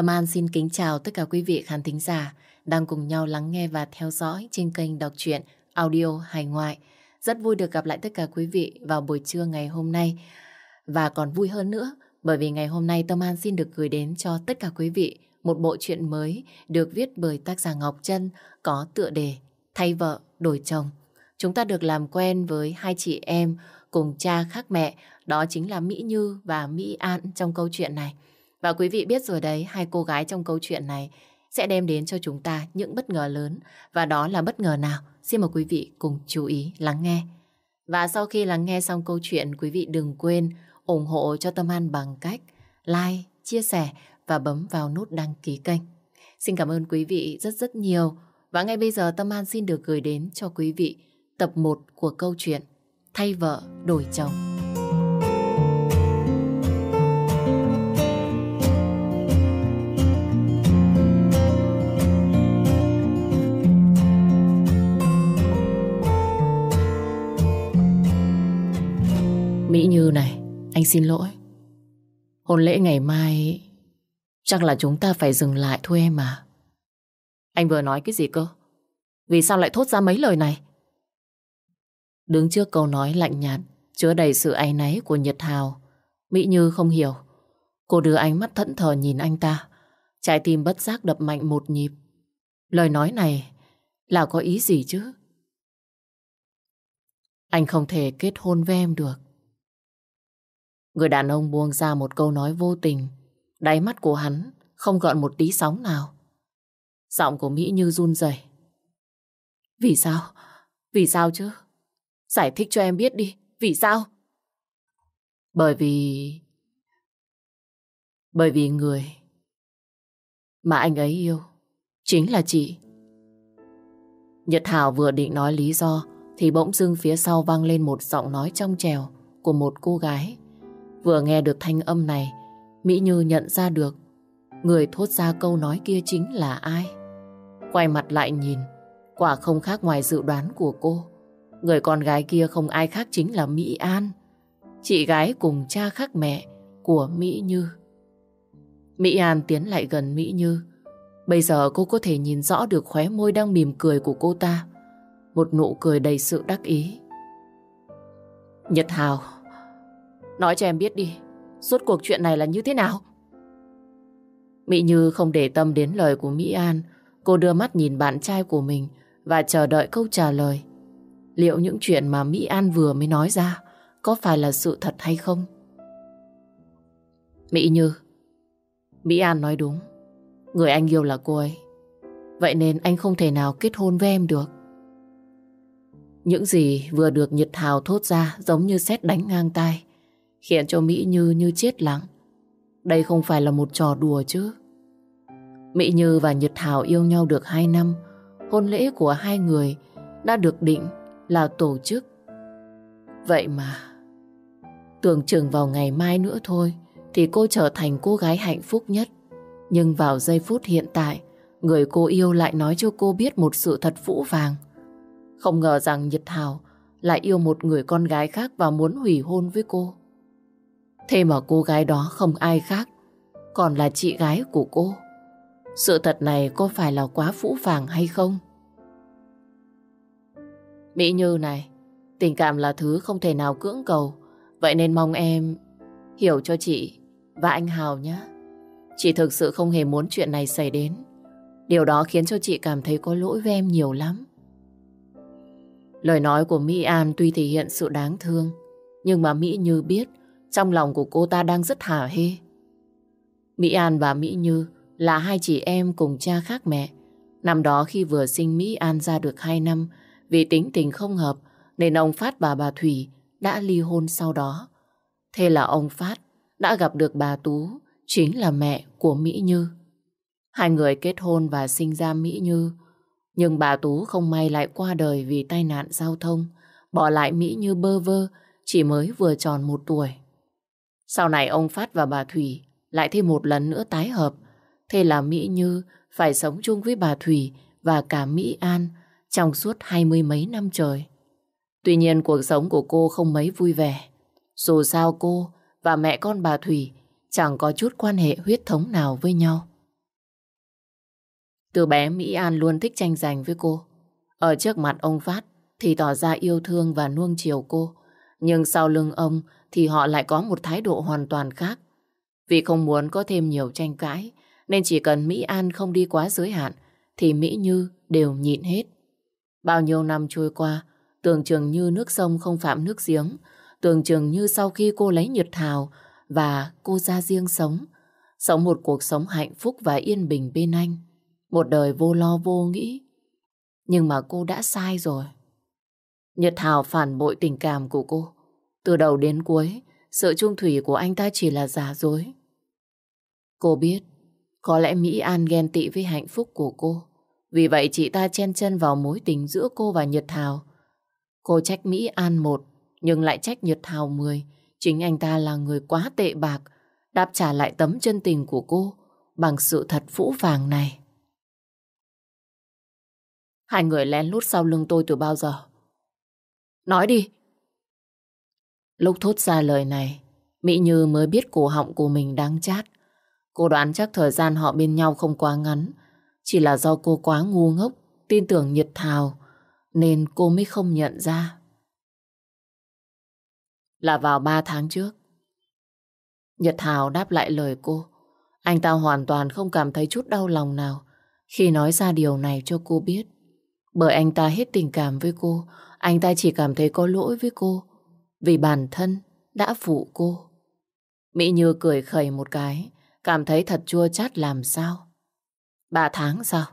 Tâm An xin kính chào tất cả quý vị khán thính giả đang cùng nhau lắng nghe và theo dõi trên kênh đọc truyện audio hài ngoại. Rất vui được gặp lại tất cả quý vị vào buổi trưa ngày hôm nay. Và còn vui hơn nữa bởi vì ngày hôm nay Tâm An xin được gửi đến cho tất cả quý vị một bộ truyện mới được viết bởi tác giả Ngọc Trân có tựa đề Thay vợ đổi chồng. Chúng ta được làm quen với hai chị em cùng cha khác mẹ, đó chính là Mỹ Như và Mỹ An trong câu chuyện này. Và quý vị biết rồi đấy, hai cô gái trong câu chuyện này sẽ đem đến cho chúng ta những bất ngờ lớn. Và đó là bất ngờ nào? Xin mời quý vị cùng chú ý lắng nghe. Và sau khi lắng nghe xong câu chuyện, quý vị đừng quên ủng hộ cho Tâm An bằng cách like, chia sẻ và bấm vào nút đăng ký kênh. Xin cảm ơn quý vị rất rất nhiều. Và ngay bây giờ Tâm An xin được gửi đến cho quý vị tập 1 của câu chuyện Thay vợ đổi chồng. Này, anh xin lỗi. Hôn lễ ngày mai chắc là chúng ta phải dừng lại thôi em à. Anh vừa nói cái gì cơ? Vì sao lại thốt ra mấy lời này? Đứng trước câu nói lạnh nhạt, chứa đầy sự áy náy của Nhật Hào, Mỹ Như không hiểu. Cô đưa ánh mắt thẫn thờ nhìn anh ta, trái tim bất giác đập mạnh một nhịp. Lời nói này là có ý gì chứ? Anh không thể kết hôn với em được. Người đàn ông buông ra một câu nói vô tình, đáy mắt của hắn không gợn một tí sóng nào. Giọng của Mỹ như run rẩy. Vì sao? Vì sao chứ? Giải thích cho em biết đi. Vì sao? Bởi vì... Bởi vì người mà anh ấy yêu chính là chị. Nhật Hảo vừa định nói lý do thì bỗng dưng phía sau vang lên một giọng nói trong trèo của một cô gái. Vừa nghe được thanh âm này, Mỹ Như nhận ra được người thốt ra câu nói kia chính là ai. Quay mặt lại nhìn, quả không khác ngoài dự đoán của cô. Người con gái kia không ai khác chính là Mỹ An, chị gái cùng cha khác mẹ của Mỹ Như. Mỹ An tiến lại gần Mỹ Như. Bây giờ cô có thể nhìn rõ được khóe môi đang mỉm cười của cô ta. Một nụ cười đầy sự đắc ý. Nhật Hào, nói cho em biết đi, suốt cuộc chuyện này là như thế nào? Mỹ Như không để tâm đến lời của Mỹ An. Cô đưa mắt nhìn bạn trai của mình và chờ đợi câu trả lời. Liệu những chuyện mà Mỹ An vừa mới nói ra có phải là sự thật hay không? Mỹ Như Mỹ An nói đúng Người anh yêu là cô ấy Vậy nên anh không thể nào kết hôn với em được Những gì vừa được Nhật Hào thốt ra Giống như xét đánh ngang tai Khiến cho Mỹ Như như chết lặng. Đây không phải là một trò đùa chứ. Mỹ Như và Nhật thảo yêu nhau được 2 năm. Hôn lễ của hai người Đã được định là tổ chức. Vậy mà, Tưởng chừng vào ngày mai nữa thôi Thì cô trở thành cô gái hạnh phúc nhất. Nhưng vào giây phút hiện tại, Người cô yêu lại nói cho cô biết một sự thật phũ vàng. Không ngờ rằng Nhật thảo Lại yêu một người con gái khác Và muốn hủy hôn với cô. Thế mà cô gái đó không ai khác Còn là chị gái của cô Sự thật này có phải là quá phũ phàng hay không? Mỹ Như này, tình cảm là thứ không thể nào cưỡng cầu. Vậy nên mong em hiểu cho chị và anh Hào nhé. Chị thực sự không hề muốn chuyện này xảy đến. Điều đó khiến cho chị cảm thấy có lỗi với em nhiều lắm. Lời nói của Mỹ An tuy thể hiện sự đáng thương, nhưng mà Mỹ Như biết trong lòng của cô ta đang rất hả hê. Mỹ An và Mỹ Như là hai chị em cùng cha khác mẹ. Năm đó khi vừa sinh Mỹ An ra được hai năm vì tính tình không hợp nên ông Phát và bà Thủy đã ly hôn sau đó. Thế là ông Phát đã gặp được bà Tú, chính là mẹ của Mỹ Như. Hai người kết hôn và sinh ra Mỹ Như. Nhưng bà Tú không may lại qua đời vì tai nạn giao thông, bỏ lại Mỹ Như bơ vơ, chỉ mới vừa tròn một tuổi. Sau này ông Phát và bà Thủy lại thêm một lần nữa tái hợp. Thế là Mỹ Như phải sống chung với bà Thủy và cả Mỹ An trong suốt hai mươi mấy năm trời. Tuy nhiên cuộc sống của cô không mấy vui vẻ. Dù sao cô và mẹ con bà Thủy chẳng có chút quan hệ huyết thống nào với nhau. Từ bé Mỹ An luôn thích tranh giành với cô. Ở trước mặt ông Phát thì tỏ ra yêu thương và nuông chiều cô. Nhưng sau lưng ông thì họ lại có một thái độ hoàn toàn khác. Vì không muốn có thêm nhiều tranh cãi, nên chỉ cần Mỹ An không đi quá giới hạn, thì Mỹ Như đều nhịn hết. Bao nhiêu năm trôi qua, tưởng chừng như nước sông không phạm nước giếng, tưởng chừng như sau khi cô lấy Nhật Thảo và cô ra riêng sống, sống một cuộc sống hạnh phúc và yên bình bên anh. Một đời vô lo vô nghĩ. Nhưng mà cô đã sai rồi. Nhật Thảo phản bội tình cảm của cô. Từ đầu đến cuối, sự trung thủy của anh ta chỉ là giả dối. Cô biết, có lẽ Mỹ An ghen tị với hạnh phúc của cô. Vì vậy chị ta chen chân vào mối tình giữa cô và Nhật Thảo. Cô trách Mỹ An một, nhưng lại trách Nhật Thảo mười. Chính anh ta là người quá tệ bạc, đáp trả lại tấm chân tình của cô bằng sự thật phũ vàng này. Hai người lén lút sau lưng tôi từ bao giờ? Nói đi. Lúc thốt ra lời này, Mỹ Như mới biết cổ họng của mình đáng chát. Cô đoán chắc thời gian họ bên nhau không quá ngắn. Chỉ là do cô quá ngu ngốc, tin tưởng nhiệt thào, nên cô mới không nhận ra. Là vào ba tháng trước. Nhật Thảo đáp lại lời cô. Anh ta hoàn toàn không cảm thấy chút đau lòng nào khi nói ra điều này cho cô biết. Bởi anh ta hết tình cảm với cô, anh ta chỉ cảm thấy có lỗi với cô vì bản thân đã phụ cô. Mỹ Như cười khẩy một cái, cảm thấy thật chua chát làm sao. Ba tháng sao?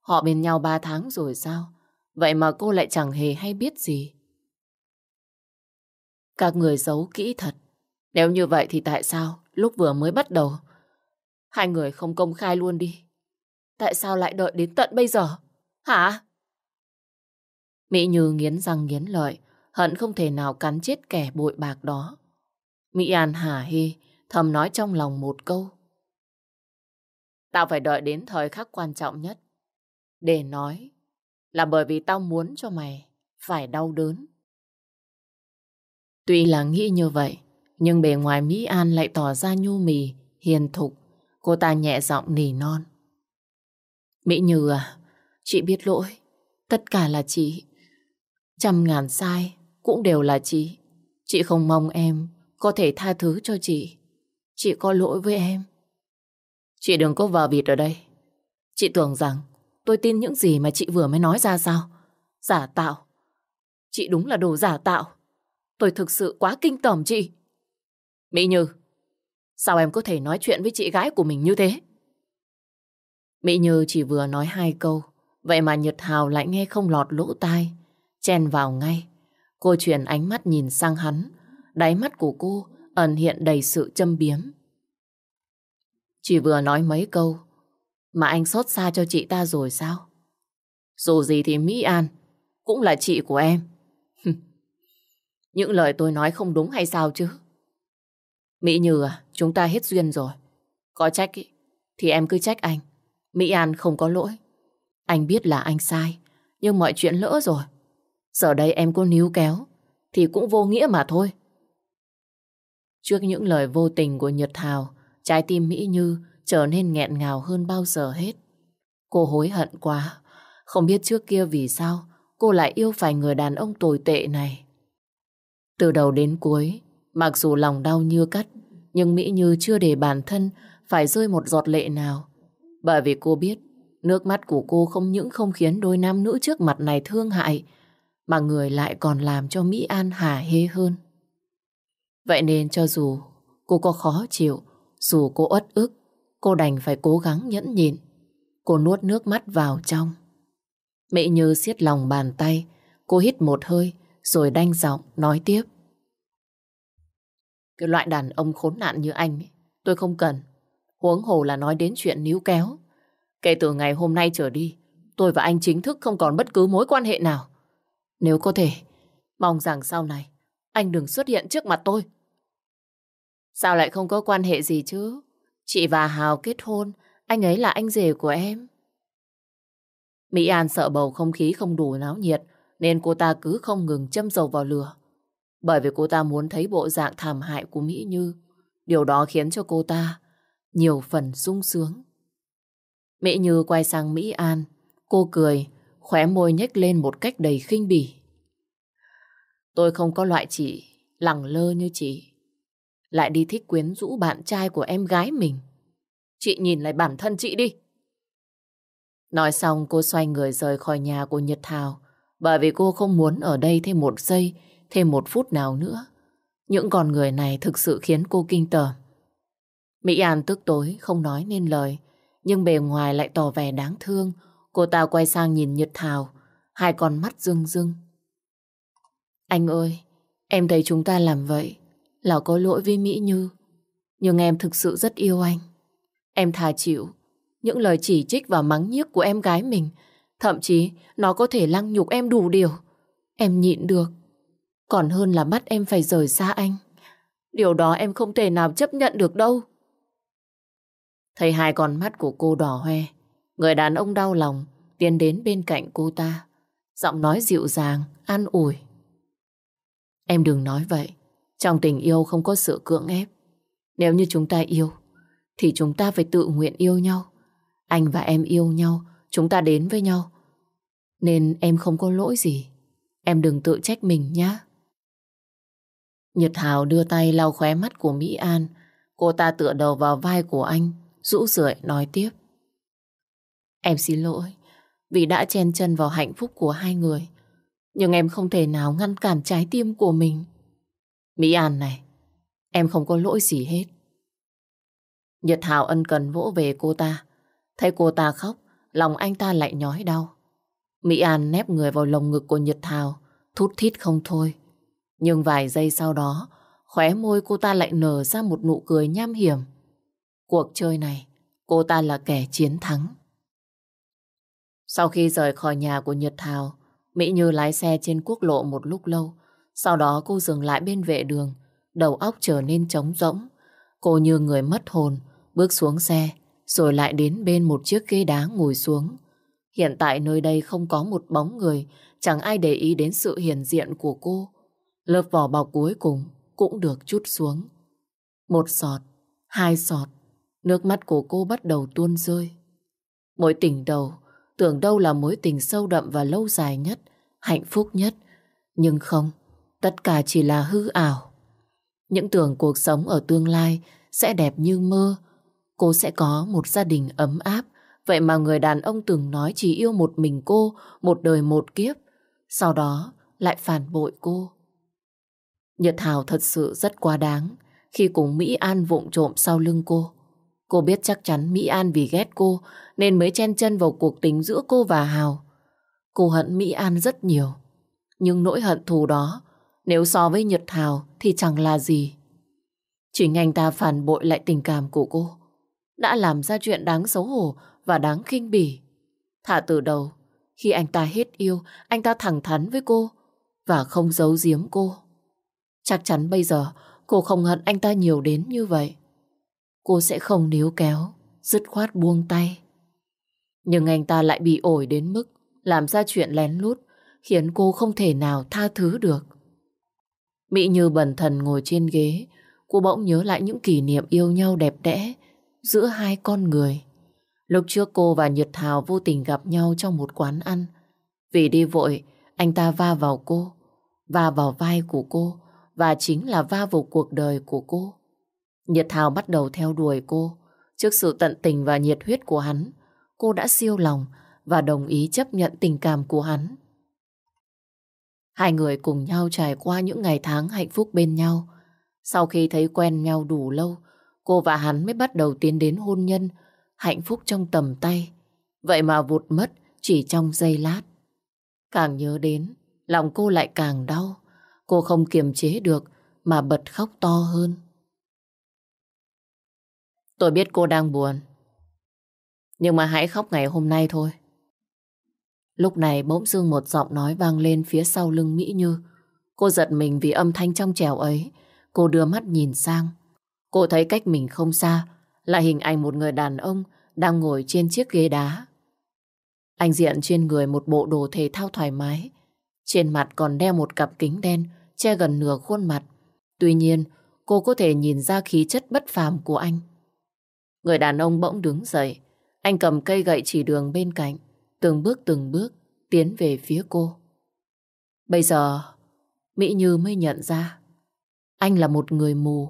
Họ bên nhau ba tháng rồi sao? Vậy mà cô lại chẳng hề hay biết gì. Các người giấu kỹ thật. Nếu như vậy thì tại sao lúc vừa mới bắt đầu hai người không công khai luôn đi? Tại sao lại đợi đến tận bây giờ? Hả? Mỹ Như nghiến răng nghiến lợi, hận không thể nào cắn chết kẻ bội bạc đó. Mỹ An hả hê, thầm nói trong lòng một câu. Tao phải đợi đến thời khắc quan trọng nhất. Để nói là bởi vì tao muốn cho mày phải đau đớn. Tuy là nghĩ như vậy, nhưng bề ngoài Mỹ An lại tỏ ra nhu mì, hiền thục. Cô ta nhẹ giọng nỉ non. Mỹ Như à, chị biết lỗi. Tất cả là chị. Trăm ngàn sai cũng đều là chị. Chị không mong em có thể tha thứ cho chị. Chị có lỗi với em. Chị đừng có vờ vịt ở đây. Chị tưởng rằng tôi tin những gì mà chị vừa mới nói ra sao? Giả tạo. Chị đúng là đồ giả tạo. Tôi thực sự quá kinh tởm chị. Mỹ Như, sao em có thể nói chuyện với chị gái của mình như thế? Mỹ Như chỉ vừa nói hai câu, vậy mà Nhật Hào lại nghe không lọt lỗ tai, chen vào ngay. Cô chuyển ánh mắt nhìn sang hắn, đáy mắt của cô ẩn hiện đầy sự châm biếm. Chỉ vừa nói mấy câu mà anh xót xa cho chị ta rồi sao? Dù gì thì Mỹ An cũng là chị của em. Những lời tôi nói không đúng hay sao chứ? Mỹ Như à, chúng ta hết duyên rồi. Có trách ý, thì em cứ trách anh. Mỹ An không có lỗi. Anh biết là anh sai, nhưng mọi chuyện lỡ rồi. Giờ đây em có níu kéo, thì cũng vô nghĩa mà thôi. Trước những lời vô tình của Nhật Thảo trái tim Mỹ Như trở nên nghẹn ngào hơn bao giờ hết. Cô hối hận quá, không biết trước kia vì sao cô lại yêu phải người đàn ông tồi tệ này. Từ đầu đến cuối, mặc dù lòng đau như cắt, nhưng Mỹ Như chưa để bản thân phải rơi một giọt lệ nào. Bởi vì cô biết, nước mắt của cô không những không khiến đôi nam nữ trước mặt này thương hại, mà người lại còn làm cho Mỹ An hả hê hơn. Vậy nên cho dù cô có khó chịu, dù cô uất ức, cô đành phải cố gắng nhẫn nhịn. Cô nuốt nước mắt vào trong. Mỹ Như siết lòng bàn tay, cô hít một hơi, rồi đanh giọng nói tiếp. Cái loại đàn ông khốn nạn như anh ấy, tôi không cần. Huống hồ là nói đến chuyện níu kéo. Kể từ ngày hôm nay trở đi, tôi và anh chính thức không còn bất cứ mối quan hệ nào. Nếu có thể, mong rằng sau này anh đừng xuất hiện trước mặt tôi. Sao lại không có quan hệ gì chứ? Chị và Hào kết hôn, anh ấy là anh rể của em. Mỹ An sợ bầu không khí không đủ náo nhiệt, nên cô ta cứ không ngừng châm dầu vào lửa. Bởi vì cô ta muốn thấy bộ dạng thảm hại của Mỹ Như. Điều đó khiến cho cô ta nhiều phần sung sướng. Mỹ Như quay sang Mỹ An. Cô cười, khóe môi nhếch lên một cách đầy khinh bỉ. Tôi không có loại chị lẳng lơ như chị. Lại đi thích quyến rũ bạn trai của em gái mình. Chị nhìn lại bản thân chị đi. Nói xong cô xoay người rời khỏi nhà của Nhật Thảo bởi vì cô không muốn ở đây thêm một giây, thêm một phút nào nữa. Những con người này thực sự khiến cô kinh tởm. Mỹ An tức tối, không nói nên lời, nhưng bề ngoài lại tỏ vẻ đáng thương. Cô ta quay sang nhìn Nhật Thảo, hai con mắt rưng rưng. Anh ơi, em thấy chúng ta làm vậy là có lỗi với Mỹ Như. Nhưng em thực sự rất yêu anh. Em thà chịu những lời chỉ trích và mắng nhiếc của em gái mình. Thậm chí nó có thể lăng nhục em đủ điều. Em nhịn được. Còn hơn là bắt em phải rời xa anh. Điều đó em không thể nào chấp nhận được đâu. Thấy hai con mắt của cô đỏ hoe, người đàn ông đau lòng tiến đến bên cạnh cô ta. Giọng nói dịu dàng, an ủi. Em đừng nói vậy. Trong tình yêu không có sự cưỡng ép. Nếu như chúng ta yêu, thì chúng ta phải tự nguyện yêu nhau. Anh và em yêu nhau, chúng ta đến với nhau. Nên em không có lỗi gì. Em đừng tự trách mình nhé. Nhật Hào đưa tay lau khóe mắt của Mỹ An. Cô ta tựa đầu vào vai của anh, rũ rượi nói tiếp. Em xin lỗi vì đã chen chân vào hạnh phúc của hai người. Nhưng em không thể nào ngăn cản trái tim của mình. Mỹ An này, em không có lỗi gì hết. Nhật Hào ân cần vỗ về cô ta. Thấy cô ta khóc, lòng anh ta lại nhói đau. Mỹ An nép người vào lồng ngực của Nhật Hào, thút thít không thôi. Nhưng vài giây sau đó, khóe môi cô ta lại nở ra một nụ cười nham hiểm. Cuộc chơi này, cô ta là kẻ chiến thắng. Sau khi rời khỏi nhà của Nhật Thảo, Mỹ Như lái xe trên quốc lộ một lúc lâu. Sau đó cô dừng lại bên vệ đường, đầu óc trở nên trống rỗng. Cô như người mất hồn, bước xuống xe, rồi lại đến bên một chiếc ghế đá ngồi xuống. Hiện tại nơi đây không có một bóng người, chẳng ai để ý đến sự hiện diện của cô. Lớp vỏ bọc cuối cùng cũng được chút xuống. Một sọt, hai sọt, nước mắt của cô bắt đầu tuôn rơi. Mỗi tỉnh đầu, tưởng đâu là mối tình sâu đậm và lâu dài nhất, hạnh phúc nhất. Nhưng không, tất cả chỉ là hư ảo. Những tưởng cuộc sống ở tương lai sẽ đẹp như mơ, cô sẽ có một gia đình ấm áp. Vậy mà người đàn ông từng nói chỉ yêu một mình cô, một đời một kiếp. Sau đó lại phản bội cô. Nhật Hào thật sự rất quá đáng khi cùng Mỹ An vụng trộm sau lưng cô. Cô biết chắc chắn Mỹ An vì ghét cô nên mới chen chân vào cuộc tình giữa cô và Hào. Cô hận Mỹ An rất nhiều. Nhưng nỗi hận thù đó nếu so với Nhật Hào thì chẳng là gì. Chỉ anh ta phản bội lại tình cảm của cô đã làm ra chuyện đáng xấu hổ và đáng khinh bỉ. Thả từ đầu, khi anh ta hết yêu, anh ta thẳng thắn với cô và không giấu giếm cô. Chắc chắn bây giờ cô không hận anh ta nhiều đến như vậy. Cô sẽ không níu kéo, dứt khoát buông tay. Nhưng anh ta lại bị ổi đến mức làm ra chuyện lén lút khiến cô không thể nào tha thứ được. Mỹ Như bần thần ngồi trên ghế, cô bỗng nhớ lại những kỷ niệm yêu nhau đẹp đẽ giữa hai con người. Lúc trước cô và Nhật Thảo vô tình gặp nhau trong một quán ăn. Vì đi vội, anh ta va vào cô, va vào vai của cô và chính là va vào cuộc đời của cô. Nhật Thảo bắt đầu theo đuổi cô. Trước sự tận tình và nhiệt huyết của hắn, cô đã siêu lòng và đồng ý chấp nhận tình cảm của hắn. Hai người cùng nhau trải qua những ngày tháng hạnh phúc bên nhau. Sau khi thấy quen nhau đủ lâu, cô và hắn mới bắt đầu tiến đến hôn nhân, hạnh phúc trong tầm tay. Vậy mà vụt mất chỉ trong giây lát. Càng nhớ đến, lòng cô lại càng đau. Cô không kiềm chế được mà bật khóc to hơn. Tôi biết cô đang buồn. Nhưng mà hãy khóc ngày hôm nay thôi. Lúc này bỗng dưng một giọng nói vang lên phía sau lưng Mỹ Như. Cô giật mình vì âm thanh trong trèo ấy. Cô đưa mắt nhìn sang. Cô thấy cách mình không xa là hình ảnh một người đàn ông đang ngồi trên chiếc ghế đá. Anh diện trên người một bộ đồ thể thao thoải mái. Trên mặt còn đeo một cặp kính đen che gần nửa khuôn mặt. Tuy nhiên, cô có thể nhìn ra khí chất bất phàm của anh. Người đàn ông bỗng đứng dậy, anh cầm cây gậy chỉ đường bên cạnh, từng bước từng bước tiến về phía cô. Bây giờ, Mỹ Như mới nhận ra anh là một người mù.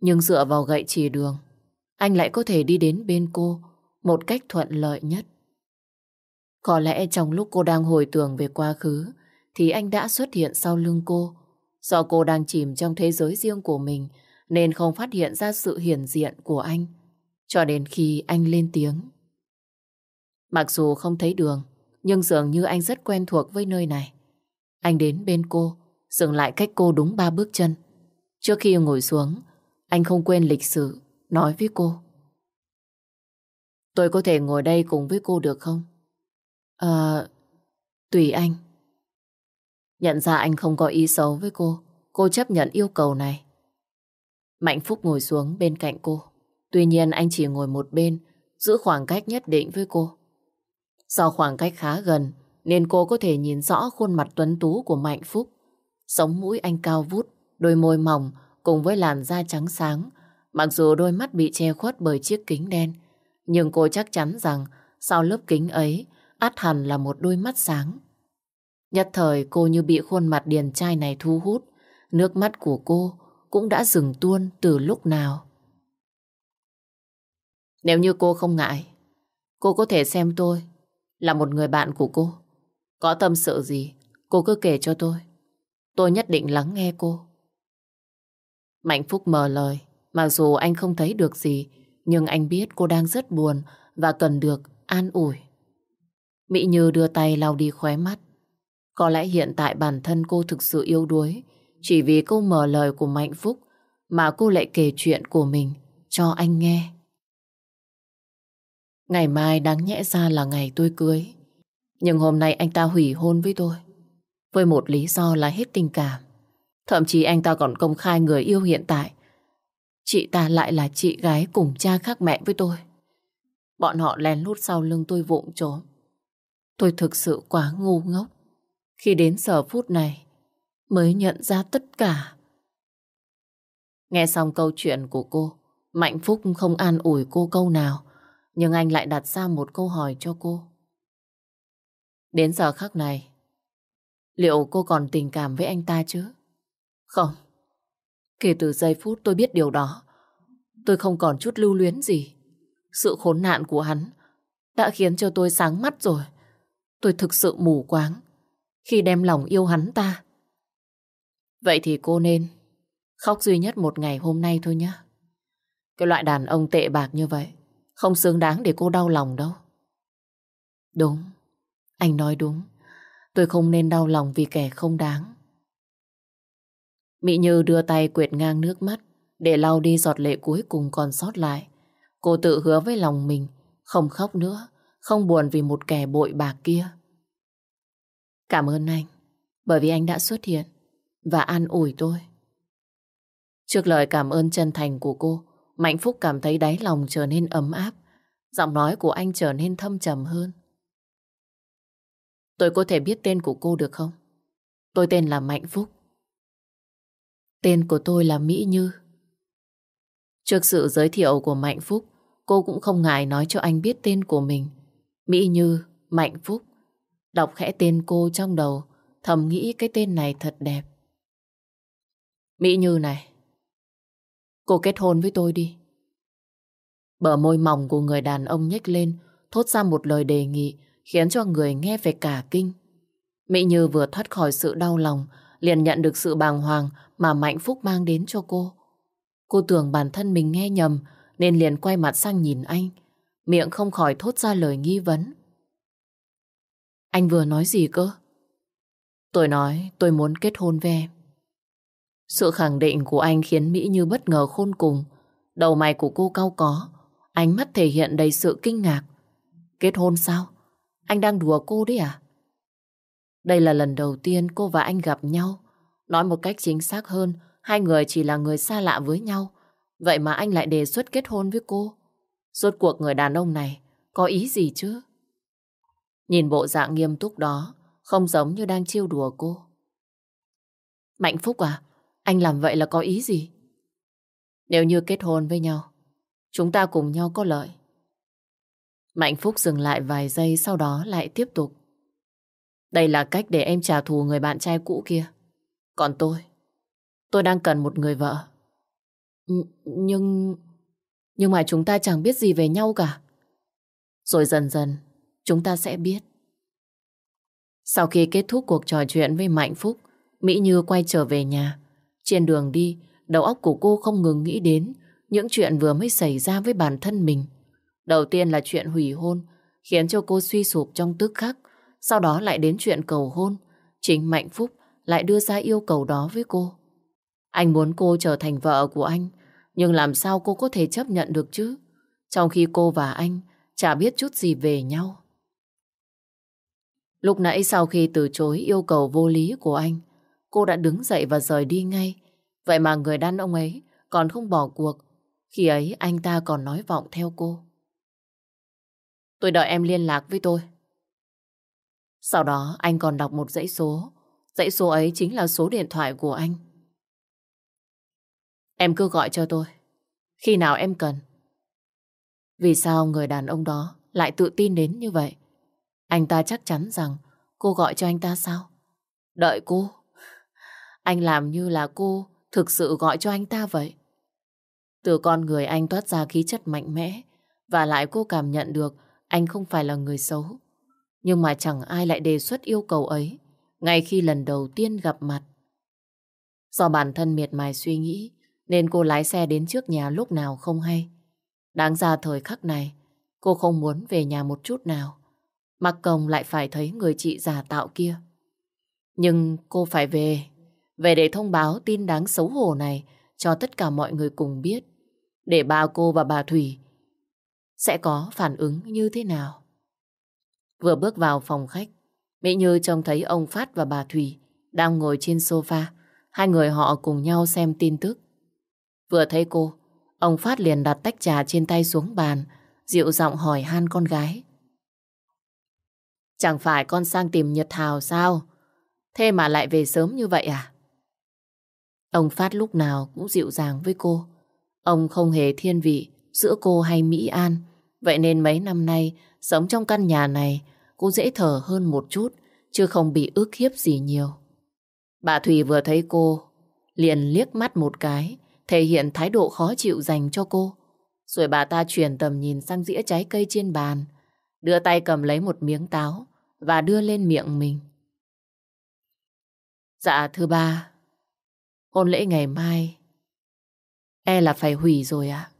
Nhưng dựa vào gậy chỉ đường, anh lại có thể đi đến bên cô một cách thuận lợi nhất. Có lẽ trong lúc cô đang hồi tưởng về quá khứ, thì anh đã xuất hiện sau lưng cô. Do cô đang chìm trong thế giới riêng của mình, nên không phát hiện ra sự hiển diện của anh. Cho đến khi anh lên tiếng. Mặc dù không thấy đường, nhưng dường như anh rất quen thuộc với nơi này. Anh đến bên cô, dừng lại cách cô đúng ba bước chân. Trước khi ngồi xuống, anh không quên lịch sự, nói với cô. Tôi có thể ngồi đây cùng với cô được không? Ờ, tùy anh. Nhận ra anh không có ý xấu với cô, cô chấp nhận yêu cầu này. Mạnh Phúc ngồi xuống bên cạnh cô. Tuy nhiên anh chỉ ngồi một bên, giữ khoảng cách nhất định với cô. Do khoảng cách khá gần, nên cô có thể nhìn rõ khuôn mặt tuấn tú của Mạnh Phúc. Sống mũi anh cao vút, đôi môi mỏng cùng với làn da trắng sáng. Mặc dù đôi mắt bị che khuất bởi chiếc kính đen, nhưng cô chắc chắn rằng sau lớp kính ấy át hẳn là một đôi mắt sáng. Nhất thời cô như bị khuôn mặt điền trai này thu hút, nước mắt của cô cũng đã dừng tuôn từ lúc nào. Nếu như cô không ngại, cô có thể xem tôi là một người bạn của cô. Có tâm sự gì, cô cứ kể cho tôi. Tôi nhất định lắng nghe cô. Mạnh Phúc mở lời, mặc dù anh không thấy được gì, nhưng anh biết cô đang rất buồn và cần được an ủi. Mỹ Như đưa tay lau đi khóe mắt. Có lẽ hiện tại bản thân cô thực sự yếu đuối, chỉ vì câu mở lời của Mạnh Phúc mà cô lại kể chuyện của mình cho anh nghe. Ngày mai đáng nhẽ ra là ngày tôi cưới. Nhưng hôm nay anh ta hủy hôn với tôi. Với một lý do là hết tình cảm. Thậm chí anh ta còn công khai người yêu hiện tại. Chị ta lại là chị gái cùng cha khác mẹ với tôi. Bọn họ lén lút sau lưng tôi vụng trốn. Tôi thực sự quá ngu ngốc. Khi đến giờ phút này mới nhận ra tất cả. Nghe xong câu chuyện của cô, Mạnh Phúc không an ủi cô câu nào, nhưng anh lại đặt ra một câu hỏi cho cô. Đến giờ khắc này, liệu cô còn tình cảm với anh ta chứ? Không. Kể từ giây phút tôi biết điều đó, tôi không còn chút lưu luyến gì. Sự khốn nạn của hắn đã khiến cho tôi sáng mắt rồi. Tôi thực sự mù quáng khi đem lòng yêu hắn ta. Vậy thì cô nên khóc duy nhất một ngày hôm nay thôi nhé. Cái loại đàn ông tệ bạc như vậy không xứng đáng để cô đau lòng đâu. Đúng, anh nói đúng. Tôi không nên đau lòng vì kẻ không đáng. Mỹ Như đưa tay quệt ngang nước mắt để lau đi giọt lệ cuối cùng còn sót lại. Cô tự hứa với lòng mình không khóc nữa, không buồn vì một kẻ bội bạc kia. Cảm ơn anh, bởi vì anh đã xuất hiện và an ủi tôi. Trước lời cảm ơn chân thành của cô, Mạnh Phúc cảm thấy đáy lòng trở nên ấm áp, giọng nói của anh trở nên thâm trầm hơn. Tôi có thể biết tên của cô được không? Tôi tên là Mạnh Phúc. Tên của tôi là Mỹ Như. Trước sự giới thiệu của Mạnh Phúc, cô cũng không ngại nói cho anh biết tên của mình. Mỹ Như, Mạnh Phúc. Đọc khẽ tên cô trong đầu, thầm nghĩ cái tên này thật đẹp. Mỹ Như này, cô kết hôn với tôi đi. Bờ môi mỏng của người đàn ông nhếch lên, thốt ra một lời đề nghị khiến cho người nghe phải cả kinh. Mỹ Như vừa thoát khỏi sự đau lòng, liền nhận được sự bàng hoàng mà Mạnh Phúc mang đến cho cô. Cô tưởng bản thân mình nghe nhầm nên liền quay mặt sang nhìn anh, miệng không khỏi thốt ra lời nghi vấn. Anh vừa nói gì cơ? Tôi nói tôi muốn kết hôn với em. Sự khẳng định của anh khiến Mỹ Như bất ngờ khôn cùng. Đầu mày của cô cau có, ánh mắt thể hiện đầy sự kinh ngạc. Kết hôn sao? Anh đang đùa cô đấy à? Đây là lần đầu tiên cô và anh gặp nhau. Nói một cách chính xác hơn, hai người chỉ là người xa lạ với nhau. Vậy mà anh lại đề xuất kết hôn với cô. Rốt cuộc người đàn ông này có ý gì chứ? Nhìn bộ dạng nghiêm túc đó, không giống như đang chiêu đùa cô. Mạnh Phúc à, anh làm vậy là có ý gì? Nếu như kết hôn với nhau, chúng ta cùng nhau có lợi. Mạnh Phúc dừng lại vài giây sau đó lại tiếp tục. Đây là cách để em trả thù người bạn trai cũ kia. Còn tôi, tôi đang cần một người vợ. Nhưng... Nhưng mà chúng ta chẳng biết gì về nhau cả. Rồi dần dần, chúng ta sẽ biết. Sau khi kết thúc cuộc trò chuyện với Mạnh Phúc, Mỹ Như quay trở về nhà. Trên đường đi, đầu óc của cô không ngừng nghĩ đến những chuyện vừa mới xảy ra với bản thân mình. Đầu tiên là chuyện hủy hôn, khiến cho cô suy sụp trong tức khắc. Sau đó lại đến chuyện cầu hôn. Chính Mạnh Phúc lại đưa ra yêu cầu đó với cô. Anh muốn cô trở thành vợ của anh, nhưng làm sao cô có thể chấp nhận được chứ? Trong khi cô và anh chả biết chút gì về nhau. Lúc nãy sau khi từ chối yêu cầu vô lý của anh, cô đã đứng dậy và rời đi ngay. Vậy mà người đàn ông ấy còn không bỏ cuộc. Khi ấy anh ta còn nói vọng theo cô. Tôi đợi em liên lạc với tôi. Sau đó anh còn đọc một dãy số. Dãy số ấy chính là số điện thoại của anh. Em cứ gọi cho tôi. Khi nào em cần. Vì sao người đàn ông đó lại tự tin đến như vậy? Anh ta chắc chắn rằng cô gọi cho anh ta sao? Đợi cô. Anh làm như là cô thực sự gọi cho anh ta vậy. Từ con người anh toát ra khí chất mạnh mẽ, và lại cô cảm nhận được anh không phải là người xấu. Nhưng mà chẳng ai lại đề xuất yêu cầu ấy, ngay khi lần đầu tiên gặp mặt. Do bản thân miệt mài suy nghĩ, nên cô lái xe đến trước nhà lúc nào không hay. Đáng ra thời khắc này, cô không muốn về nhà một chút nào. Mặc công lại phải thấy người chị giả tạo kia. Nhưng cô phải về. Về để thông báo tin đáng xấu hổ này cho tất cả mọi người cùng biết. Để bà cô và bà Thủy sẽ có phản ứng như thế nào. Vừa bước vào phòng khách, Mỹ Như trông thấy ông Phát và bà Thủy đang ngồi trên sofa. Hai người họ cùng nhau xem tin tức. Vừa thấy cô, ông Phát liền đặt tách trà trên tay xuống bàn, dịu giọng hỏi han con gái. Chẳng phải con sang tìm Nhật Hào sao? Thế mà lại về sớm như vậy à? Ông Phát lúc nào cũng dịu dàng với cô. Ông không hề thiên vị giữa cô hay Mỹ An. Vậy nên mấy năm nay, sống trong căn nhà này, cô dễ thở hơn một chút, chứ không bị ức hiếp gì nhiều. Bà Thùy vừa thấy cô, liền liếc mắt một cái, thể hiện thái độ khó chịu dành cho cô. Rồi bà ta chuyển tầm nhìn sang dĩa trái cây trên bàn, đưa tay cầm lấy một miếng táo và đưa lên miệng mình. Dạ thưa ba, hôn lễ ngày mai e là phải hủy rồi ạ.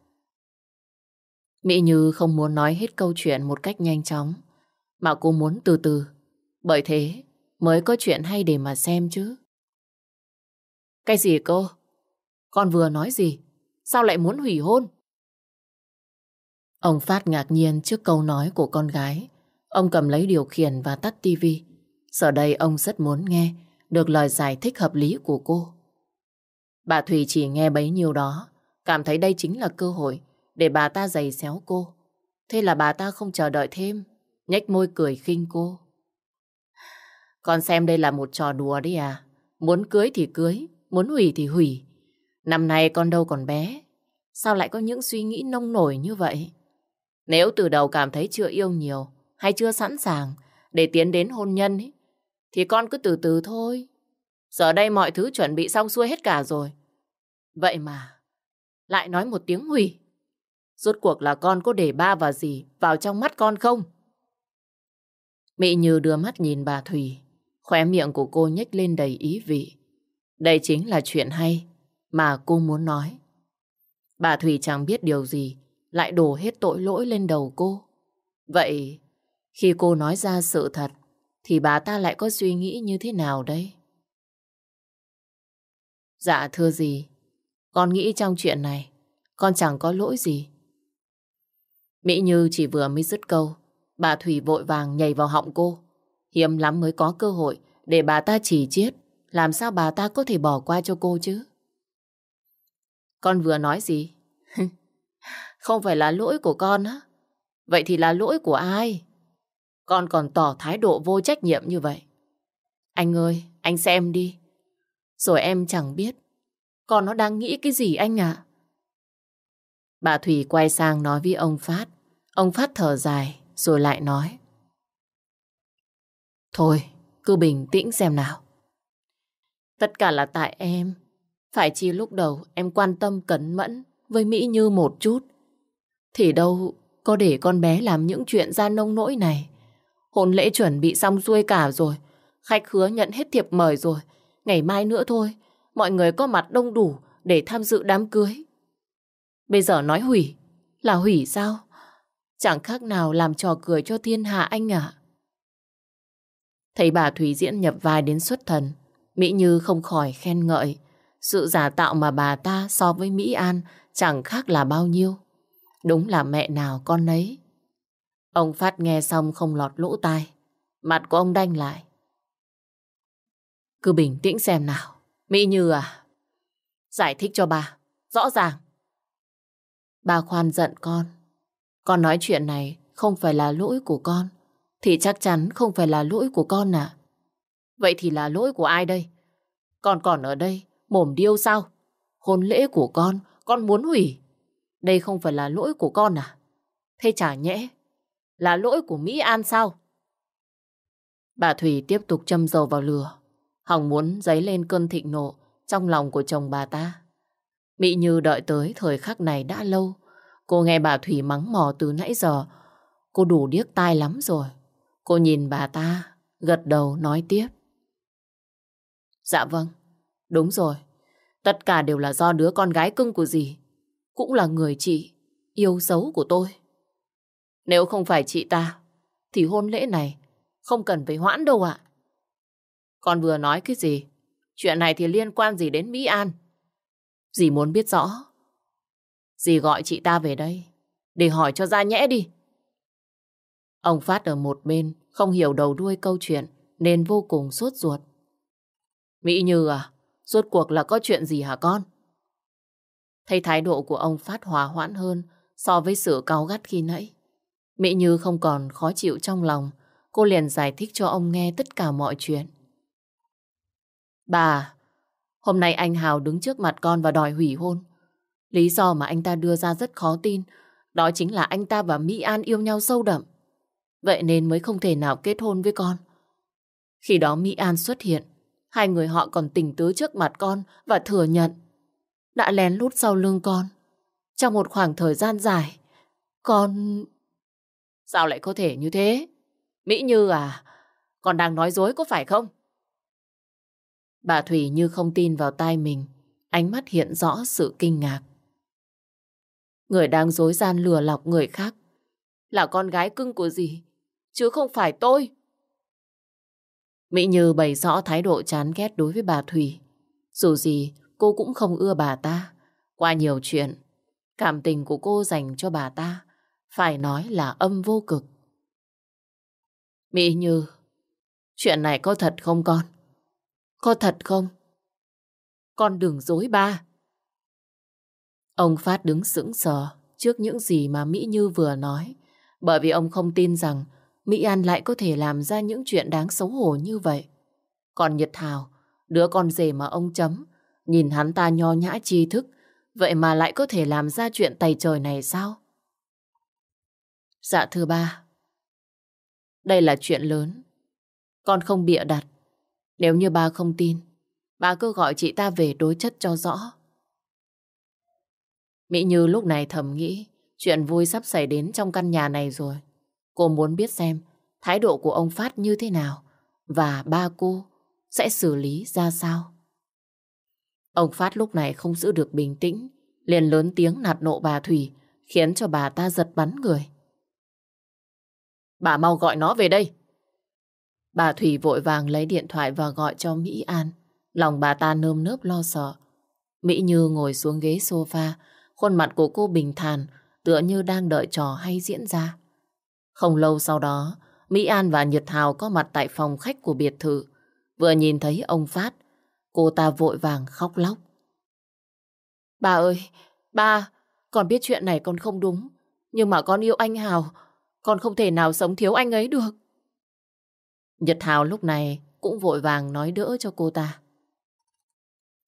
Mỹ Như không muốn nói hết câu chuyện một cách nhanh chóng, mà cô muốn từ từ, bởi thế mới có chuyện hay để mà xem chứ. Cái gì cô? Con vừa nói gì? Sao lại muốn hủy hôn? Ông Phát ngạc nhiên trước câu nói của con gái. Ông cầm lấy điều khiển và tắt tivi. Giờ đây ông rất muốn nghe được lời giải thích hợp lý của cô. Bà Thủy chỉ nghe bấy nhiêu đó, cảm thấy đây chính là cơ hội để bà ta giày xéo cô. Thế là bà ta không chờ đợi thêm, nhếch môi cười khinh cô. Con xem đây là một trò đùa đấy à. Muốn cưới thì cưới, muốn hủy thì hủy. Năm nay con đâu còn bé, sao lại có những suy nghĩ nông nổi như vậy? Nếu từ đầu cảm thấy chưa yêu nhiều hay chưa sẵn sàng để tiến đến hôn nhân ấy, thì con cứ từ từ thôi. Giờ đây mọi thứ chuẩn bị xong xuôi hết cả rồi. Vậy mà, lại nói một tiếng hủy. Rốt cuộc là con có để ba và gì vào trong mắt con không? Mỹ Như đưa mắt nhìn bà Thùy, khóe miệng của cô nhếch lên đầy ý vị. Đây chính là chuyện hay mà cô muốn nói. Bà Thùy chẳng biết điều gì, lại đổ hết tội lỗi lên đầu cô. Vậy, khi cô nói ra sự thật, thì bà ta lại có suy nghĩ như thế nào đây? Dạ thưa gì, con nghĩ trong chuyện này, con chẳng có lỗi gì. Mỹ Như chỉ vừa mới dứt câu, bà Thủy vội vàng nhảy vào họng cô. Hiếm lắm mới có cơ hội để bà ta chỉ chiết, làm sao bà ta có thể bỏ qua cho cô chứ? Con vừa nói gì? Không phải là lỗi của con á. Vậy thì là lỗi của ai? Con còn tỏ thái độ vô trách nhiệm như vậy. Anh ơi, anh xem đi. Rồi em chẳng biết con nó đang nghĩ cái gì anh ạ? Bà Thủy quay sang nói với ông Phát. Ông Phát thở dài rồi lại nói. Thôi, cứ bình tĩnh xem nào. Tất cả là tại em. Phải chi lúc đầu em quan tâm cẩn mẫn với Mỹ Như một chút. Thì đâu có để con bé làm những chuyện ra nông nỗi này. Hôn lễ chuẩn bị xong xuôi cả rồi. Khách hứa nhận hết thiệp mời rồi. Ngày mai nữa thôi, mọi người có mặt đông đủ để tham dự đám cưới. Bây giờ nói hủy, là hủy sao? Chẳng khác nào làm trò cười cho thiên hạ anh ạ. Thấy bà Thủy diễn nhập vai đến xuất thần, Mỹ Như không khỏi khen ngợi. Sự giả tạo mà bà ta so với Mỹ An chẳng khác là bao nhiêu. Đúng là mẹ nào con nấy. Ông Phát nghe xong không lọt lỗ tai. Mặt của ông đanh lại. Cứ bình tĩnh xem nào. Mỹ Như à? Giải thích cho bà. Rõ ràng. Bà khoan giận con. Con nói chuyện này không phải là lỗi của con. Thì chắc chắn không phải là lỗi của con à. Vậy thì là lỗi của ai đây? Con còn ở đây, mồm điêu sao? Hôn lễ của con, con muốn hủy. Đây không phải là lỗi của con à? Thế chả nhẽ, là lỗi của Mỹ An sao? Bà Thủy tiếp tục châm dầu vào lửa. Hồng muốn dấy lên cơn thịnh nộ trong lòng của chồng bà ta. Mỹ Như đợi tới thời khắc này đã lâu. Cô nghe bà Thủy mắng mò từ nãy giờ. Cô đủ điếc tai lắm rồi. Cô nhìn bà ta, gật đầu nói tiếp. Dạ vâng, đúng rồi. Tất cả đều là do đứa con gái cưng của dì. Cũng là người chị, yêu dấu của tôi. Nếu không phải chị ta, thì hôn lễ này không cần phải hoãn đâu ạ. Con vừa nói cái gì? Chuyện này thì liên quan gì đến Mỹ An? Dì muốn biết rõ. Dì gọi chị ta về đây, để hỏi cho ra nhẽ đi. Ông Phát ở một bên, không hiểu đầu đuôi câu chuyện, nên vô cùng sốt ruột. Mỹ Như à, rốt cuộc là có chuyện gì hả con? Thấy thái độ của ông Phát hòa hoãn hơn so với sự cao gắt khi nãy. Mỹ Như không còn khó chịu trong lòng, cô liền giải thích cho ông nghe tất cả mọi chuyện. Bà, hôm nay anh Hào đứng trước mặt con và đòi hủy hôn. Lý do mà anh ta đưa ra rất khó tin, đó chính là anh ta và Mỹ An yêu nhau sâu đậm. Vậy nên mới không thể nào kết hôn với con. Khi đó Mỹ An xuất hiện, hai người họ còn tình tứ trước mặt con và thừa nhận đã lén lút sau lưng con. Trong một khoảng thời gian dài, con... Sao lại có thể như thế? Mỹ Như à, con đang nói dối có phải không? Bà Thủy như không tin vào tai mình, ánh mắt hiện rõ sự kinh ngạc. Người đang dối gian lừa lọc người khác là con gái cưng của gì chứ không phải tôi. Mỹ Như bày rõ thái độ chán ghét đối với bà Thủy. Dù gì, cô cũng không ưa bà ta. Qua nhiều chuyện, cảm tình của cô dành cho bà ta phải nói là âm vô cực. Mỹ Như, chuyện này có thật không con? Có thật không? Con đừng dối ba. Ông Phát đứng sững sờ trước những gì mà Mỹ Như vừa nói. Bởi vì ông không tin rằng Mỹ An lại có thể làm ra những chuyện đáng xấu hổ như vậy. Còn Nhật thảo, đứa con rể mà ông chấm, nhìn hắn ta nho nhã tri thức, vậy mà lại có thể làm ra chuyện tày trời này sao? Dạ thưa ba, đây là chuyện lớn. Con không bịa đặt. Nếu như ba không tin, bà cứ gọi chị ta về đối chất cho rõ. Mỹ Như lúc này thầm nghĩ, chuyện vui sắp xảy đến trong căn nhà này rồi. Cô muốn biết xem thái độ của ông Phát như thế nào và ba cô sẽ xử lý ra sao. Ông Phát lúc này không giữ được bình tĩnh, liền lớn tiếng nạt nộ bà Thủy, khiến cho bà ta giật bắn người. Bà mau gọi nó về đây. Bà Thủy vội vàng lấy điện thoại và gọi cho Mỹ An. Lòng bà ta nơm nớp lo sợ. Mỹ Như ngồi xuống ghế sofa, khuôn mặt của cô bình thản, tựa như đang đợi trò hay diễn ra. Không lâu sau đó, Mỹ An và Nhật Hào có mặt tại phòng khách của biệt thự. Vừa nhìn thấy ông Phát, cô ta vội vàng khóc lóc. Bà ơi, ba, con biết chuyện này con không đúng. Nhưng mà con yêu anh Hào, con không thể nào sống thiếu anh ấy được. Nhật Hào lúc này cũng vội vàng nói đỡ cho cô ta.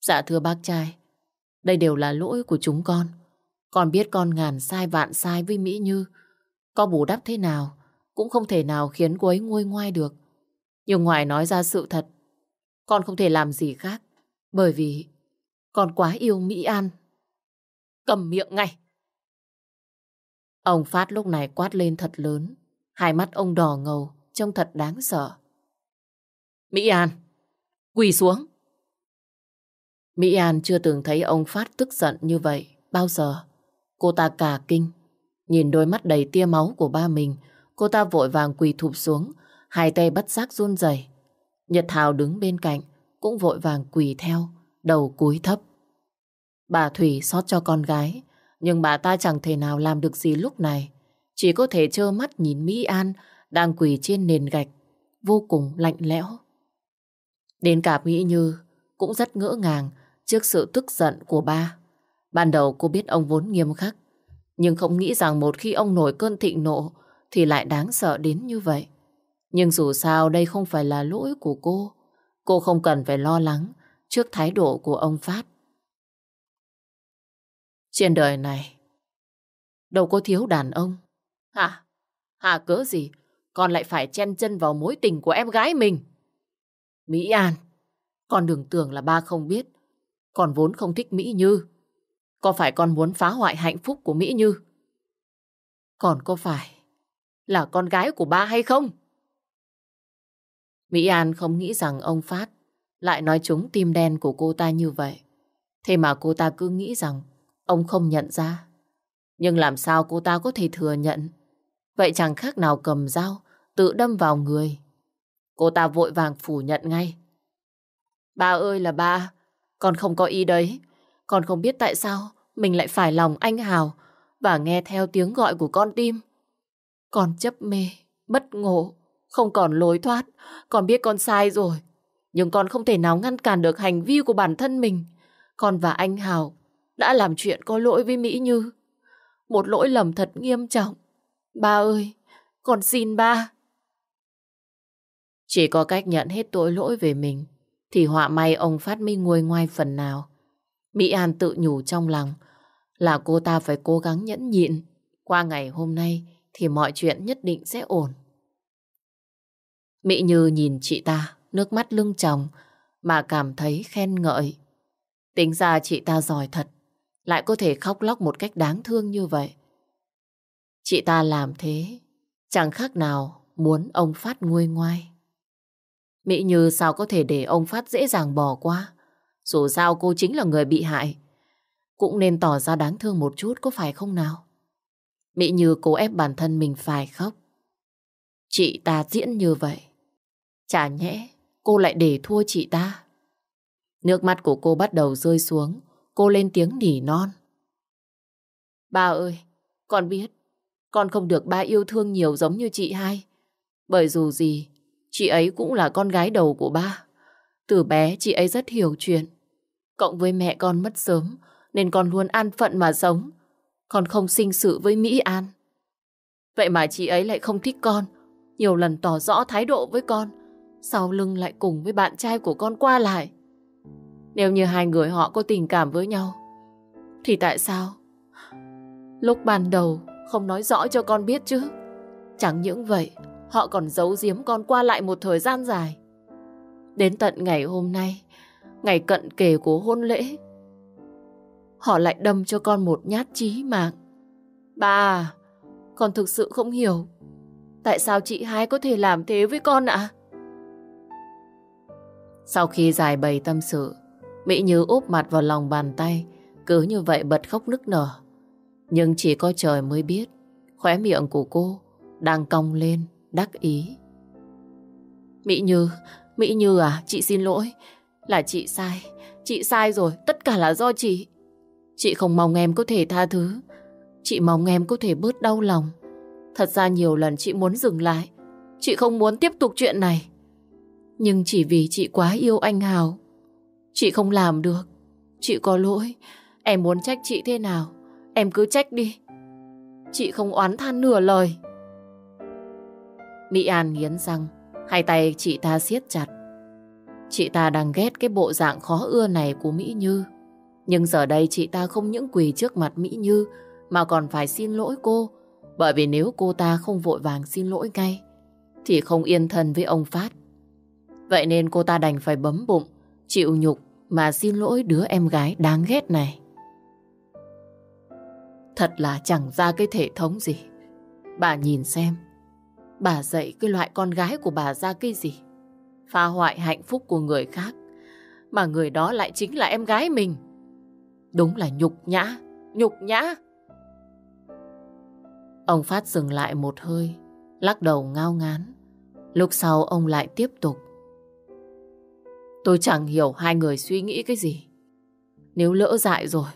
Dạ thưa bác trai, đây đều là lỗi của chúng con. Con biết con ngàn sai vạn sai với Mỹ Như. Có bù đắp thế nào cũng không thể nào khiến cô ấy nguôi ngoai được. Nhưng ngoài nói ra sự thật, con không thể làm gì khác. Bởi vì con quá yêu Mỹ An. Cầm miệng ngay. Ông Phát lúc này quát lên thật lớn. Hai mắt ông đỏ ngầu, trông thật đáng sợ. Mỹ An, quỳ xuống. Mỹ An chưa từng thấy ông Phát tức giận như vậy bao giờ. Cô ta cả kinh, nhìn đôi mắt đầy tia máu của ba mình, cô ta vội vàng quỳ thụp xuống, hai tay bất giác run rẩy. Nhật Thảo đứng bên cạnh, cũng vội vàng quỳ theo, đầu cúi thấp. Bà Thủy xót cho con gái, nhưng bà ta chẳng thể nào làm được gì lúc này. Chỉ có thể trơ mắt nhìn Mỹ An đang quỳ trên nền gạch, vô cùng lạnh lẽo. Đến cả Mỹ Như cũng rất ngỡ ngàng trước sự tức giận của ba. Ban đầu cô biết ông vốn nghiêm khắc, nhưng không nghĩ rằng một khi ông nổi cơn thịnh nộ thì lại đáng sợ đến như vậy. Nhưng dù sao đây không phải là lỗi của cô. Cô không cần phải lo lắng trước thái độ của ông Phát. Trên đời này, đâu có thiếu đàn ông. Hả? Hả cớ gì? Con lại phải chen chân vào mối tình của em gái mình. Mỹ An, con đừng tưởng là ba không biết. Con vốn không thích Mỹ Như. Có phải con muốn phá hoại hạnh phúc của Mỹ Như? Còn có phải là con gái của ba hay không? Mỹ An không nghĩ rằng ông Phát lại nói trúng tim đen của cô ta như vậy. Thế mà cô ta cứ nghĩ rằng ông không nhận ra. Nhưng làm sao cô ta có thể thừa nhận? Vậy chẳng khác nào cầm dao, tự đâm vào người. Cô ta vội vàng phủ nhận ngay. Ba ơi là ba, con không có ý đấy. Con không biết tại sao mình lại phải lòng anh Hào và nghe theo tiếng gọi của con tim. Con chấp mê, bất ngộ, không còn lối thoát. Con biết con sai rồi. Nhưng con không thể nào ngăn cản được hành vi của bản thân mình. Con và anh Hào đã làm chuyện có lỗi với Mỹ Như. Một lỗi lầm thật nghiêm trọng. Ba ơi, con xin ba. Chỉ có cách nhận hết tội lỗi về mình thì họa may ông Phát minh nguôi ngoai phần nào. Mỹ An tự nhủ trong lòng là cô ta phải cố gắng nhẫn nhịn. Qua ngày hôm nay thì mọi chuyện nhất định sẽ ổn. Mỹ Như nhìn chị ta, nước mắt lưng tròng mà cảm thấy khen ngợi. Tính ra chị ta giỏi thật, lại có thể khóc lóc một cách đáng thương như vậy. Chị ta làm thế, chẳng khác nào muốn ông Phát nguôi ngoai. Mỹ Như sao có thể để ông Phát dễ dàng bỏ qua? Dù sao cô chính là người bị hại. Cũng nên tỏ ra đáng thương một chút có phải không nào? Mỹ Như cố ép bản thân mình phải khóc. Chị ta diễn như vậy. Chả nhẽ cô lại để thua chị ta. Nước mắt của cô bắt đầu rơi xuống. Cô lên tiếng nỉ non. Ba ơi, con biết. Con không được ba yêu thương nhiều giống như chị hai. Bởi dù gì, chị ấy cũng là con gái đầu của ba. Từ bé chị ấy rất hiểu chuyện. Cộng với mẹ con mất sớm, nên con luôn an phận mà sống. Con không sinh sự với Mỹ An. Vậy mà chị ấy lại không thích con, nhiều lần tỏ rõ thái độ với con, sau lưng lại cùng với bạn trai của con qua lại. Nếu như hai người họ có tình cảm với nhau, thì tại sao? Lúc ban đầu không nói rõ cho con biết chứ. Chẳng những vậy, họ còn giấu giếm con qua lại một thời gian dài. Đến tận ngày hôm nay, ngày cận kề của hôn lễ, họ lại đâm cho con một nhát chí mạng. Ba, con thực sự không hiểu. Tại sao chị hai có thể làm thế với con ạ? Sau khi giải bày tâm sự, Mỹ Như úp mặt vào lòng bàn tay, cứ như vậy bật khóc nức nở. Nhưng chỉ có trời mới biết, khóe miệng của cô đang cong lên, đắc ý. Mỹ Như, Mỹ Như à, chị xin lỗi. Là chị sai, chị sai rồi, tất cả là do chị. Chị không mong em có thể tha thứ. Chị mong em có thể bớt đau lòng. Thật ra nhiều lần chị muốn dừng lại. Chị không muốn tiếp tục chuyện này. Nhưng chỉ vì chị quá yêu anh Hào. Chị không làm được. Chị có lỗi. Em muốn trách chị thế nào? Em cứ trách đi. Chị không oán than nửa lời. Mỹ An nghiến răng. Hai tay chị ta siết chặt. Chị ta đang ghét cái bộ dạng khó ưa này của Mỹ Như. Nhưng giờ đây chị ta không những quỳ trước mặt Mỹ Như mà còn phải xin lỗi cô Bởi vì nếu cô ta không vội vàng xin lỗi ngay, thì không yên thân với ông Phát. Vậy nên cô ta đành phải bấm bụng, chịu nhục mà xin lỗi đứa em gái đáng ghét này. Thật là chẳng ra cái thể thống gì. Bà nhìn xem, bà dạy cái loại con gái của bà ra cái gì? Phá hoại hạnh phúc của người khác, mà người đó lại chính là em gái mình. Đúng là nhục nhã, nhục nhã. Ông Phát dừng lại một hơi, lắc đầu ngao ngán. Lúc sau ông lại tiếp tục. Tôi chẳng hiểu hai người suy nghĩ cái gì. Nếu lỡ dại rồi,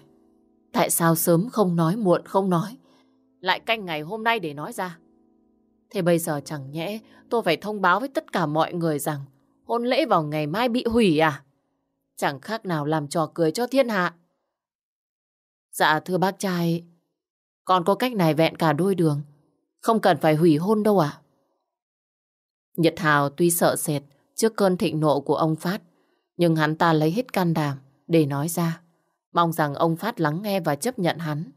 tại sao sớm không nói muộn không nói, lại canh ngày hôm nay để nói ra. Thế bây giờ chẳng nhẽ tôi phải thông báo với tất cả mọi người rằng hôn lễ vào ngày mai bị hủy à? Chẳng khác nào làm trò cười cho thiên hạ. Dạ thưa bác trai, con có cách này vẹn cả đôi đường. Không cần phải hủy hôn đâu à? Nhật Hào tuy sợ sệt trước cơn thịnh nộ của ông Phát, nhưng hắn ta lấy hết can đảm để nói ra. Mong rằng ông Phát lắng nghe và chấp nhận hắn.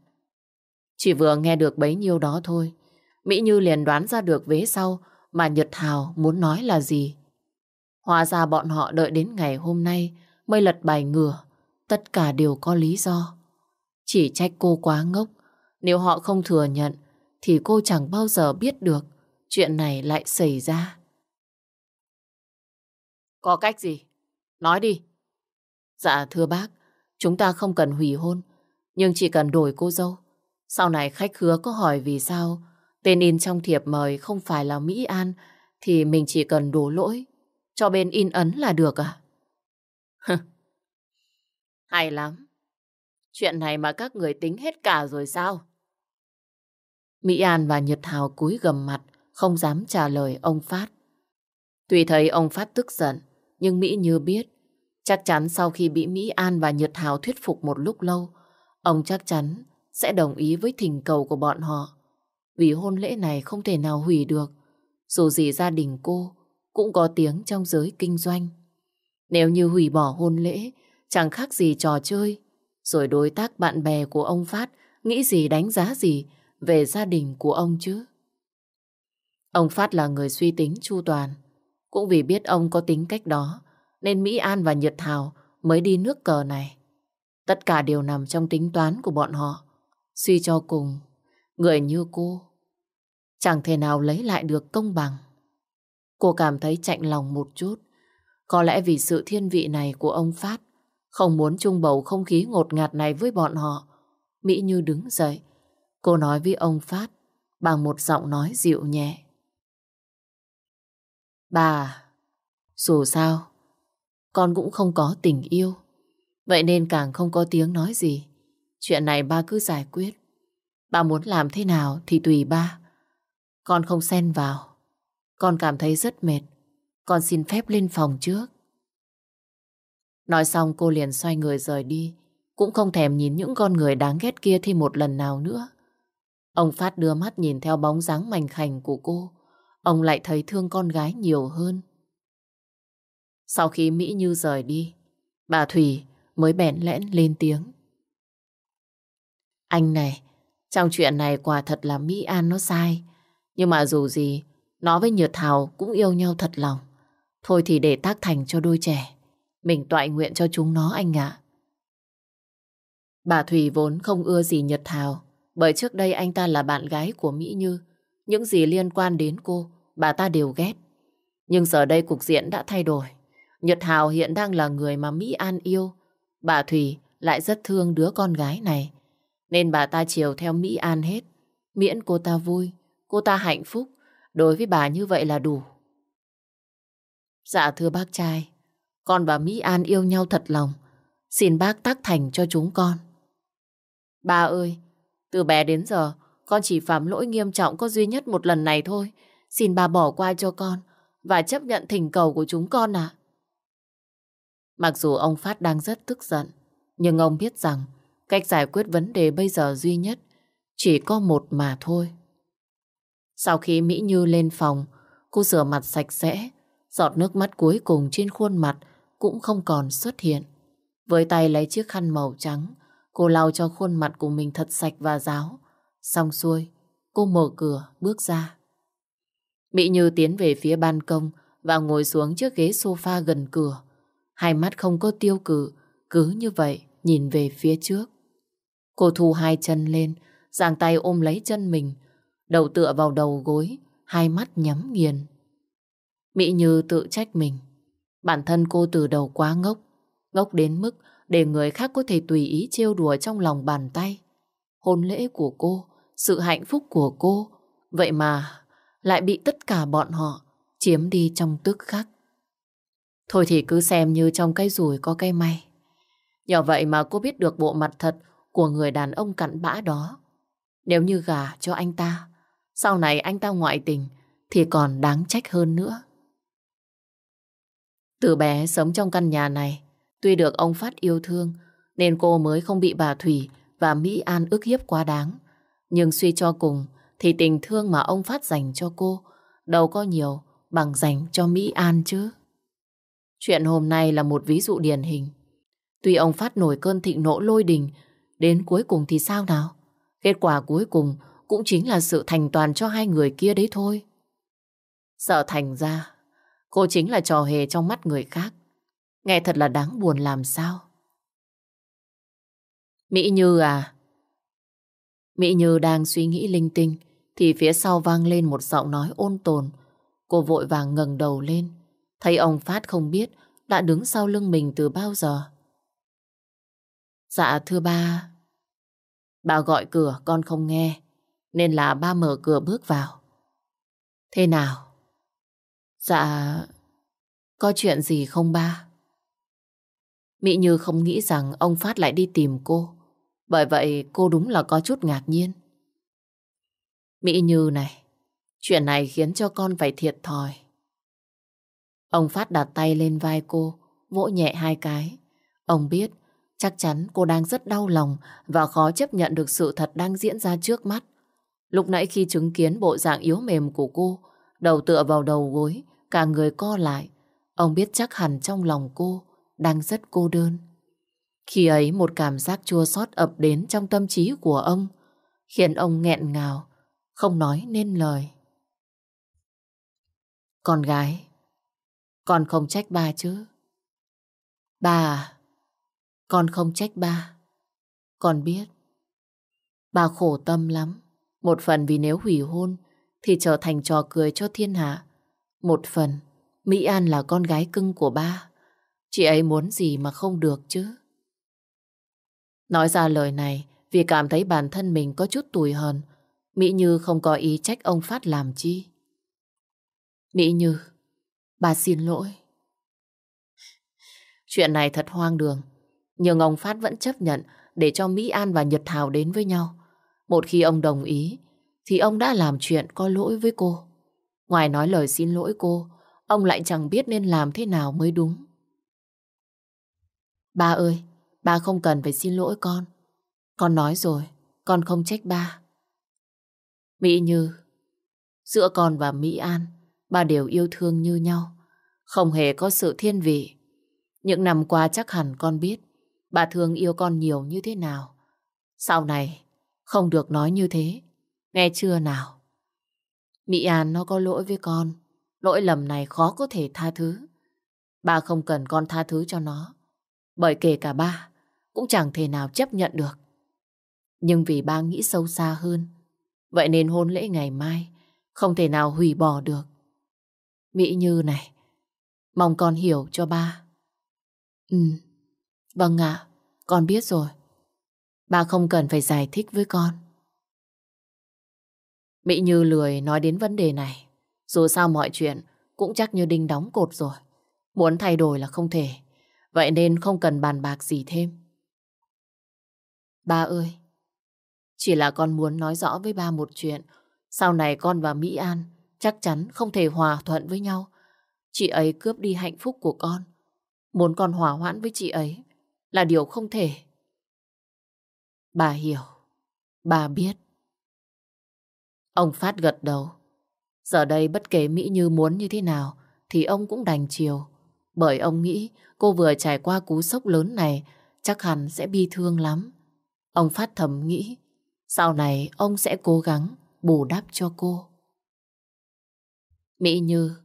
Chỉ vừa nghe được bấy nhiêu đó thôi, Mỹ Như liền đoán ra được vế sau mà Nhật Hào muốn nói là gì. Hóa ra bọn họ đợi đến ngày hôm nay mới lật bài ngửa, tất cả đều có lý do. Chỉ trách cô quá ngốc, nếu họ không thừa nhận thì cô chẳng bao giờ biết được chuyện này lại xảy ra. Có cách gì? Nói đi. Dạ thưa bác, chúng ta không cần hủy hôn, nhưng chỉ cần đổi cô dâu. Sau này khách hứa có hỏi vì sao tên in trong thiệp mời không phải là Mỹ An, thì mình chỉ cần đổ lỗi cho bên in ấn là được à? Hay lắm. Chuyện này mà các người tính hết cả rồi sao? Mỹ An và Nhật Hào cúi gầm mặt, không dám trả lời ông Phát. Tuy thấy ông Phát tức giận, nhưng Mỹ Như biết, chắc chắn sau khi bị Mỹ An và Nhật Hào thuyết phục một lúc lâu, ông chắc chắn sẽ đồng ý với thỉnh cầu của bọn họ. Vì hôn lễ này không thể nào hủy được, dù gì gia đình cô cũng có tiếng trong giới kinh doanh. Nếu như hủy bỏ hôn lễ, chẳng khác gì trò chơi, rồi đối tác bạn bè của ông Phát nghĩ gì đánh giá gì về gia đình của ông chứ. Ông Phát là người suy tính chu toàn, cũng vì biết ông có tính cách đó, nên Mỹ An và Nhật Thảo mới đi nước cờ này. Tất cả đều nằm trong tính toán của bọn họ. Suy cho cùng, người như cô chẳng thể nào lấy lại được công bằng. Cô cảm thấy chạnh lòng một chút. Có lẽ vì sự thiên vị này của ông Phát, không muốn chung bầu không khí ngột ngạt này với bọn họ. Mỹ Như đứng dậy. Cô nói với ông Phát bằng một giọng nói dịu nhẹ. Bà, dù sao, con cũng không có tình yêu. Vậy nên càng không có tiếng nói gì. Chuyện này ba cứ giải quyết. ba muốn làm thế nào thì tùy ba. Con không xen vào. Con cảm thấy rất mệt. Con xin phép lên phòng trước. Nói xong cô liền xoay người rời đi. Cũng không thèm nhìn những con người đáng ghét kia thêm một lần nào nữa. Ông Phát đưa mắt nhìn theo bóng dáng mảnh khảnh của cô. Ông lại thấy thương con gái nhiều hơn. Sau khi Mỹ Như rời đi, bà Thủy mới bèn lẽn lên tiếng. Anh này, trong chuyện này quả thật là Mỹ An nó sai. Nhưng mà dù gì, nó với Nhược Thảo cũng yêu nhau thật lòng. Thôi thì để tác thành cho đôi trẻ. Mình toại nguyện cho chúng nó anh ạ. Bà Thủy vốn không ưa gì Nhật Thảo. Bởi trước đây anh ta là bạn gái của Mỹ Như. Những gì liên quan đến cô, bà ta đều ghét. Nhưng giờ đây cục diện đã thay đổi. Nhật Thảo hiện đang là người mà Mỹ An yêu. Bà Thủy lại rất thương đứa con gái này. Nên bà ta chiều theo Mỹ An hết. Miễn cô ta vui, cô ta hạnh phúc. Đối với bà như vậy là đủ. Dạ thưa bác trai, con và Mỹ An yêu nhau thật lòng. Xin bác tác thành cho chúng con. Ba ơi, từ bé đến giờ, con chỉ phạm lỗi nghiêm trọng có duy nhất một lần này thôi. Xin bà bỏ qua cho con và chấp nhận thỉnh cầu của chúng con ạ. Mặc dù ông Phát đang rất tức giận, nhưng ông biết rằng cách giải quyết vấn đề bây giờ duy nhất chỉ có một mà thôi. Sau khi Mỹ Như lên phòng, cô rửa mặt sạch sẽ, giọt nước mắt cuối cùng trên khuôn mặt cũng không còn xuất hiện. Với tay lấy chiếc khăn màu trắng, cô lau cho khuôn mặt của mình thật sạch và ráo. Xong xuôi, cô mở cửa bước ra. Mỹ Như tiến về phía ban công và ngồi xuống chiếc ghế sofa gần cửa. Hai mắt không có tiêu cự, cứ như vậy nhìn về phía trước. Cô thu hai chân lên, giang tay ôm lấy chân mình, đầu tựa vào đầu gối, hai mắt nhắm nghiền. Mỹ Như tự trách mình. Bản thân cô từ đầu quá ngốc, ngốc đến mức để người khác có thể tùy ý trêu đùa trong lòng bàn tay. Hôn lễ của cô, sự hạnh phúc của cô, vậy mà lại bị tất cả bọn họ chiếm đi trong tức khắc. Thôi thì cứ xem như trong cái rủi có cái may. Nhờ vậy mà cô biết được bộ mặt thật của người đàn ông cặn bã đó. Nếu như gả cho anh ta, sau này anh ta ngoại tình thì còn đáng trách hơn nữa. Từ bé sống trong căn nhà này, tuy được ông Phát yêu thương nên cô mới không bị bà Thủy và Mỹ An ức hiếp quá đáng. Nhưng suy cho cùng thì tình thương mà ông Phát dành cho cô đâu có nhiều bằng dành cho Mỹ An chứ. Chuyện hôm nay là một ví dụ điển hình. Tuy ông Phát nổi cơn thịnh nộ lôi đình, đến cuối cùng thì sao nào? Kết quả cuối cùng cũng chính là sự thành toàn cho hai người kia đấy thôi. Sợ thành ra, cô chính là trò hề trong mắt người khác. Nghe thật là đáng buồn làm sao. Mỹ Như à? Mỹ Như đang suy nghĩ linh tinh, thì phía sau vang lên một giọng nói ôn tồn. Cô vội vàng ngẩng đầu lên, thấy ông Phát không biết đã đứng sau lưng mình từ bao giờ. Dạ thưa ba. Bà gọi cửa con không nghe, nên là ba mở cửa bước vào. Thế nào? Dạ, có chuyện gì không ba? Mỹ Như không nghĩ rằng ông Phát lại đi tìm cô. Bởi vậy cô đúng là có chút ngạc nhiên. Mỹ Như này, chuyện này khiến cho con phải thiệt thòi. Ông Phát đặt tay lên vai cô, vỗ nhẹ hai cái. Ông biết chắc chắn cô đang rất đau lòng và khó chấp nhận được sự thật đang diễn ra trước mắt. Lúc nãy khi chứng kiến bộ dạng yếu mềm của cô, đầu tựa vào đầu gối, cả người co lại, ông biết chắc hẳn trong lòng cô đang rất cô đơn. Khi ấy một cảm giác chua xót ập đến trong tâm trí của ông, khiến ông nghẹn ngào, không nói nên lời. Con gái, con không trách ba chứ. Ba à, con không trách ba. Con biết, ba khổ tâm lắm. Một phần vì nếu hủy hôn thì trở thành trò cười cho thiên hạ. Một phần, Mỹ An là con gái cưng của ba. Chị ấy muốn gì mà không được chứ. Nói ra lời này vì cảm thấy bản thân mình có chút tủi hờn. Mỹ Như không có ý trách ông Phát làm chi. Mỹ Như, bà xin lỗi. Chuyện này thật hoang đường. Nhưng ông Phát vẫn chấp nhận để cho Mỹ An và Nhật Thảo đến với nhau. Một khi ông đồng ý, thì ông đã làm chuyện có lỗi với cô. Ngoài nói lời xin lỗi cô, ông lại chẳng biết nên làm thế nào mới đúng. Ba ơi, ba không cần phải xin lỗi con. Con nói rồi, con không trách ba. Mỹ Như, giữa con và Mỹ An, ba đều yêu thương như nhau. Không hề có sự thiên vị. Những năm qua chắc hẳn con biết bà thương yêu con nhiều như thế nào. Sau này, không được nói như thế. Nghe chưa nào? Mỹ An nó có lỗi với con. Lỗi lầm này khó có thể tha thứ. Ba không cần con tha thứ cho nó. Bởi kể cả ba cũng chẳng thể nào chấp nhận được. Nhưng vì ba nghĩ sâu xa hơn, vậy nên hôn lễ ngày mai không thể nào hủy bỏ được. Mỹ Như này, mong con hiểu cho ba. Ừ, vâng ạ, con biết rồi. Ba không cần phải giải thích với con. Mỹ Như lười nói đến vấn đề này. Dù sao mọi chuyện cũng chắc như đinh đóng cột rồi. Muốn thay đổi là không thể. Vậy nên không cần bàn bạc gì thêm. Ba ơi, chỉ là con muốn nói rõ với ba một chuyện. Sau này con và Mỹ An chắc chắn không thể hòa thuận với nhau. Chị ấy cướp đi hạnh phúc của con. Muốn con hòa hoãn với chị ấy là điều không thể. Bà hiểu, bà biết. Ông Phát gật đầu. Giờ đây bất kể Mỹ Như muốn như thế nào thì ông cũng đành chiều. Bởi ông nghĩ cô vừa trải qua cú sốc lớn này chắc hẳn sẽ bi thương lắm. Ông Phát thầm nghĩ sau này ông sẽ cố gắng bù đắp cho cô. Mỹ Như,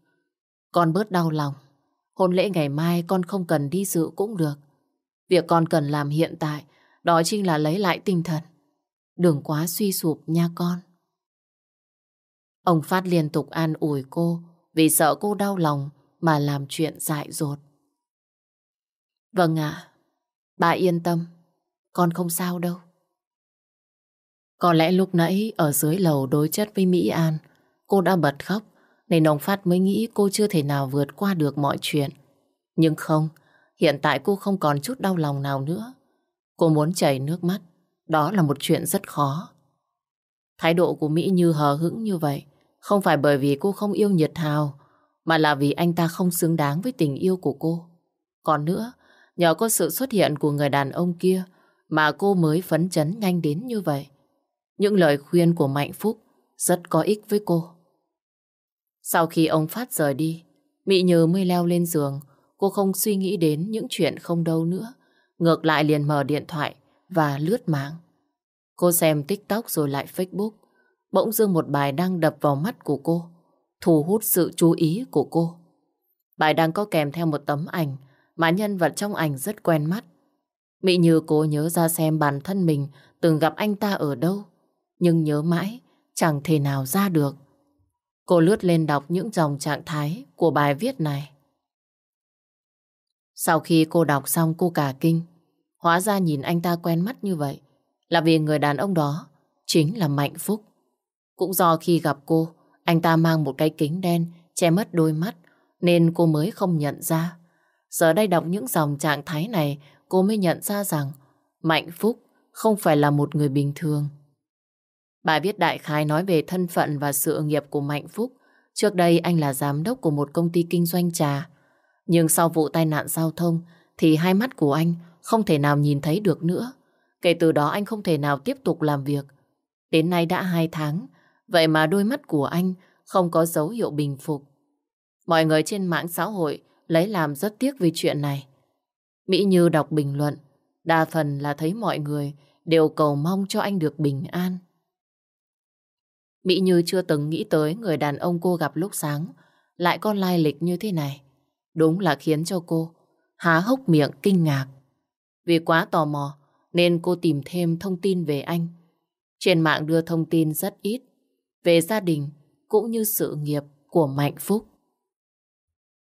con bớt đau lòng. Hôn lễ ngày mai con không cần đi dự cũng được. Việc con cần làm hiện tại đó chính là lấy lại tinh thần. Đừng quá suy sụp nha con. Ông Phát liên tục an ủi cô vì sợ cô đau lòng mà làm chuyện dại dột. Vâng ạ, bà yên tâm, con không sao đâu. Có lẽ lúc nãy ở dưới lầu đối chất với Mỹ An, cô đã bật khóc, nên ông Phát mới nghĩ cô chưa thể nào vượt qua được mọi chuyện. Nhưng không, hiện tại cô không còn chút đau lòng nào nữa. Cô muốn chảy nước mắt, đó là một chuyện rất khó. Thái độ của Mỹ Như hờ hững như vậy, không phải bởi vì cô không yêu Nhật Hào, mà là vì anh ta không xứng đáng với tình yêu của cô. Còn nữa, nhờ có sự xuất hiện của người đàn ông kia mà cô mới phấn chấn nhanh đến như vậy. Những lời khuyên của Mạnh Phúc rất có ích với cô. Sau khi ông Phát rời đi, Mỹ Như mới leo lên giường, cô không suy nghĩ đến những chuyện không đâu nữa. Ngược lại liền mở điện thoại và lướt mạng. Cô xem TikTok rồi lại Facebook. Bỗng dưng một bài đăng đập vào mắt của cô, thu hút sự chú ý của cô. Bài đăng có kèm theo một tấm ảnh mà nhân vật trong ảnh rất quen mắt. Mỹ Như cố nhớ ra xem bản thân mình từng gặp anh ta ở đâu, nhưng nhớ mãi chẳng thể nào ra được. Cô lướt lên đọc những dòng trạng thái của bài viết này. Sau khi cô đọc xong cô cả kinh, hóa ra nhìn anh ta quen mắt như vậy là vì người đàn ông đó chính là Mạnh Phúc. Cũng do khi gặp cô, anh ta mang một cái kính đen che mất đôi mắt nên cô mới không nhận ra. Giờ đây đọc những dòng trạng thái này cô mới nhận ra rằng Mạnh Phúc không phải là một người bình thường. Bài viết đại khái nói về thân phận và sự nghiệp của Mạnh Phúc. Trước đây anh là giám đốc của một công ty kinh doanh trà. Nhưng sau vụ tai nạn giao thông thì hai mắt của anh không thể nào nhìn thấy được nữa. Kể từ đó anh không thể nào tiếp tục làm việc. Đến nay đã hai tháng, vậy mà đôi mắt của anh không có dấu hiệu bình phục. Mọi người trên mạng xã hội lấy làm rất tiếc vì chuyện này. Mỹ Như đọc bình luận, đa phần là thấy mọi người đều cầu mong cho anh được bình an. Mỹ Như chưa từng nghĩ tới người đàn ông cô gặp lúc sáng lại có lai lịch như thế này. Đúng là khiến cho cô há hốc miệng kinh ngạc. Vì quá tò mò nên cô tìm thêm thông tin về anh. Trên mạng đưa thông tin rất ít về gia đình cũng như sự nghiệp của Mạnh Phúc.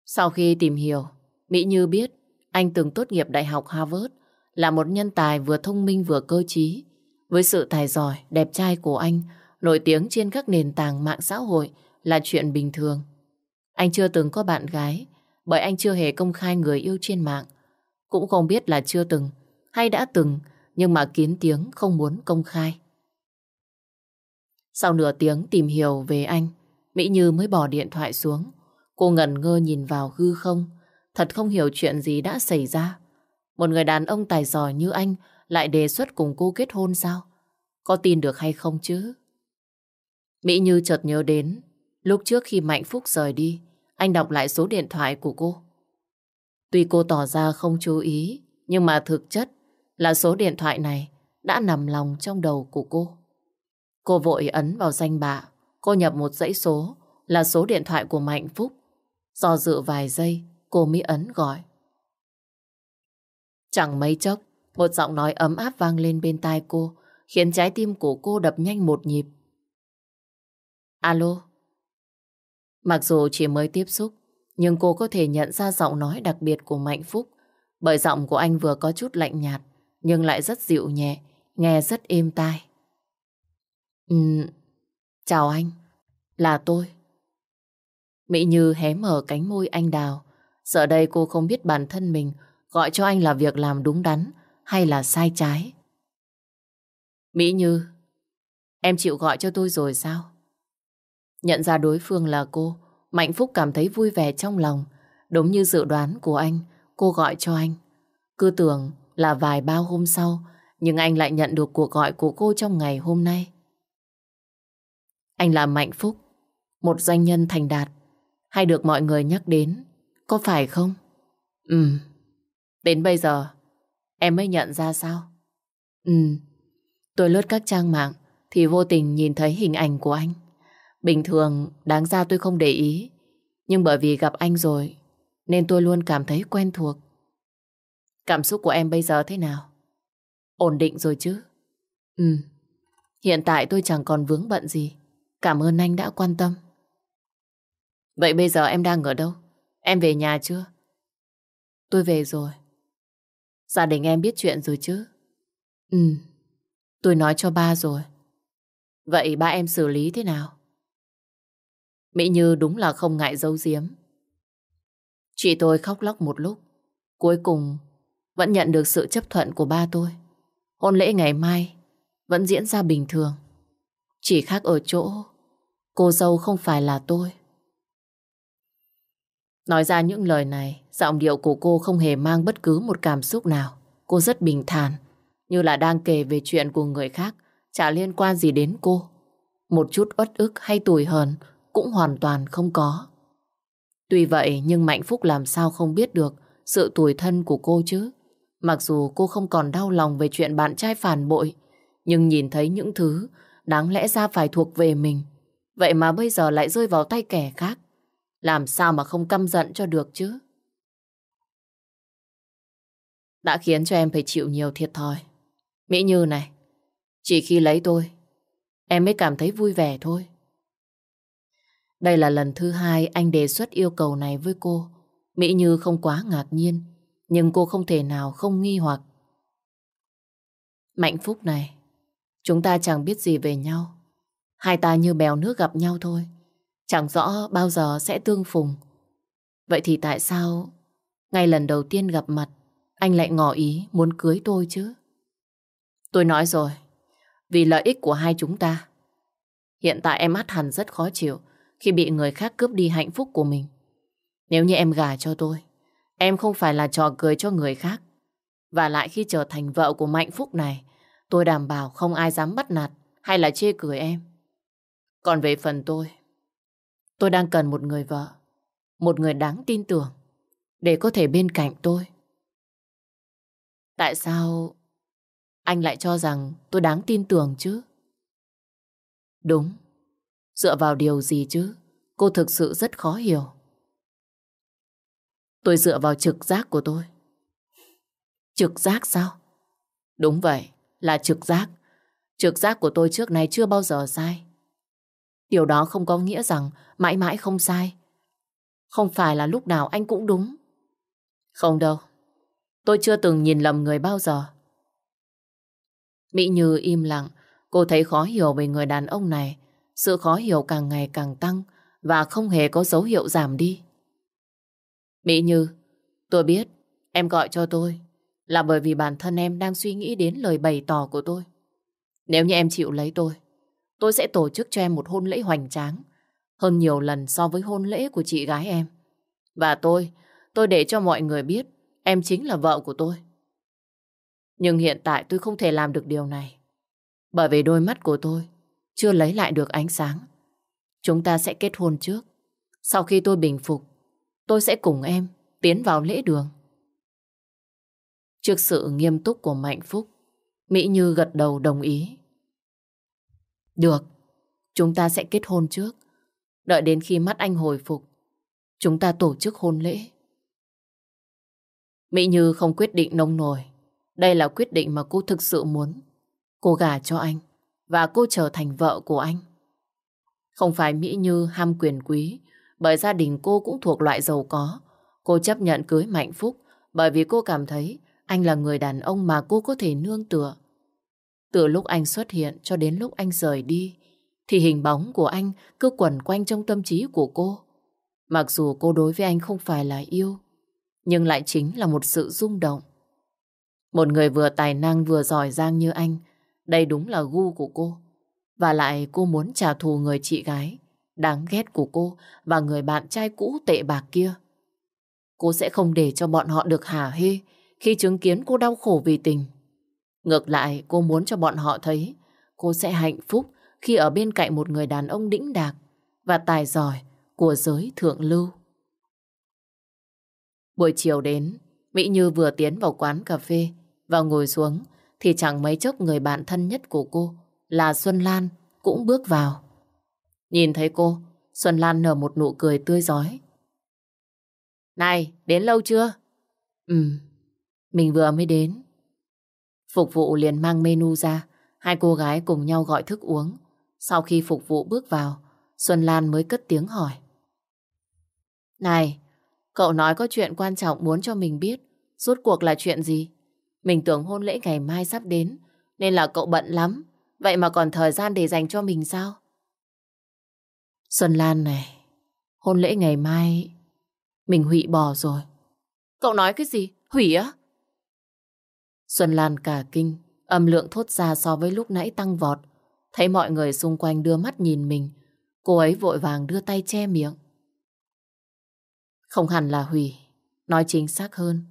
Sau khi tìm hiểu, Mỹ Như biết anh từng tốt nghiệp Đại học Harvard là một nhân tài vừa thông minh vừa cơ trí. Với sự tài giỏi, đẹp trai của anh, nổi tiếng trên các nền tảng mạng xã hội là chuyện bình thường. Anh chưa từng có bạn gái bởi anh chưa hề công khai người yêu trên mạng. Cũng không biết là chưa từng hay đã từng nhưng mà kiến tiếng không muốn công khai. Sau nửa tiếng tìm hiểu về anh, Mỹ Như mới bỏ điện thoại xuống. Cô ngẩn ngơ nhìn vào hư không, thật không hiểu chuyện gì đã xảy ra. Một người đàn ông tài giỏi như anh lại đề xuất cùng cô kết hôn sao? Có tin được hay không chứ? Mỹ Như chợt nhớ đến lúc trước khi Mạnh Phúc rời đi, anh đọc lại số điện thoại của cô. Tuy cô tỏ ra không chú ý, nhưng mà thực chất là số điện thoại này đã nằm lòng trong đầu của cô. Cô vội ấn vào danh bạ, cô nhập một dãy số là số điện thoại của Mạnh Phúc. Do dự vài giây, cô mới ấn gọi. Chẳng mấy chốc, một giọng nói ấm áp vang lên bên tai cô, khiến trái tim của cô đập nhanh một nhịp. Alo? Mặc dù chỉ mới tiếp xúc, nhưng cô có thể nhận ra giọng nói đặc biệt của Mạnh Phúc, bởi giọng của anh vừa có chút lạnh nhạt, nhưng lại rất dịu nhẹ, nghe rất êm tai. Ừ, chào anh, là tôi. Mỹ Như hé mở cánh môi anh đào, giờ đây cô không biết bản thân mình gọi cho anh là việc làm đúng đắn hay là sai trái. Mỹ Như, em chịu gọi cho tôi rồi sao? Nhận ra đối phương là cô, Mạnh Phúc cảm thấy vui vẻ trong lòng. Đúng như dự đoán của anh, cô gọi cho anh. Cứ tưởng là vài bao hôm sau, nhưng anh lại nhận được cuộc gọi của cô trong ngày hôm nay. Anh là Mạnh Phúc, một doanh nhân thành đạt, hay được mọi người nhắc đến, có phải không? Ừ, đến bây giờ, em mới nhận ra sao? Ừ, tôi lướt các trang mạng, thì vô tình nhìn thấy hình ảnh của anh. Bình thường đáng ra tôi không để ý, nhưng bởi vì gặp anh rồi nên tôi luôn cảm thấy quen thuộc. Cảm xúc của em bây giờ thế nào? Ổn định rồi chứ? Ừ, hiện tại tôi chẳng còn vướng bận gì. Cảm ơn anh đã quan tâm. Vậy bây giờ em đang ở đâu? Em về nhà chưa? Tôi về rồi. Gia đình em biết chuyện rồi chứ? Ừ, tôi nói cho ba rồi. Vậy ba em xử lý thế nào? Mỹ Như đúng là không ngại giấu giếm. Chị tôi khóc lóc một lúc. Cuối cùng vẫn nhận được sự chấp thuận của ba tôi. Hôn lễ ngày mai vẫn diễn ra bình thường. Chỉ khác ở chỗ cô dâu không phải là tôi. Nói ra những lời này, giọng điệu của cô không hề mang bất cứ một cảm xúc nào. Cô rất bình thản, như là đang kể về chuyện của người khác, chả liên quan gì đến cô. Một chút uất ức hay tủi hờn cũng hoàn toàn không có. Tuy vậy nhưng Mạnh Phúc làm sao không biết được sự tủi thân của cô chứ. Mặc dù cô không còn đau lòng về chuyện bạn trai phản bội, nhưng nhìn thấy những thứ đáng lẽ ra phải thuộc về mình. Vậy mà bây giờ lại rơi vào tay kẻ khác. Làm sao mà không căm giận cho được chứ? Đã khiến cho em phải chịu nhiều thiệt thòi. Mỹ Như này, chỉ khi lấy tôi, em mới cảm thấy vui vẻ thôi. Đây là lần thứ hai anh đề xuất yêu cầu này với cô. Mỹ Như không quá ngạc nhiên, nhưng cô không thể nào không nghi hoặc. Mạnh phúc này, chúng ta chẳng biết gì về nhau. Hai ta như bèo nước gặp nhau thôi. Chẳng rõ bao giờ sẽ tương phùng. Vậy thì tại sao ngay lần đầu tiên gặp mặt anh lại ngỏ ý muốn cưới tôi chứ? Tôi nói rồi, vì lợi ích của hai chúng ta. Hiện tại em át hẳn rất khó chịu khi bị người khác cướp đi hạnh phúc của mình. Nếu như em gả cho tôi, em không phải là trò cười cho người khác. Và lại khi trở thành vợ của Mạnh Phúc này, tôi đảm bảo không ai dám bắt nạt hay là chê cười em. Còn về phần tôi, tôi đang cần một người vợ, một người đáng tin tưởng để có thể bên cạnh tôi. Tại sao anh lại cho rằng tôi đáng tin tưởng chứ? Đúng, Dựa vào điều gì chứ? Cô thực sự rất khó hiểu. Tôi dựa vào trực giác của tôi. Trực giác sao? Đúng vậy, là trực giác. Trực giác của tôi trước này chưa bao giờ sai. Điều đó không có nghĩa rằng mãi mãi không sai. Không phải là lúc nào anh cũng đúng. Không đâu. Tôi chưa từng nhìn lầm người bao giờ. Mỹ Như im lặng. Cô thấy khó hiểu về người đàn ông này. Sự khó hiểu càng ngày càng tăng và không hề có dấu hiệu giảm đi. Mỹ Như, tôi biết em gọi cho tôi là bởi vì bản thân em đang suy nghĩ đến lời bày tỏ của tôi. Nếu như em chịu lấy tôi, tôi sẽ tổ chức cho em một hôn lễ hoành tráng hơn nhiều lần so với hôn lễ của chị gái em. Và tôi, tôi để cho mọi người biết em chính là vợ của tôi. Nhưng hiện tại tôi không thể làm được điều này. Bởi vì đôi mắt của tôi chưa lấy lại được ánh sáng. Chúng ta sẽ kết hôn trước. Sau khi tôi bình phục, tôi sẽ cùng em tiến vào lễ đường. Trước sự nghiêm túc của Mạnh Phúc, Mỹ Như gật đầu đồng ý. Được, chúng ta sẽ kết hôn trước. Đợi đến khi mắt anh hồi phục, chúng ta tổ chức hôn lễ. Mỹ Như không quyết định nông nổi. Đây là quyết định mà cô thực sự muốn. Cô gả cho anh và cô trở thành vợ của anh. Không phải Mỹ Như ham quyền quý, bởi gia đình cô cũng thuộc loại giàu có. Cô chấp nhận cưới Mạnh Phúc bởi vì cô cảm thấy anh là người đàn ông mà cô có thể nương tựa. Từ lúc anh xuất hiện cho đến lúc anh rời đi, thì hình bóng của anh cứ quẩn quanh trong tâm trí của cô. Mặc dù cô đối với anh không phải là yêu, nhưng lại chính là một sự rung động. Một người vừa tài năng vừa giỏi giang như anh đây đúng là gu của cô. Và lại cô muốn trả thù người chị gái đáng ghét của cô và người bạn trai cũ tệ bạc kia. Cô sẽ không để cho bọn họ được hả hê khi chứng kiến cô đau khổ vì tình. Ngược lại, cô muốn cho bọn họ thấy cô sẽ hạnh phúc khi ở bên cạnh một người đàn ông đĩnh đạc và tài giỏi của giới thượng lưu. Buổi chiều đến, Mỹ Như vừa tiến vào quán cà phê và ngồi xuống thì chẳng mấy chốc người bạn thân nhất của cô là Xuân Lan cũng bước vào. Nhìn thấy cô, Xuân Lan nở một nụ cười tươi giói. Này, đến lâu chưa? Ừ, mình vừa mới đến. Phục vụ liền mang menu ra, hai cô gái cùng nhau gọi thức uống. Sau khi phục vụ bước vào, Xuân Lan mới cất tiếng hỏi. Này, cậu nói có chuyện quan trọng muốn cho mình biết, rốt cuộc là chuyện gì? Mình tưởng hôn lễ ngày mai sắp đến, nên là cậu bận lắm. Vậy mà còn thời gian để dành cho mình sao? Xuân Lan này, hôn lễ ngày mai mình hủy bỏ rồi. Cậu nói cái gì? Hủy á? Xuân Lan cả kinh, âm lượng thốt ra so với lúc nãy tăng vọt. Thấy mọi người xung quanh đưa mắt nhìn mình, cô ấy vội vàng đưa tay che miệng. Không hẳn là hủy, nói chính xác hơn.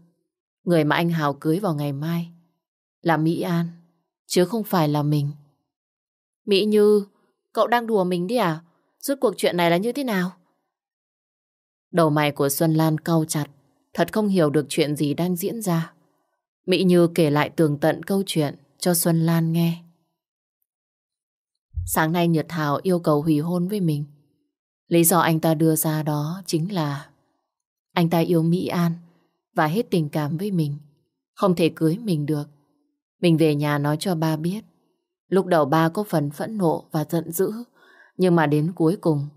Người mà anh Hào cưới vào ngày mai là Mỹ An, chứ không phải là mình. Mỹ Như, cậu đang đùa mình đi à? Rốt cuộc chuyện này là như thế nào? Đầu mày của Xuân Lan cau chặt, thật không hiểu được chuyện gì đang diễn ra. Mỹ Như kể lại tường tận câu chuyện cho Xuân Lan nghe. Sáng nay Nhật Thảo yêu cầu hủy hôn với mình. Lý do anh ta đưa ra đó chính là anh ta yêu Mỹ An và hết tình cảm với mình. Không thể cưới mình được. Mình về nhà nói cho ba biết. Lúc đầu ba có phần phẫn nộ và giận dữ. Nhưng mà đến cuối cùng,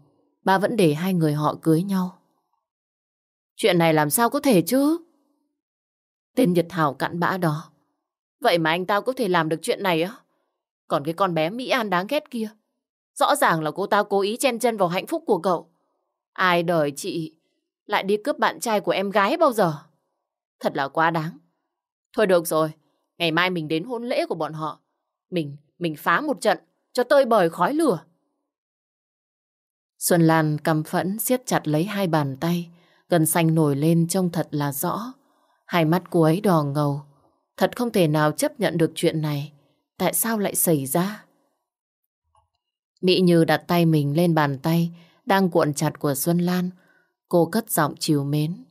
ba vẫn để hai người họ cưới nhau. Chuyện này làm sao có thể chứ? Tên Nhật Thảo cặn bã đó. Vậy mà anh ta có thể làm được chuyện này á? Còn cái con bé Mỹ An đáng ghét kia. Rõ ràng là cô ta cố ý chen chân vào hạnh phúc của cậu. Ai đời chị lại đi cướp bạn trai của em gái bao giờ? Thật là quá đáng. Thôi được rồi, ngày mai mình đến hôn lễ của bọn họ. Mình, mình phá một trận cho tơi bời khói lửa. Xuân Lan cầm phẫn siết chặt lấy hai bàn tay, gần xanh nổi lên trông thật là rõ. Hai mắt cô ấy đỏ ngầu, thật không thể nào chấp nhận được chuyện này. Tại sao lại xảy ra? Mỹ Như đặt tay mình lên bàn tay đang cuộn chặt của Xuân Lan. Cô cất giọng chiều mến.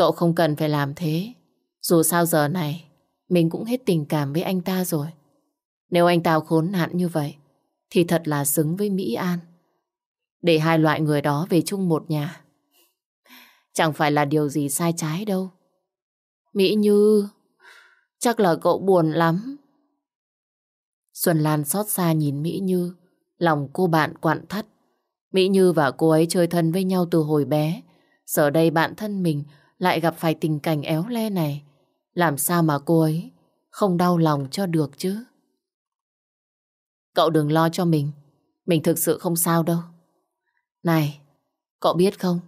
Cậu không cần phải làm thế. Dù sao giờ này, mình cũng hết tình cảm với anh ta rồi. Nếu anh ta khốn nạn như vậy, thì thật là xứng với Mỹ An. Để hai loại người đó về chung một nhà. Chẳng phải là điều gì sai trái đâu. Mỹ Như, chắc là cậu buồn lắm. Xuân Lan xót xa nhìn Mỹ Như, lòng cô bạn quặn thắt. Mỹ Như và cô ấy chơi thân với nhau từ hồi bé. Giờ đây bạn thân mình lại gặp phải tình cảnh éo le này. Làm sao mà cô ấy không đau lòng cho được chứ? Cậu đừng lo cho mình. Mình thực sự không sao đâu. Này, cậu biết không?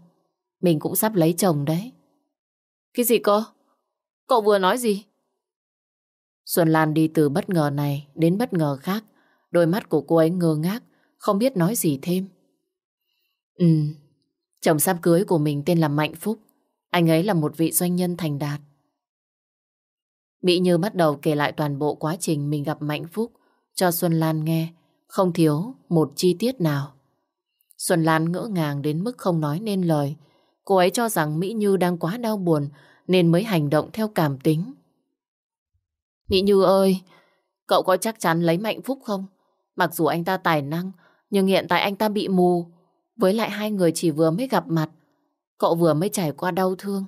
Mình cũng sắp lấy chồng đấy. Cái gì cơ? Cậu vừa nói gì? Xuân Lan đi từ bất ngờ này đến bất ngờ khác. Đôi mắt của cô ấy ngơ ngác, không biết nói gì thêm. Ừ, chồng sắp cưới của mình tên là Mạnh Phúc. Anh ấy là một vị doanh nhân thành đạt. Mỹ Như bắt đầu kể lại toàn bộ quá trình mình gặp Mạnh Phúc cho Xuân Lan nghe, không thiếu một chi tiết nào. Xuân Lan ngỡ ngàng đến mức không nói nên lời. Cô ấy cho rằng Mỹ Như đang quá đau buồn nên mới hành động theo cảm tính. Mỹ Như ơi, cậu có chắc chắn lấy Mạnh Phúc không? Mặc dù anh ta tài năng, nhưng hiện tại anh ta bị mù. Với lại hai người chỉ vừa mới gặp mặt. Cậu vừa mới trải qua đau thương.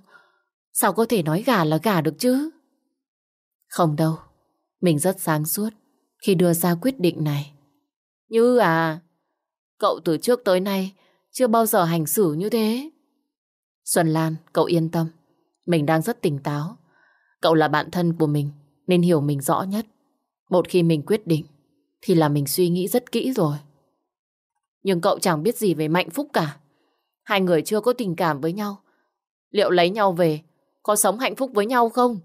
Sao có thể nói gà là gà được chứ? Không đâu, mình rất sáng suốt khi đưa ra quyết định này. Như à, cậu từ trước tới nay chưa bao giờ hành xử như thế. Xuân Lan, cậu yên tâm. Mình đang rất tỉnh táo. Cậu là bạn thân của mình nên hiểu mình rõ nhất. Một khi mình quyết định thì là mình suy nghĩ rất kỹ rồi. Nhưng cậu chẳng biết gì về Mạnh Phúc cả. Hai người chưa có tình cảm với nhau. Liệu lấy nhau về có sống hạnh phúc với nhau không?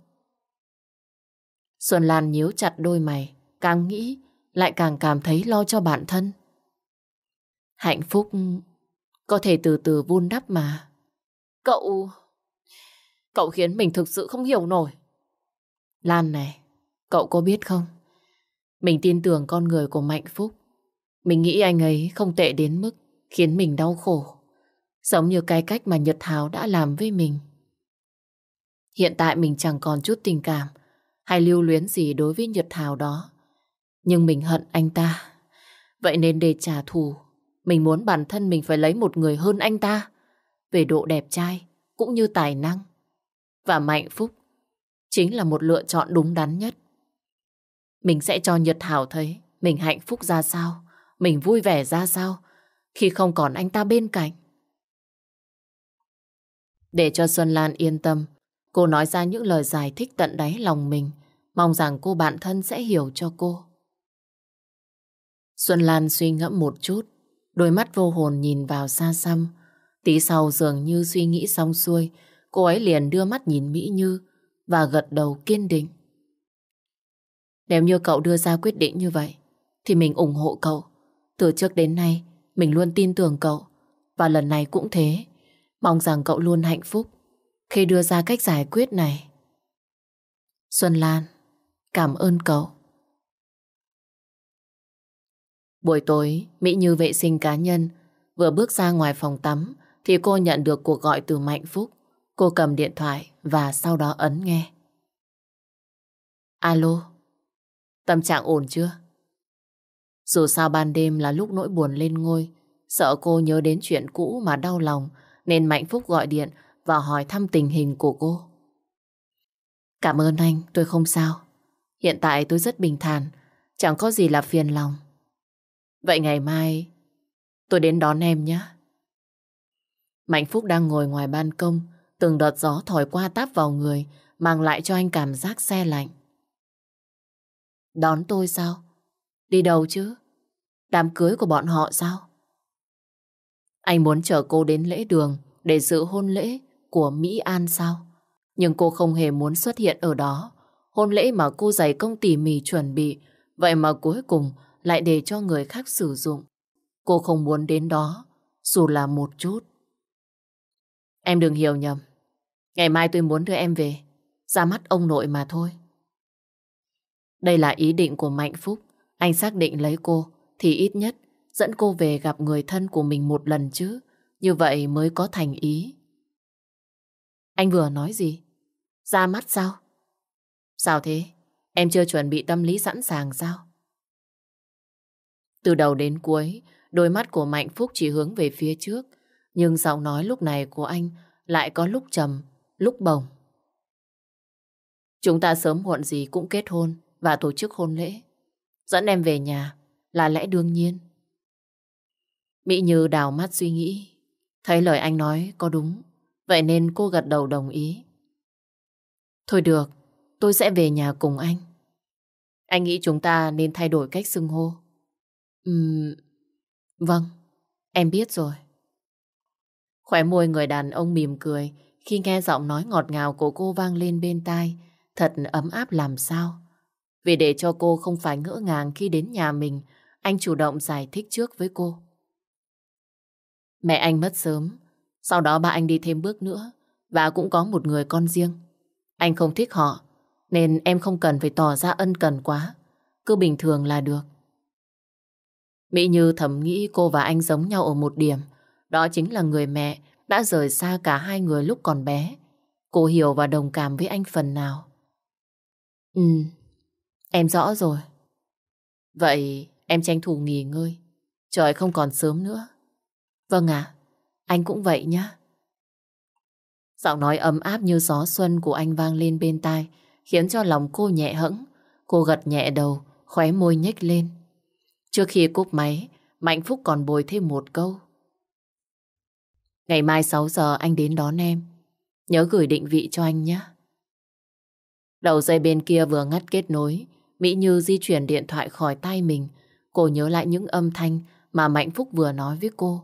Xuân Lan nhíu chặt đôi mày, càng nghĩ lại càng cảm thấy lo cho bản thân. Hạnh phúc có thể từ từ vun đắp mà. Cậu... Cậu khiến mình thực sự không hiểu nổi. Lan này, cậu có biết không? Mình tin tưởng con người của Mạnh Phúc. Mình nghĩ anh ấy không tệ đến mức khiến mình đau khổ. Giống như cái cách mà Nhật Hào đã làm với mình. Hiện tại mình chẳng còn chút tình cảm hay lưu luyến gì đối với Nhật Hào đó. Nhưng mình hận anh ta. Vậy nên để trả thù, mình muốn bản thân mình phải lấy một người hơn anh ta. Về độ đẹp trai, cũng như tài năng. Và Mạnh Phúc chính là một lựa chọn đúng đắn nhất. Mình sẽ cho Nhật Hảo thấy mình hạnh phúc ra sao, mình vui vẻ ra sao khi không còn anh ta bên cạnh. Để cho Xuân Lan yên tâm, cô nói ra những lời giải thích tận đáy lòng mình, mong rằng cô bạn thân sẽ hiểu cho cô. Xuân Lan suy ngẫm một chút, đôi mắt vô hồn nhìn vào xa xăm. Tí sau dường như suy nghĩ xong xuôi, cô ấy liền đưa mắt nhìn Mỹ Như và gật đầu kiên định. Nếu như cậu đưa ra quyết định như vậy, thì mình ủng hộ cậu. Từ trước đến nay, mình luôn tin tưởng cậu. Và lần này cũng thế. Mong rằng cậu luôn hạnh phúc khi đưa ra cách giải quyết này. Xuân Lan, cảm ơn cậu. Buổi tối, Mỹ Như vệ sinh cá nhân, vừa bước ra ngoài phòng tắm thì cô nhận được cuộc gọi từ Mạnh Phúc. Cô cầm điện thoại và sau đó ấn nghe. Alo, tâm trạng ổn chưa? Dù sao ban đêm là lúc nỗi buồn lên ngôi, sợ cô nhớ đến chuyện cũ mà đau lòng, nên Mạnh Phúc gọi điện và hỏi thăm tình hình của cô. Cảm ơn anh, tôi không sao. Hiện tại tôi rất bình thản, chẳng có gì là phiền lòng. Vậy ngày mai tôi đến đón em nhé. Mạnh Phúc đang ngồi ngoài ban công, từng đợt gió thổi qua táp vào người, mang lại cho anh cảm giác xe lạnh. Đón tôi sao? Đi đâu chứ? Đám cưới của bọn họ sao? Anh muốn chở cô đến lễ đường để dự hôn lễ của Mỹ An sao? Nhưng cô không hề muốn xuất hiện ở đó. Hôn lễ mà cô dày công tỉ mỉ chuẩn bị, vậy mà cuối cùng lại để cho người khác sử dụng. Cô không muốn đến đó, dù là một chút. Em đừng hiểu nhầm. Ngày mai tôi muốn đưa em về, ra mắt ông nội mà thôi. Đây là ý định của Mạnh Phúc. Anh xác định lấy cô, thì ít nhất dẫn cô về gặp người thân của mình một lần chứ. Như vậy mới có thành ý. Anh vừa nói gì? Ra mắt sao? Sao thế? Em chưa chuẩn bị tâm lý sẵn sàng sao? Từ đầu đến cuối, đôi mắt của Mạnh Phúc chỉ hướng về phía trước, nhưng giọng nói lúc này của anh lại có lúc trầm, lúc bồng. Chúng ta sớm muộn gì cũng kết hôn và tổ chức hôn lễ. Dẫn em về nhà là lẽ đương nhiên. Mỹ Như đào mắt suy nghĩ, thấy lời anh nói có đúng, vậy nên cô gật đầu đồng ý. Thôi được, tôi sẽ về nhà cùng anh. Anh nghĩ chúng ta nên thay đổi cách xưng hô. Ừm, vâng, em biết rồi. Khỏe môi người đàn ông mỉm cười khi nghe giọng nói ngọt ngào của cô vang lên bên tai, thật ấm áp làm sao. Vì để cho cô không phải ngỡ ngàng khi đến nhà mình, anh chủ động giải thích trước với cô. Mẹ anh mất sớm, sau đó ba anh đi thêm bước nữa và cũng có một người con riêng. Anh không thích họ, nên em không cần phải tỏ ra ân cần quá. Cứ bình thường là được. Mỹ Như thầm nghĩ cô và anh giống nhau ở một điểm. Đó chính là người mẹ đã rời xa cả hai người lúc còn bé. Cô hiểu và đồng cảm với anh phần nào. Ừ, em rõ rồi. Vậy em tranh thủ nghỉ ngơi. Trời không còn sớm nữa. Vâng ạ, anh cũng vậy nhá. Giọng nói ấm áp như gió xuân của anh vang lên bên tai, khiến cho lòng cô nhẹ hẫng. Cô gật nhẹ đầu, khóe môi nhếch lên. Trước khi cúp máy, Mạnh Phúc còn bồi thêm một câu. Ngày mai 6 giờ anh đến đón em. Nhớ gửi định vị cho anh nhé. Đầu dây bên kia vừa ngắt kết nối, Mỹ Như di chuyển điện thoại khỏi tay mình. Cô nhớ lại những âm thanh mà Mạnh Phúc vừa nói với cô.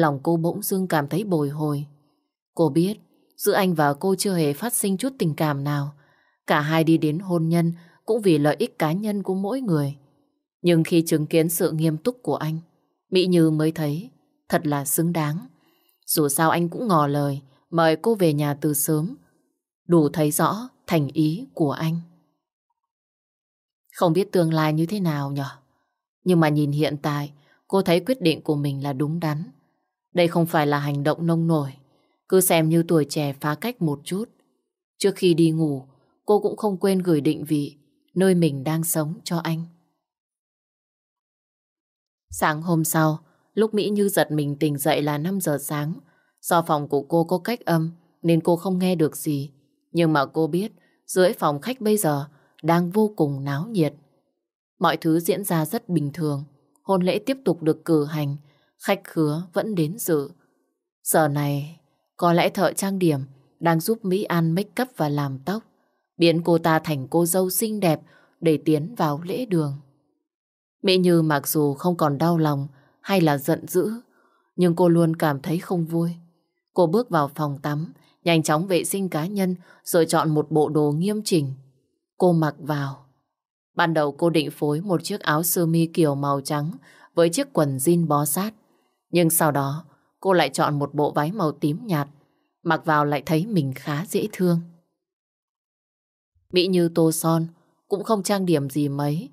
Lòng cô bỗng dưng cảm thấy bồi hồi. Cô biết, giữa anh và cô chưa hề phát sinh chút tình cảm nào. Cả hai đi đến hôn nhân cũng vì lợi ích cá nhân của mỗi người. Nhưng khi chứng kiến sự nghiêm túc của anh, Mỹ Như mới thấy thật là xứng đáng. Dù sao anh cũng ngỏ lời mời cô về nhà từ sớm. Đủ thấy rõ thành ý của anh. Không biết tương lai như thế nào nhở? Nhưng mà nhìn hiện tại, cô thấy quyết định của mình là đúng đắn. Đây không phải là hành động nông nổi. Cứ xem như tuổi trẻ phá cách một chút. Trước khi đi ngủ, cô cũng không quên gửi định vị nơi mình đang sống cho anh. Sáng hôm sau, lúc Mỹ Như giật mình tỉnh dậy là 5 giờ sáng. Do phòng của cô có cách âm nên cô không nghe được gì. Nhưng mà cô biết dưới phòng khách bây giờ đang vô cùng náo nhiệt. Mọi thứ diễn ra rất bình thường. Hôn lễ tiếp tục được cử hành, khách khứa vẫn đến dự. Giờ này, có lẽ thợ trang điểm đang giúp Mỹ An make up và làm tóc, biến cô ta thành cô dâu xinh đẹp để tiến vào lễ đường. Mỹ Như mặc dù không còn đau lòng hay là giận dữ, nhưng cô luôn cảm thấy không vui. Cô bước vào phòng tắm, nhanh chóng vệ sinh cá nhân rồi chọn một bộ đồ nghiêm chỉnh. Cô mặc vào. Ban đầu cô định phối một chiếc áo sơ mi kiểu màu trắng với chiếc quần jean bó sát. Nhưng sau đó cô lại chọn một bộ váy màu tím nhạt. Mặc vào lại thấy mình khá dễ thương. Mỹ Như tô son, cũng không trang điểm gì mấy.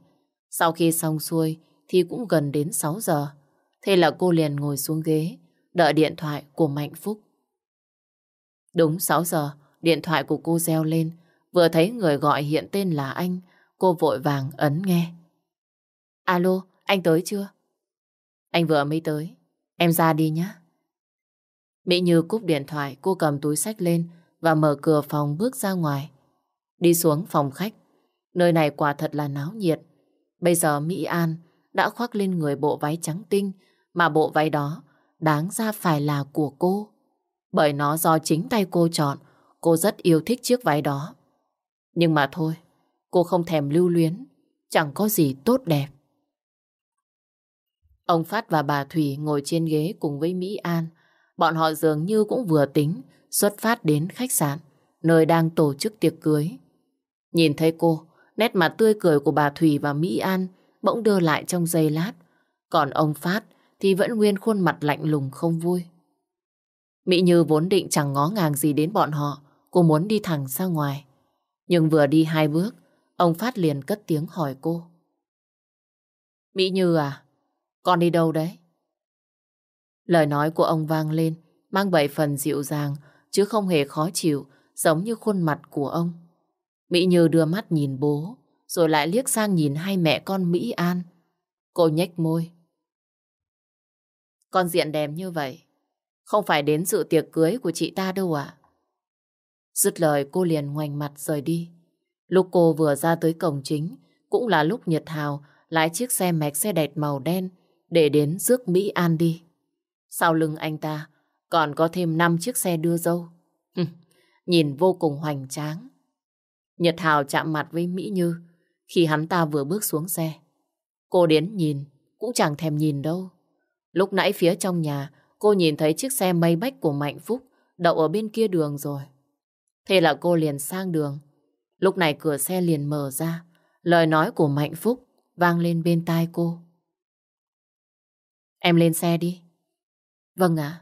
Sau khi xong xuôi thì cũng gần đến 6 giờ. Thế là cô liền ngồi xuống ghế, đợi điện thoại của Mạnh Phúc. Đúng 6 giờ, điện thoại của cô reo lên. Vừa thấy người gọi hiện tên là anh, cô vội vàng ấn nghe. Alo, anh tới chưa? Anh vừa mới tới. Em ra đi nhé. Mỹ Như cúp điện thoại, cô cầm túi sách lên và mở cửa phòng bước ra ngoài. Đi xuống phòng khách. Nơi này quả thật là náo nhiệt. Bây giờ Mỹ An đã khoác lên người bộ váy trắng tinh mà bộ váy đó đáng ra phải là của cô. Bởi nó do chính tay cô chọn, cô rất yêu thích chiếc váy đó. Nhưng mà thôi, cô không thèm lưu luyến, chẳng có gì tốt đẹp. Ông Phát và bà Thủy ngồi trên ghế cùng với Mỹ An. Bọn họ dường như cũng vừa tính xuất phát đến khách sạn, nơi đang tổ chức tiệc cưới. Nhìn thấy cô, nét mặt tươi cười của bà Thủy và Mỹ An bỗng đưa lại trong giây lát. Còn ông Phát thì vẫn nguyên khuôn mặt lạnh lùng không vui. Mỹ Như vốn định chẳng ngó ngàng gì đến bọn họ, cô muốn đi thẳng ra ngoài. Nhưng vừa đi hai bước, ông Phát liền cất tiếng hỏi cô. Mỹ Như à, con đi đâu đấy? Lời nói của ông vang lên, mang bảy phần dịu dàng, chứ không hề khó chịu, giống như khuôn mặt của ông. Mỹ Như đưa mắt nhìn bố, rồi lại liếc sang nhìn hai mẹ con Mỹ An. Cô nhếch môi. Con diện đẹp như vậy, không phải đến dự tiệc cưới của chị ta đâu ạ. Dứt lời cô liền ngoảnh mặt rời đi. Lúc cô vừa ra tới cổng chính, cũng là lúc Nhật Hào lái chiếc xe mạch xe đẹp màu đen để đến rước Mỹ An đi. Sau lưng anh ta còn có thêm 5 chiếc xe đưa dâu. Nhìn vô cùng hoành tráng. Nhật Hào chạm mặt với Mỹ Như khi hắn ta vừa bước xuống xe. Cô đến nhìn, cũng chẳng thèm nhìn đâu. Lúc nãy phía trong nhà, cô nhìn thấy chiếc xe mây bách của Mạnh Phúc đậu ở bên kia đường rồi. Thế là cô liền sang đường. Lúc này cửa xe liền mở ra. Lời nói của Mạnh Phúc vang lên bên tai cô. Em lên xe đi. Vâng ạ.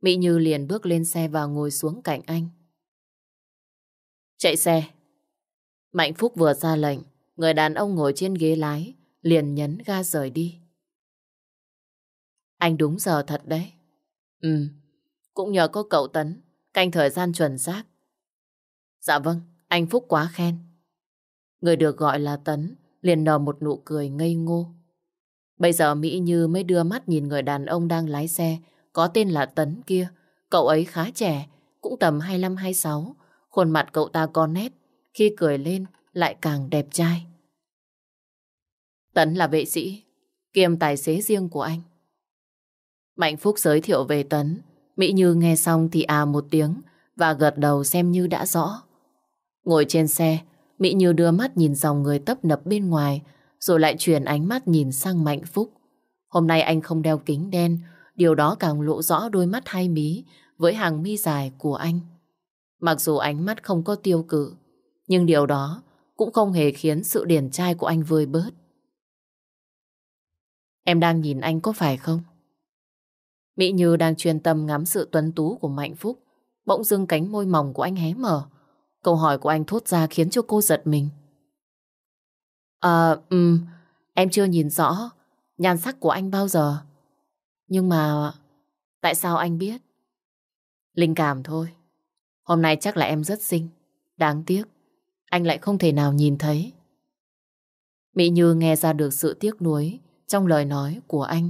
Mỹ Như liền bước lên xe và ngồi xuống cạnh anh. Chạy xe. Mạnh Phúc vừa ra lệnh, người đàn ông ngồi trên ghế lái, liền nhấn ga rời đi. Anh đúng giờ thật đấy. Ừ, cũng nhờ có cậu Tấn, canh thời gian chuẩn xác. Dạ vâng, anh Phúc quá khen. Người được gọi là Tấn, liền nở một nụ cười ngây ngô. Bây giờ Mỹ Như mới đưa mắt nhìn người đàn ông đang lái xe, có tên là Tấn kia. Cậu ấy khá trẻ, cũng tầm 25-26, Khuôn mặt cậu ta con nét, khi cười lên lại càng đẹp trai. Tấn là vệ sĩ, kiêm tài xế riêng của anh. Mạnh Phúc giới thiệu về Tấn. Mỹ Như nghe xong thì à một tiếng và gật đầu xem như đã rõ. Ngồi trên xe, Mỹ Như đưa mắt nhìn dòng người tấp nập bên ngoài rồi lại chuyển ánh mắt nhìn sang Mạnh Phúc. Hôm nay anh không đeo kính đen, điều đó càng lộ rõ đôi mắt hai mí với hàng mi dài của anh. Mặc dù ánh mắt không có tiêu cự, nhưng điều đó cũng không hề khiến sự điển trai của anh vơi bớt. Em đang nhìn anh có phải không? Mỹ Như đang chuyên tâm ngắm sự tuấn tú của Mạnh Phúc. Bỗng dưng cánh môi mỏng của anh hé mở. Câu hỏi của anh thốt ra khiến cho cô giật mình. À, um, em chưa nhìn rõ nhan sắc của anh bao giờ. Nhưng mà tại sao anh biết? Linh cảm thôi. Hôm nay chắc là em rất xinh. Đáng tiếc, anh lại không thể nào nhìn thấy. Mỹ Như nghe ra được sự tiếc nuối trong lời nói của anh.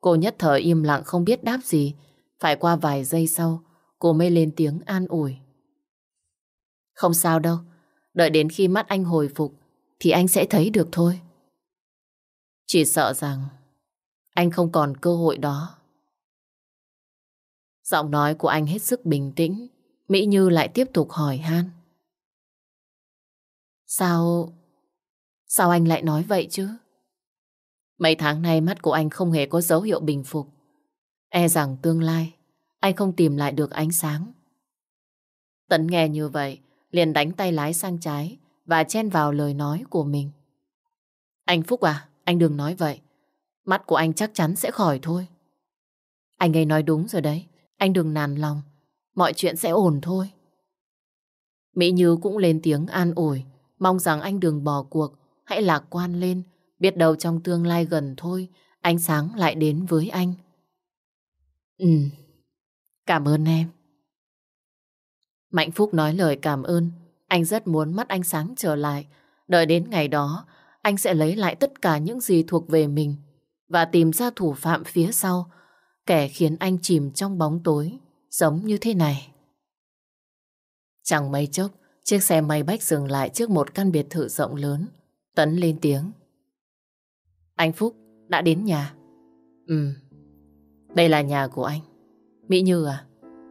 Cô nhất thời im lặng không biết đáp gì. Phải qua vài giây sau, cô mới lên tiếng an ủi. Không sao đâu, đợi đến khi mắt anh hồi phục thì anh sẽ thấy được thôi. Chỉ sợ rằng anh không còn cơ hội đó. Giọng nói của anh hết sức bình tĩnh, Mỹ Như lại tiếp tục hỏi han. Sao... Sao anh lại nói vậy chứ? Mấy tháng nay mắt của anh không hề có dấu hiệu bình phục. E rằng tương lai, anh không tìm lại được ánh sáng. Tấn nghe như vậy, liền đánh tay lái sang trái và chen vào lời nói của mình. Anh Phúc à, anh đừng nói vậy. Mắt của anh chắc chắn sẽ khỏi thôi. Anh ấy nói đúng rồi đấy. Anh đừng nản lòng. Mọi chuyện sẽ ổn thôi. Mỹ Như cũng lên tiếng an ủi. Mong rằng anh đừng bỏ cuộc. Hãy lạc quan lên. Biết đâu trong tương lai gần thôi. Ánh sáng lại đến với anh. Ừ. Cảm ơn em. Mạnh Phúc nói lời cảm ơn. Anh rất muốn mắt anh sáng trở lại. Đợi đến ngày đó, anh sẽ lấy lại tất cả những gì thuộc về mình và tìm ra thủ phạm phía sau, kẻ khiến anh chìm trong bóng tối, giống như thế này. Chẳng mấy chốc, chiếc xe máy bách dừng lại trước một căn biệt thự rộng lớn. Tấn lên tiếng. Anh Phúc đã đến nhà. Ừ, đây là nhà của anh. Mỹ Như à,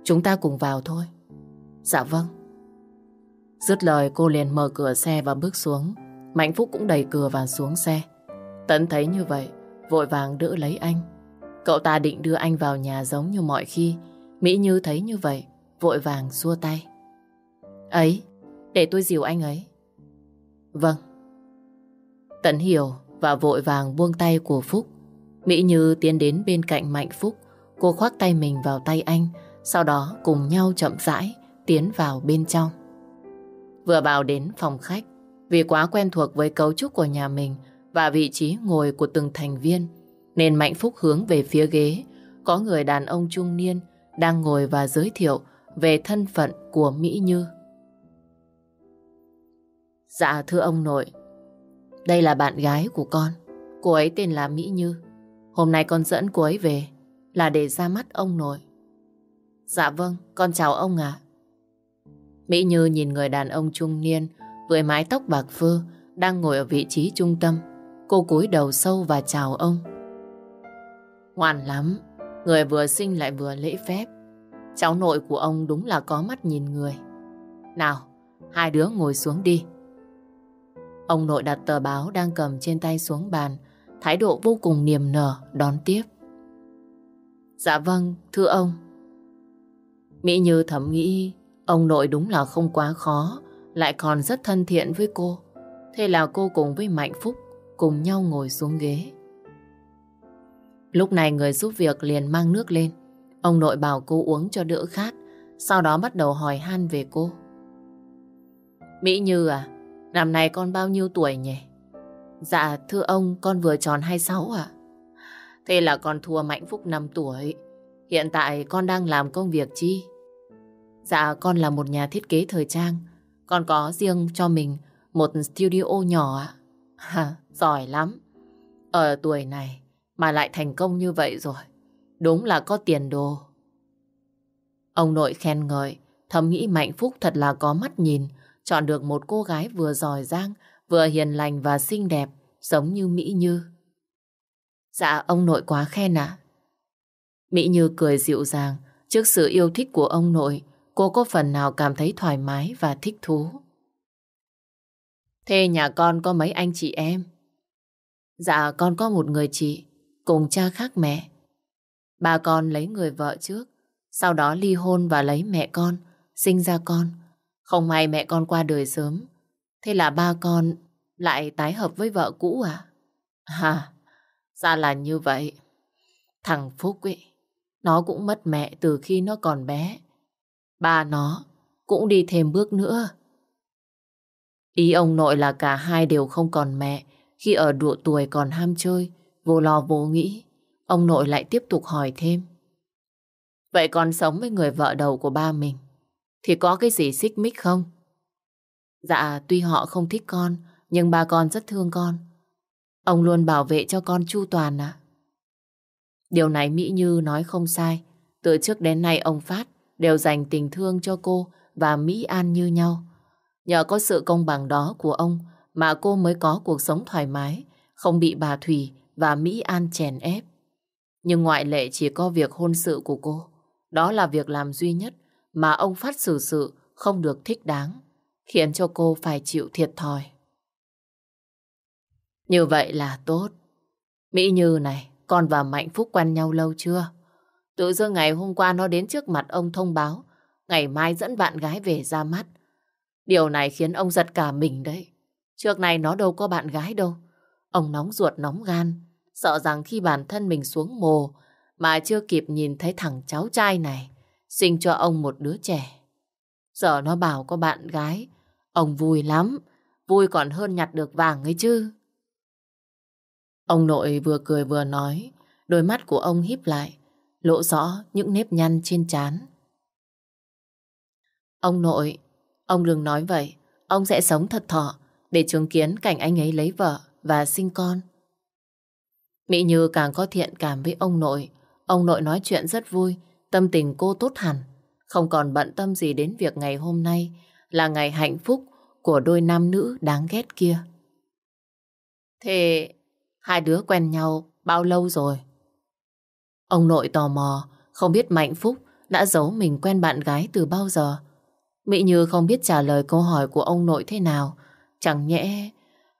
chúng ta cùng vào thôi. Dạ vâng. Dứt lời cô liền mở cửa xe và bước xuống. Mạnh Phúc cũng đẩy cửa và xuống xe. Tấn thấy như vậy, vội vàng đỡ lấy anh. Cậu ta định đưa anh vào nhà giống như mọi khi. Mỹ Như thấy như vậy, vội vàng xua tay. Ấy, để tôi dìu anh ấy. Vâng. Tấn hiểu và vội vàng buông tay của Phúc. Mỹ Như tiến đến bên cạnh Mạnh Phúc. Cô khoác tay mình vào tay anh, sau đó cùng nhau chậm rãi tiến vào bên trong. Vừa vào đến phòng khách, vì quá quen thuộc với cấu trúc của nhà mình và vị trí ngồi của từng thành viên, nên Mạnh Phúc hướng về phía ghế. Có người đàn ông trung niên đang ngồi và giới thiệu về thân phận của Mỹ Như. Dạ thưa ông nội, đây là bạn gái của con. Cô ấy tên là Mỹ Như. Hôm nay con dẫn cô ấy về là để ra mắt ông nội. Dạ vâng, con chào ông ạ. Mỹ Như nhìn người đàn ông trung niên với mái tóc bạc phơ đang ngồi ở vị trí trung tâm. Cô cúi đầu sâu và chào ông. Ngoan lắm, người vừa sinh lại vừa lễ phép. Cháu nội của ông đúng là có mắt nhìn người. Nào, hai đứa ngồi xuống đi. Ông nội đặt tờ báo đang cầm trên tay xuống bàn, thái độ vô cùng niềm nở đón tiếp. Dạ vâng, thưa ông. Mỹ Như thầm nghĩ ông nội đúng là không quá khó lại còn rất thân thiện với cô. Thế là cô cùng với Mạnh Phúc cùng nhau ngồi xuống ghế. Lúc này người giúp việc liền mang nước lên. Ông nội bảo cô uống cho đỡ khát, sau đó bắt đầu hỏi han về cô. Mỹ Như à, năm nay con bao nhiêu tuổi nhỉ? Dạ, thưa ông, con vừa tròn 26 ạ. À? Thế là con thua Mạnh Phúc 5 tuổi. Hiện tại con đang làm công việc chi? Dạ, con là một nhà thiết kế thời trang. Con có riêng cho mình một studio nhỏ ạ. À? giỏi lắm. Ở tuổi này mà lại thành công như vậy rồi. Đúng là có tiền đồ. Ông nội khen ngợi, thầm nghĩ Mạnh Phúc thật là có mắt nhìn, chọn được một cô gái vừa giỏi giang, vừa hiền lành và xinh đẹp, giống như Mỹ Như. Dạ, ông nội quá khen ạ. Mỹ Như cười dịu dàng, trước sự yêu thích của ông nội, cô có phần nào cảm thấy thoải mái và thích thú. Thế nhà con có mấy anh chị em? Dạ con có một người chị, cùng cha khác mẹ. bà con lấy người vợ trước, sau đó ly hôn và lấy mẹ con, sinh ra con. Không may mẹ con qua đời sớm, thế là ba con lại tái hợp với vợ cũ à? À, ra là như vậy. Thằng Phúc ấy, nó cũng mất mẹ từ khi nó còn bé. Ba nó cũng đi thêm bước nữa. Ý ông nội là cả hai đều không còn mẹ khi ở độ tuổi còn ham chơi, vô lo vô nghĩ. Ông nội lại tiếp tục hỏi thêm. Vậy con sống với người vợ đầu của ba mình thì có cái gì xích mích không? Dạ, tuy họ không thích con, nhưng ba con rất thương con. Ông luôn bảo vệ cho con chu toàn à? Điều này Mỹ Như nói không sai. Từ trước đến nay ông Phát đều dành tình thương cho cô và Mỹ An như nhau. Nhờ có sự công bằng đó của ông mà cô mới có cuộc sống thoải mái, không bị bà Thủy và Mỹ An chèn ép. Nhưng ngoại lệ chỉ có việc hôn sự của cô. Đó là việc làm duy nhất mà ông Phát xử sự không được thích đáng, khiến cho cô phải chịu thiệt thòi. Như vậy là tốt. Mỹ Như này, con và Mạnh Phúc quen nhau lâu chưa? Tự dưng ngày hôm qua nó đến trước mặt ông thông báo ngày mai dẫn bạn gái về ra mắt. Điều này khiến ông giật cả mình đấy. Trước này nó đâu có bạn gái đâu. Ông nóng ruột nóng gan, sợ rằng khi bản thân mình xuống mồ mà chưa kịp nhìn thấy thằng cháu trai này sinh cho ông một đứa trẻ. Giờ nó bảo có bạn gái, ông vui lắm, vui còn hơn nhặt được vàng ấy chứ. Ông nội vừa cười vừa nói, đôi mắt của ông híp lại, lộ rõ những nếp nhăn trên trán. Ông nội, ông đừng nói vậy, ông sẽ sống thật thọ để chứng kiến cảnh anh ấy lấy vợ và sinh con. Mỹ Như càng có thiện cảm với ông nội, ông nội nói chuyện rất vui, tâm tình cô tốt hẳn, không còn bận tâm gì đến việc ngày hôm nay là ngày hạnh phúc của đôi nam nữ đáng ghét kia. Thế hai đứa quen nhau bao lâu rồi? Ông nội tò mò, không biết Mạnh Phúc đã giấu mình quen bạn gái từ bao giờ. Mỹ Như không biết trả lời câu hỏi của ông nội thế nào, chẳng nhẽ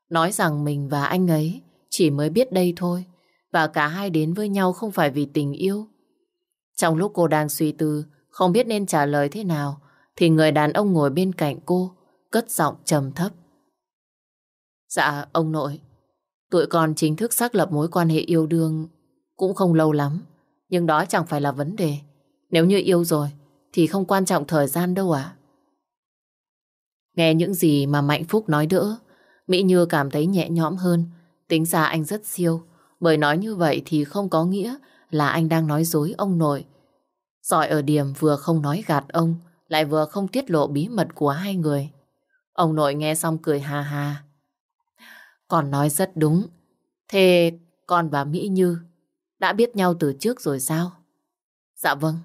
nói rằng mình và anh ấy chỉ mới biết đây thôi, và cả hai đến với nhau không phải vì tình yêu. Trong lúc cô đang suy tư, không biết nên trả lời thế nào, thì người đàn ông ngồi bên cạnh cô, cất giọng trầm thấp. Dạ, ông nội, tụi con chính thức xác lập mối quan hệ yêu đương cũng không lâu lắm, nhưng đó chẳng phải là vấn đề. Nếu như yêu rồi, thì không quan trọng thời gian đâu ạ. Nghe những gì mà Mạnh Phúc nói đỡ, Mỹ Như cảm thấy nhẹ nhõm hơn. Tính ra anh rất siêu, bởi nói như vậy thì không có nghĩa là anh đang nói dối ông nội. Giỏi ở điểm vừa không nói gạt ông, lại vừa không tiết lộ bí mật của hai người. Ông nội nghe xong cười hà hà. Con nói rất đúng. Thế con và Mỹ Như đã biết nhau từ trước rồi sao? Dạ vâng.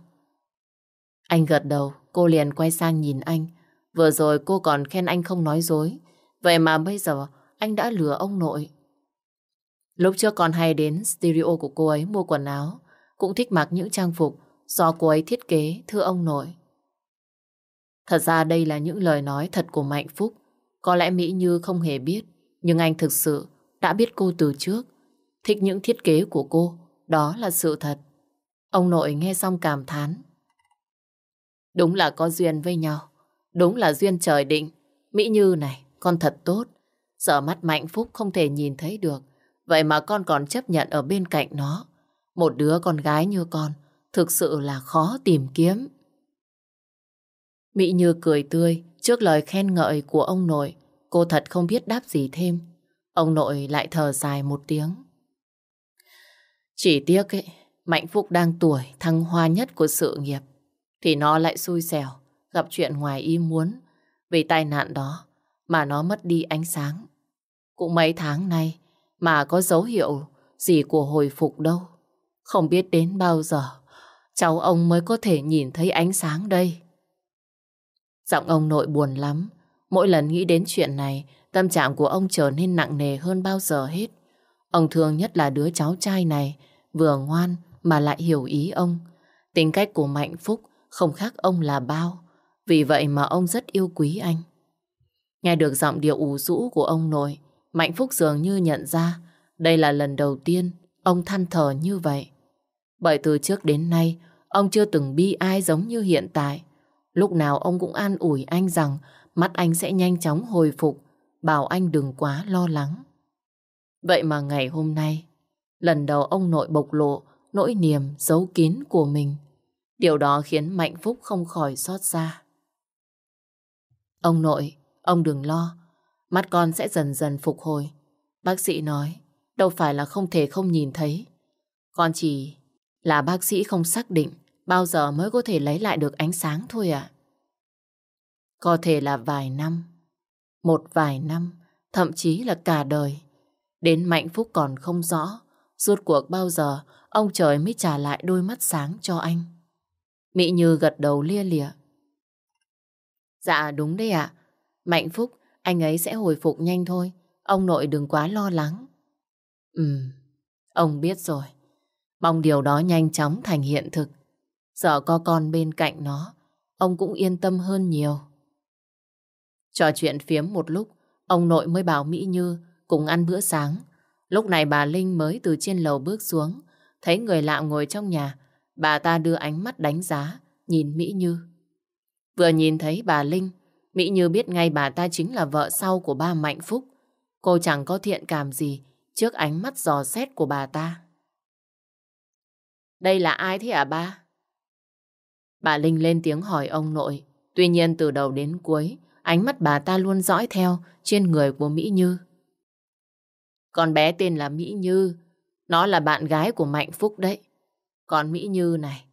Anh gật đầu, cô liền quay sang nhìn anh. Vừa rồi cô còn khen anh không nói dối. Vậy mà bây giờ anh đã lừa ông nội. Lúc trước còn hay đến stereo của cô ấy mua quần áo, cũng thích mặc những trang phục do cô ấy thiết kế, thưa ông nội. Thật ra đây là những lời nói thật của Mạnh Phúc. Có lẽ Mỹ Như không hề biết, nhưng anh thực sự đã biết cô từ trước. Thích những thiết kế của cô, đó là sự thật. Ông nội nghe xong cảm thán. Đúng là có duyên với nhau. Đúng là duyên trời định. Mỹ Như này, con thật tốt. Sợ mắt Mạnh Phúc không thể nhìn thấy được. Vậy mà con còn chấp nhận ở bên cạnh nó. Một đứa con gái như con thực sự là khó tìm kiếm. Mỹ Như cười tươi trước lời khen ngợi của ông nội. Cô thật không biết đáp gì thêm. Ông nội lại thở dài một tiếng. Chỉ tiếc ấy, Mạnh Phúc đang tuổi thăng hoa nhất của sự nghiệp. Thì nó lại xui xẻo, gặp chuyện ngoài ý muốn. Vì tai nạn đó mà nó mất đi ánh sáng. Cũng mấy tháng nay mà có dấu hiệu gì của hồi phục đâu. Không biết đến bao giờ cháu ông mới có thể nhìn thấy ánh sáng đây. Giọng ông nội buồn lắm. Mỗi lần nghĩ đến chuyện này, tâm trạng của ông trở nên nặng nề hơn bao giờ hết. Ông thương nhất là đứa cháu trai này, vừa ngoan mà lại hiểu ý ông. Tính cách của Mạnh Phúc không khác ông là bao. Vì vậy mà ông rất yêu quý anh. Nghe được giọng điệu ủ rũ của ông nội, Mạnh Phúc dường như nhận ra đây là lần đầu tiên ông than thở như vậy. Bởi từ trước đến nay, ông chưa từng bi ai giống như hiện tại. Lúc nào ông cũng an ủi anh rằng mắt anh sẽ nhanh chóng hồi phục, bảo anh đừng quá lo lắng. Vậy mà ngày hôm nay, lần đầu ông nội bộc lộ nỗi niềm giấu kín của mình. Điều đó khiến Mạnh Phúc không khỏi xót xa. Ông nội, ông đừng lo, mắt con sẽ dần dần phục hồi. Bác sĩ nói, đâu phải là không thể không nhìn thấy. Con chỉ là bác sĩ không xác định bao giờ mới có thể lấy lại được ánh sáng thôi ạ. Có thể là vài năm, một vài năm, thậm chí là cả đời. Đến Mạnh Phúc còn không rõ, rốt cuộc bao giờ ông trời mới trả lại đôi mắt sáng cho anh. Mỹ Như gật đầu lia lịa. Dạ đúng đấy ạ. Mạnh Phúc, anh ấy sẽ hồi phục nhanh thôi. Ông nội đừng quá lo lắng. Ừ, ông biết rồi. Mong điều đó nhanh chóng thành hiện thực. Giờ có con bên cạnh nó, ông cũng yên tâm hơn nhiều. Trò chuyện phiếm một lúc, ông nội mới bảo Mỹ Như cùng ăn bữa sáng. Lúc này bà Linh mới từ trên lầu bước xuống, thấy người lạ ngồi trong nhà, bà ta đưa ánh mắt đánh giá, nhìn Mỹ Như. Vừa nhìn thấy bà Linh, Mỹ Như biết ngay bà ta chính là vợ sau của ba Mạnh Phúc. Cô chẳng có thiện cảm gì trước ánh mắt dò xét của bà ta. Đây là ai thế hả ba? Bà Linh lên tiếng hỏi ông nội. Tuy nhiên từ đầu đến cuối, ánh mắt bà ta luôn dõi theo trên người của Mỹ Như. Con bé tên là Mỹ Như. Nó là bạn gái của Mạnh Phúc đấy. Còn Mỹ Như này,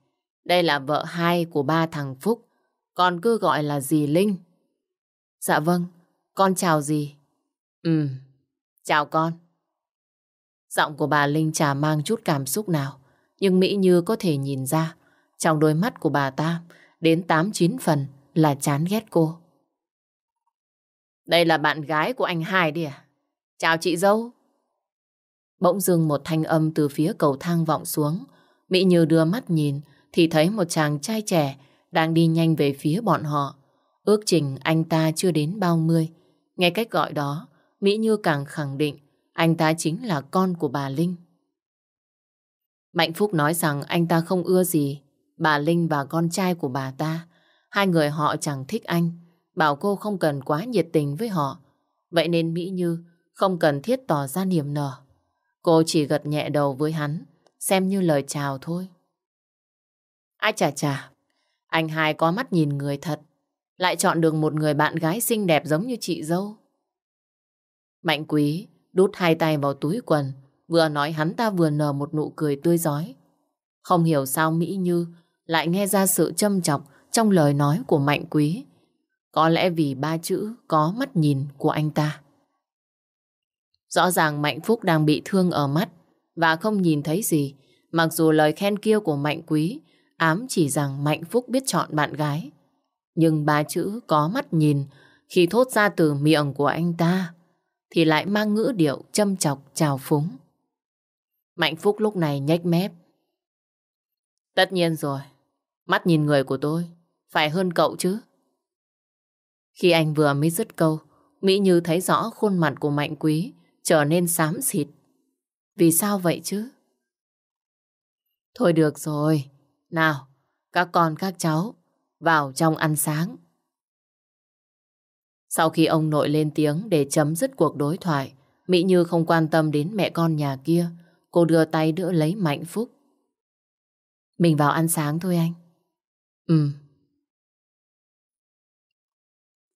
đây là vợ hai của ba thằng Phúc. Con cứ gọi là dì Linh. Dạ vâng, con chào dì. Ừ, chào con. Giọng của bà Linh chả mang chút cảm xúc nào. Nhưng Mỹ Như có thể nhìn ra, trong đôi mắt của bà ta, đến 8-9 phần là chán ghét cô. Đây là bạn gái của anh hai đi à? Chào chị dâu. Bỗng dưng một thanh âm từ phía cầu thang vọng xuống. Mỹ Như đưa mắt nhìn thì thấy một chàng trai trẻ đang đi nhanh về phía bọn họ. Ước chừng anh ta chưa đến bao mươi. Nghe cách gọi đó, Mỹ Như càng khẳng định anh ta chính là con của bà Linh. Mạnh Phúc nói rằng anh ta không ưa gì bà Linh và con trai của bà ta. Hai người họ chẳng thích anh, bảo cô không cần quá nhiệt tình với họ. Vậy nên Mỹ Như không cần thiết tỏ ra niềm nở. Cô chỉ gật nhẹ đầu với hắn, xem như lời chào thôi. Ai chà chà, anh hai có mắt nhìn người thật, lại chọn được một người bạn gái xinh đẹp giống như chị dâu. Mạnh quý đút hai tay vào túi quần, vừa nói hắn ta vừa nở một nụ cười tươi giói. Không hiểu sao Mỹ Như lại nghe ra sự châm chọc trong lời nói của Mạnh Quý. Có lẽ vì ba chữ có mắt nhìn của anh ta. Rõ ràng Mạnh Phúc đang bị thương ở mắt và không nhìn thấy gì. Mặc dù lời khen kia của Mạnh Quý ám chỉ rằng Mạnh Phúc biết chọn bạn gái. Nhưng ba chữ có mắt nhìn khi thốt ra từ miệng của anh ta thì lại mang ngữ điệu châm chọc trào phúng. Mạnh Phúc lúc này nhếch mép. Tất nhiên rồi, mắt nhìn người của tôi phải hơn cậu chứ. Khi anh vừa mới dứt câu, Mỹ Như thấy rõ khuôn mặt của Mạnh Quý trở nên xám xịt. Vì sao vậy chứ? Thôi được rồi. Nào, các con các cháu, vào trong ăn sáng. Sau khi ông nội lên tiếng để chấm dứt cuộc đối thoại, Mỹ Như không quan tâm đến mẹ con nhà kia. Cô đưa tay đỡ lấy Mạnh Phúc. Mình vào ăn sáng thôi anh. Ừ.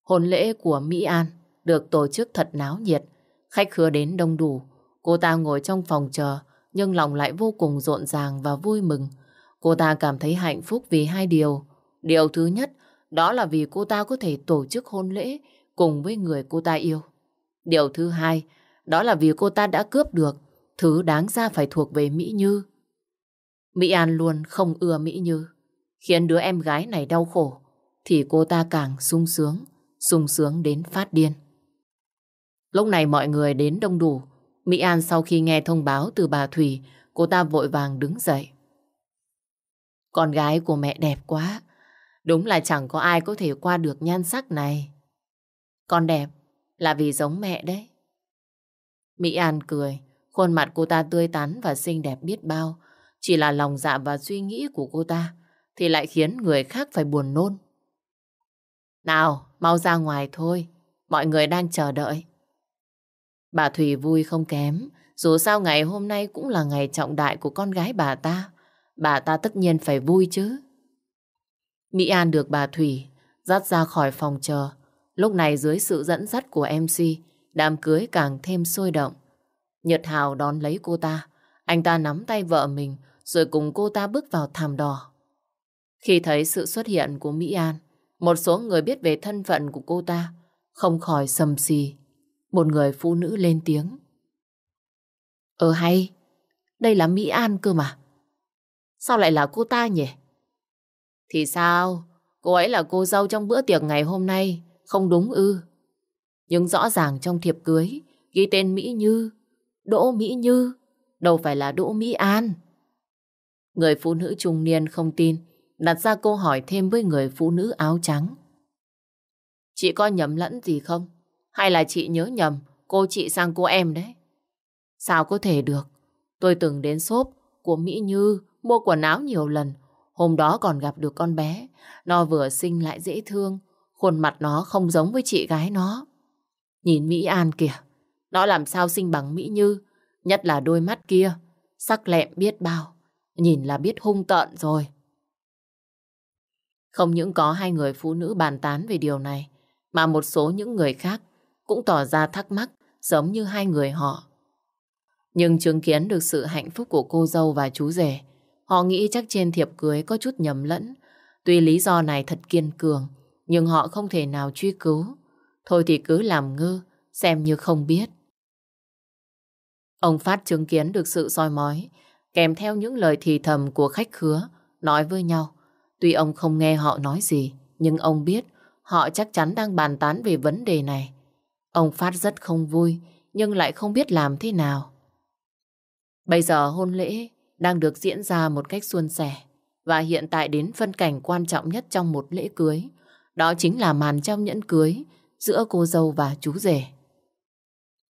Hôn lễ của Mỹ An được tổ chức thật náo nhiệt. Khách khứa đến đông đủ. Cô ta ngồi trong phòng chờ, nhưng lòng lại vô cùng rộn ràng và vui mừng. Cô ta cảm thấy hạnh phúc vì hai điều. Điều thứ nhất, đó là vì cô ta có thể tổ chức hôn lễ cùng với người cô ta yêu. Điều thứ hai, đó là vì cô ta đã cướp được thứ đáng ra phải thuộc về Mỹ Như. Mỹ An luôn không ưa Mỹ Như, khiến đứa em gái này đau khổ, thì cô ta càng sung sướng, sung sướng đến phát điên. Lúc này mọi người đến đông đủ. Mỹ An sau khi nghe thông báo từ bà Thủy, cô ta vội vàng đứng dậy. Con gái của mẹ đẹp quá. Đúng là chẳng có ai có thể qua được nhan sắc này. Con đẹp là vì giống mẹ đấy. Mỹ An cười, khuôn mặt cô ta tươi tắn và xinh đẹp biết bao. Chỉ là lòng dạ và suy nghĩ của cô ta thì lại khiến người khác phải buồn nôn. Nào, mau ra ngoài thôi. Mọi người đang chờ đợi. Bà Thủy vui không kém, dù sao ngày hôm nay cũng là ngày trọng đại của con gái bà ta. Bà ta tất nhiên phải vui chứ. Mỹ An được bà Thủy dắt ra khỏi phòng chờ. Lúc này dưới sự dẫn dắt của MC, đám cưới càng thêm sôi động. Nhật Hào đón lấy cô ta. Anh ta nắm tay vợ mình rồi cùng cô ta bước vào thảm đỏ. Khi thấy sự xuất hiện của Mỹ An, một số người biết về thân phận của cô ta không khỏi sầm xì một người phụ nữ lên tiếng. Ờ hay, đây là Mỹ An cơ mà. Sao lại là cô ta nhỉ? Thì sao? Cô ấy là cô dâu trong bữa tiệc ngày hôm nay, không đúng ư? Nhưng rõ ràng trong thiệp cưới, ghi tên Mỹ Như, Đỗ Mỹ Như, đâu phải là Đỗ Mỹ An. Người phụ nữ trung niên không tin, đặt ra câu hỏi thêm với người phụ nữ áo trắng. Chị có nhầm lẫn gì không? Hay là chị nhớ nhầm cô chị sang cô em đấy? Sao có thể được? Tôi từng đến shop của Mỹ Như mua quần áo nhiều lần. Hôm đó còn gặp được con bé. Nó vừa xinh lại dễ thương. Khuôn mặt nó không giống với chị gái nó. Nhìn Mỹ An kìa. Nó làm sao xinh bằng Mỹ Như. Nhất là đôi mắt kia. Sắc lẹm biết bao. Nhìn là biết hung tợn rồi. Không những có hai người phụ nữ bàn tán về điều này, mà một số những người khác cũng tỏ ra thắc mắc giống như hai người họ. Nhưng chứng kiến được sự hạnh phúc của cô dâu và chú rể, họ nghĩ chắc trên thiệp cưới có chút nhầm lẫn. Tuy lý do này thật kiên cường, nhưng họ không thể nào truy cứu. Thôi thì cứ làm ngơ, xem như không biết. Ông Phát chứng kiến được sự soi mói, kèm theo những lời thì thầm của khách khứa, nói với nhau. Tuy ông không nghe họ nói gì, nhưng ông biết họ chắc chắn đang bàn tán về vấn đề này. Ông Phát rất không vui, nhưng lại không biết làm thế nào. Bây giờ hôn lễ đang được diễn ra một cách suôn sẻ và hiện tại đến phân cảnh quan trọng nhất trong một lễ cưới. Đó chính là màn trong nhẫn cưới giữa cô dâu và chú rể.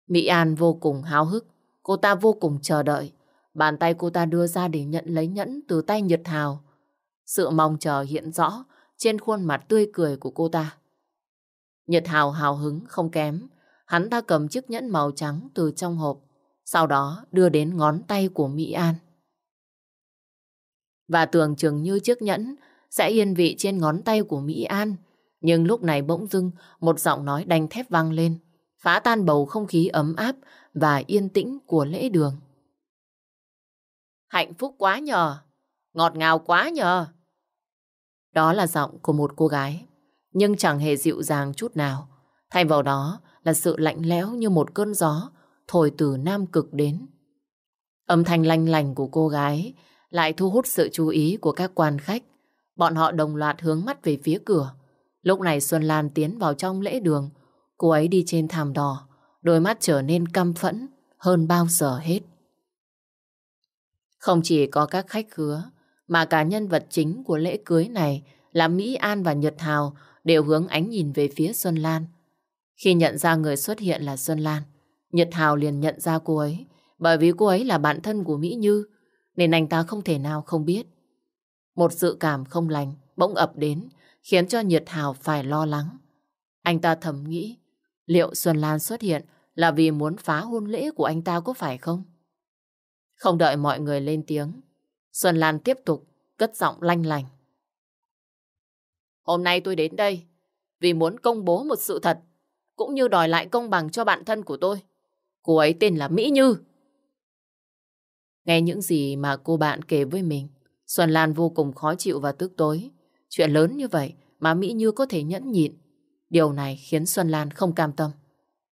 Mỹ An vô cùng háo hức, cô ta vô cùng chờ đợi. Bàn tay cô ta đưa ra để nhận lấy nhẫn từ tay Nhật Hào. Sự mong chờ hiện rõ trên khuôn mặt tươi cười của cô ta. Nhật Hào hào hứng không kém, hắn ta cầm chiếc nhẫn màu trắng từ trong hộp, sau đó đưa đến ngón tay của Mỹ An. Và tưởng chừng như chiếc nhẫn sẽ yên vị trên ngón tay của Mỹ An, nhưng lúc này bỗng dưng một giọng nói đanh thép vang lên, phá tan bầu không khí ấm áp và yên tĩnh của lễ đường. Hạnh phúc quá nhờ, ngọt ngào quá nhờ. Đó là giọng của một cô gái, nhưng chẳng hề dịu dàng chút nào. Thay vào đó là sự lạnh lẽo như một cơn gió thổi từ Nam Cực đến. Âm thanh lanh lành của cô gái lại thu hút sự chú ý của các quan khách. Bọn họ đồng loạt hướng mắt về phía cửa. Lúc này Xuân Lan tiến vào trong lễ đường. Cô ấy đi trên thảm đỏ, đôi mắt trở nên căm phẫn hơn bao giờ hết. Không chỉ có các khách khứa, mà cả nhân vật chính của lễ cưới này là Mỹ An và Nhật Hào đều hướng ánh nhìn về phía Xuân Lan. Khi nhận ra người xuất hiện là Xuân Lan, Nhật Hào liền nhận ra cô ấy, bởi vì cô ấy là bạn thân của Mỹ Như, nên anh ta không thể nào không biết. Một dự cảm không lành bỗng ập đến, khiến cho Nhật Hào phải lo lắng. Anh ta thầm nghĩ, liệu Xuân Lan xuất hiện là vì muốn phá hôn lễ của anh ta có phải không? Không đợi mọi người lên tiếng, Xuân Lan tiếp tục cất giọng lanh lành. Hôm nay tôi đến đây vì muốn công bố một sự thật cũng như đòi lại công bằng cho bạn thân của tôi. Cô ấy tên là Mỹ Như. Nghe những gì mà cô bạn kể với mình, Xuân Lan vô cùng khó chịu và tức tối. Chuyện lớn như vậy mà Mỹ Như có thể nhẫn nhịn. Điều này khiến Xuân Lan không cam tâm.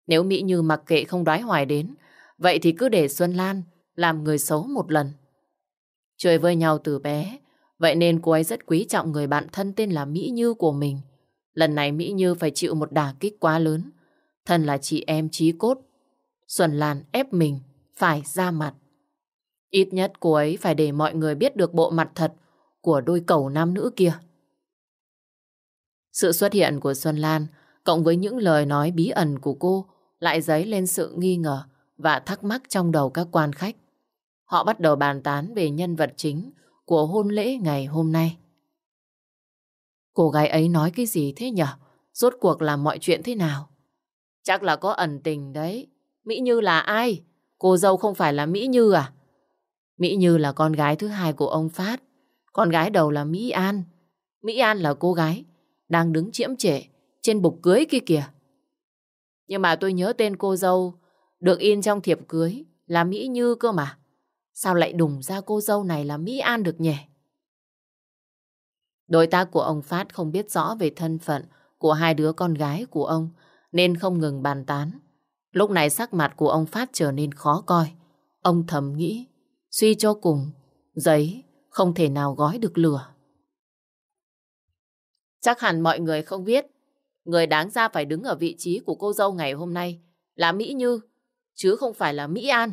Nếu Mỹ Như mặc kệ không đoái hoài đến, vậy thì cứ để Xuân Lan làm người xấu một lần. Chơi với nhau từ bé, vậy nên cô ấy rất quý trọng người bạn thân tên là Mỹ Như của mình. Lần này Mỹ Như phải chịu một đả kích quá lớn. Thân là chị em chí cốt. Xuân Lan ép mình, phải ra mặt. Ít nhất cô ấy phải để mọi người biết được bộ mặt thật của đôi cầu nam nữ kia. Sự xuất hiện của Xuân Lan, cộng với những lời nói bí ẩn của cô, lại dấy lên sự nghi ngờ và thắc mắc trong đầu các quan khách. Họ bắt đầu bàn tán về nhân vật chính của hôn lễ ngày hôm nay. Cô gái ấy nói cái gì thế nhở? Rốt cuộc là mọi chuyện thế nào? Chắc là có ẩn tình đấy. Mỹ Như là ai? Cô dâu không phải là Mỹ Như à? Mỹ Như là con gái thứ hai của ông Phát. Con gái đầu là Mỹ An. Mỹ An là cô gái đang đứng chiếm trệ trên bục cưới kia kìa. Nhưng mà tôi nhớ tên cô dâu, được in trong thiệp cưới là Mỹ Như cơ mà. Sao lại đùng ra cô dâu này là Mỹ An được nhỉ? Đối tác của ông Phát không biết rõ về thân phận của hai đứa con gái của ông nên không ngừng bàn tán. Lúc này sắc mặt của ông Phát trở nên khó coi. Ông thầm nghĩ, suy cho cùng, giấy không thể nào gói được lửa. Chắc hẳn mọi người không biết, người đáng ra phải đứng ở vị trí của cô dâu ngày hôm nay là Mỹ Như, chứ không phải là Mỹ An.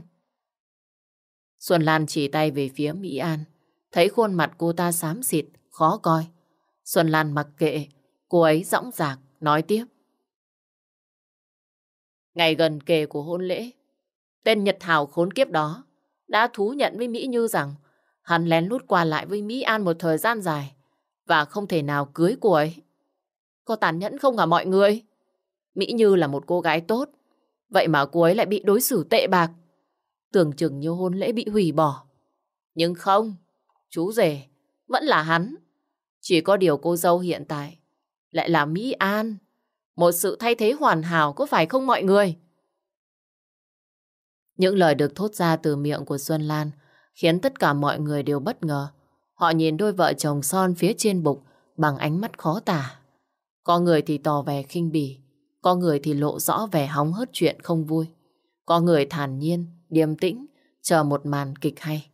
Xuân Lan chỉ tay về phía Mỹ An, thấy khuôn mặt cô ta xám xịt, khó coi. Xuân Lan mặc kệ, cô ấy dõng dạc, nói tiếp. Ngày gần kề của hôn lễ, tên Nhật Hào khốn kiếp đó đã thú nhận với Mỹ Như rằng hắn lén lút qua lại với Mỹ An một thời gian dài và không thể nào cưới cô ấy. Có tàn nhẫn không hả mọi người? Mỹ Như là một cô gái tốt, vậy mà cô ấy lại bị đối xử tệ bạc. Tưởng chừng như hôn lễ bị hủy bỏ. Nhưng không, chú rể, vẫn là hắn. Chỉ có điều cô dâu hiện tại lại là Mỹ An. Một sự thay thế hoàn hảo có phải không mọi người? Những lời được thốt ra từ miệng của Xuân Lan khiến tất cả mọi người đều bất ngờ. Họ nhìn đôi vợ chồng son phía trên bục bằng ánh mắt khó tả. Có người thì tỏ vẻ khinh bỉ, có người thì lộ rõ vẻ hóng hớt chuyện không vui. Có người thản nhiên, điềm tĩnh, chờ một màn kịch hay.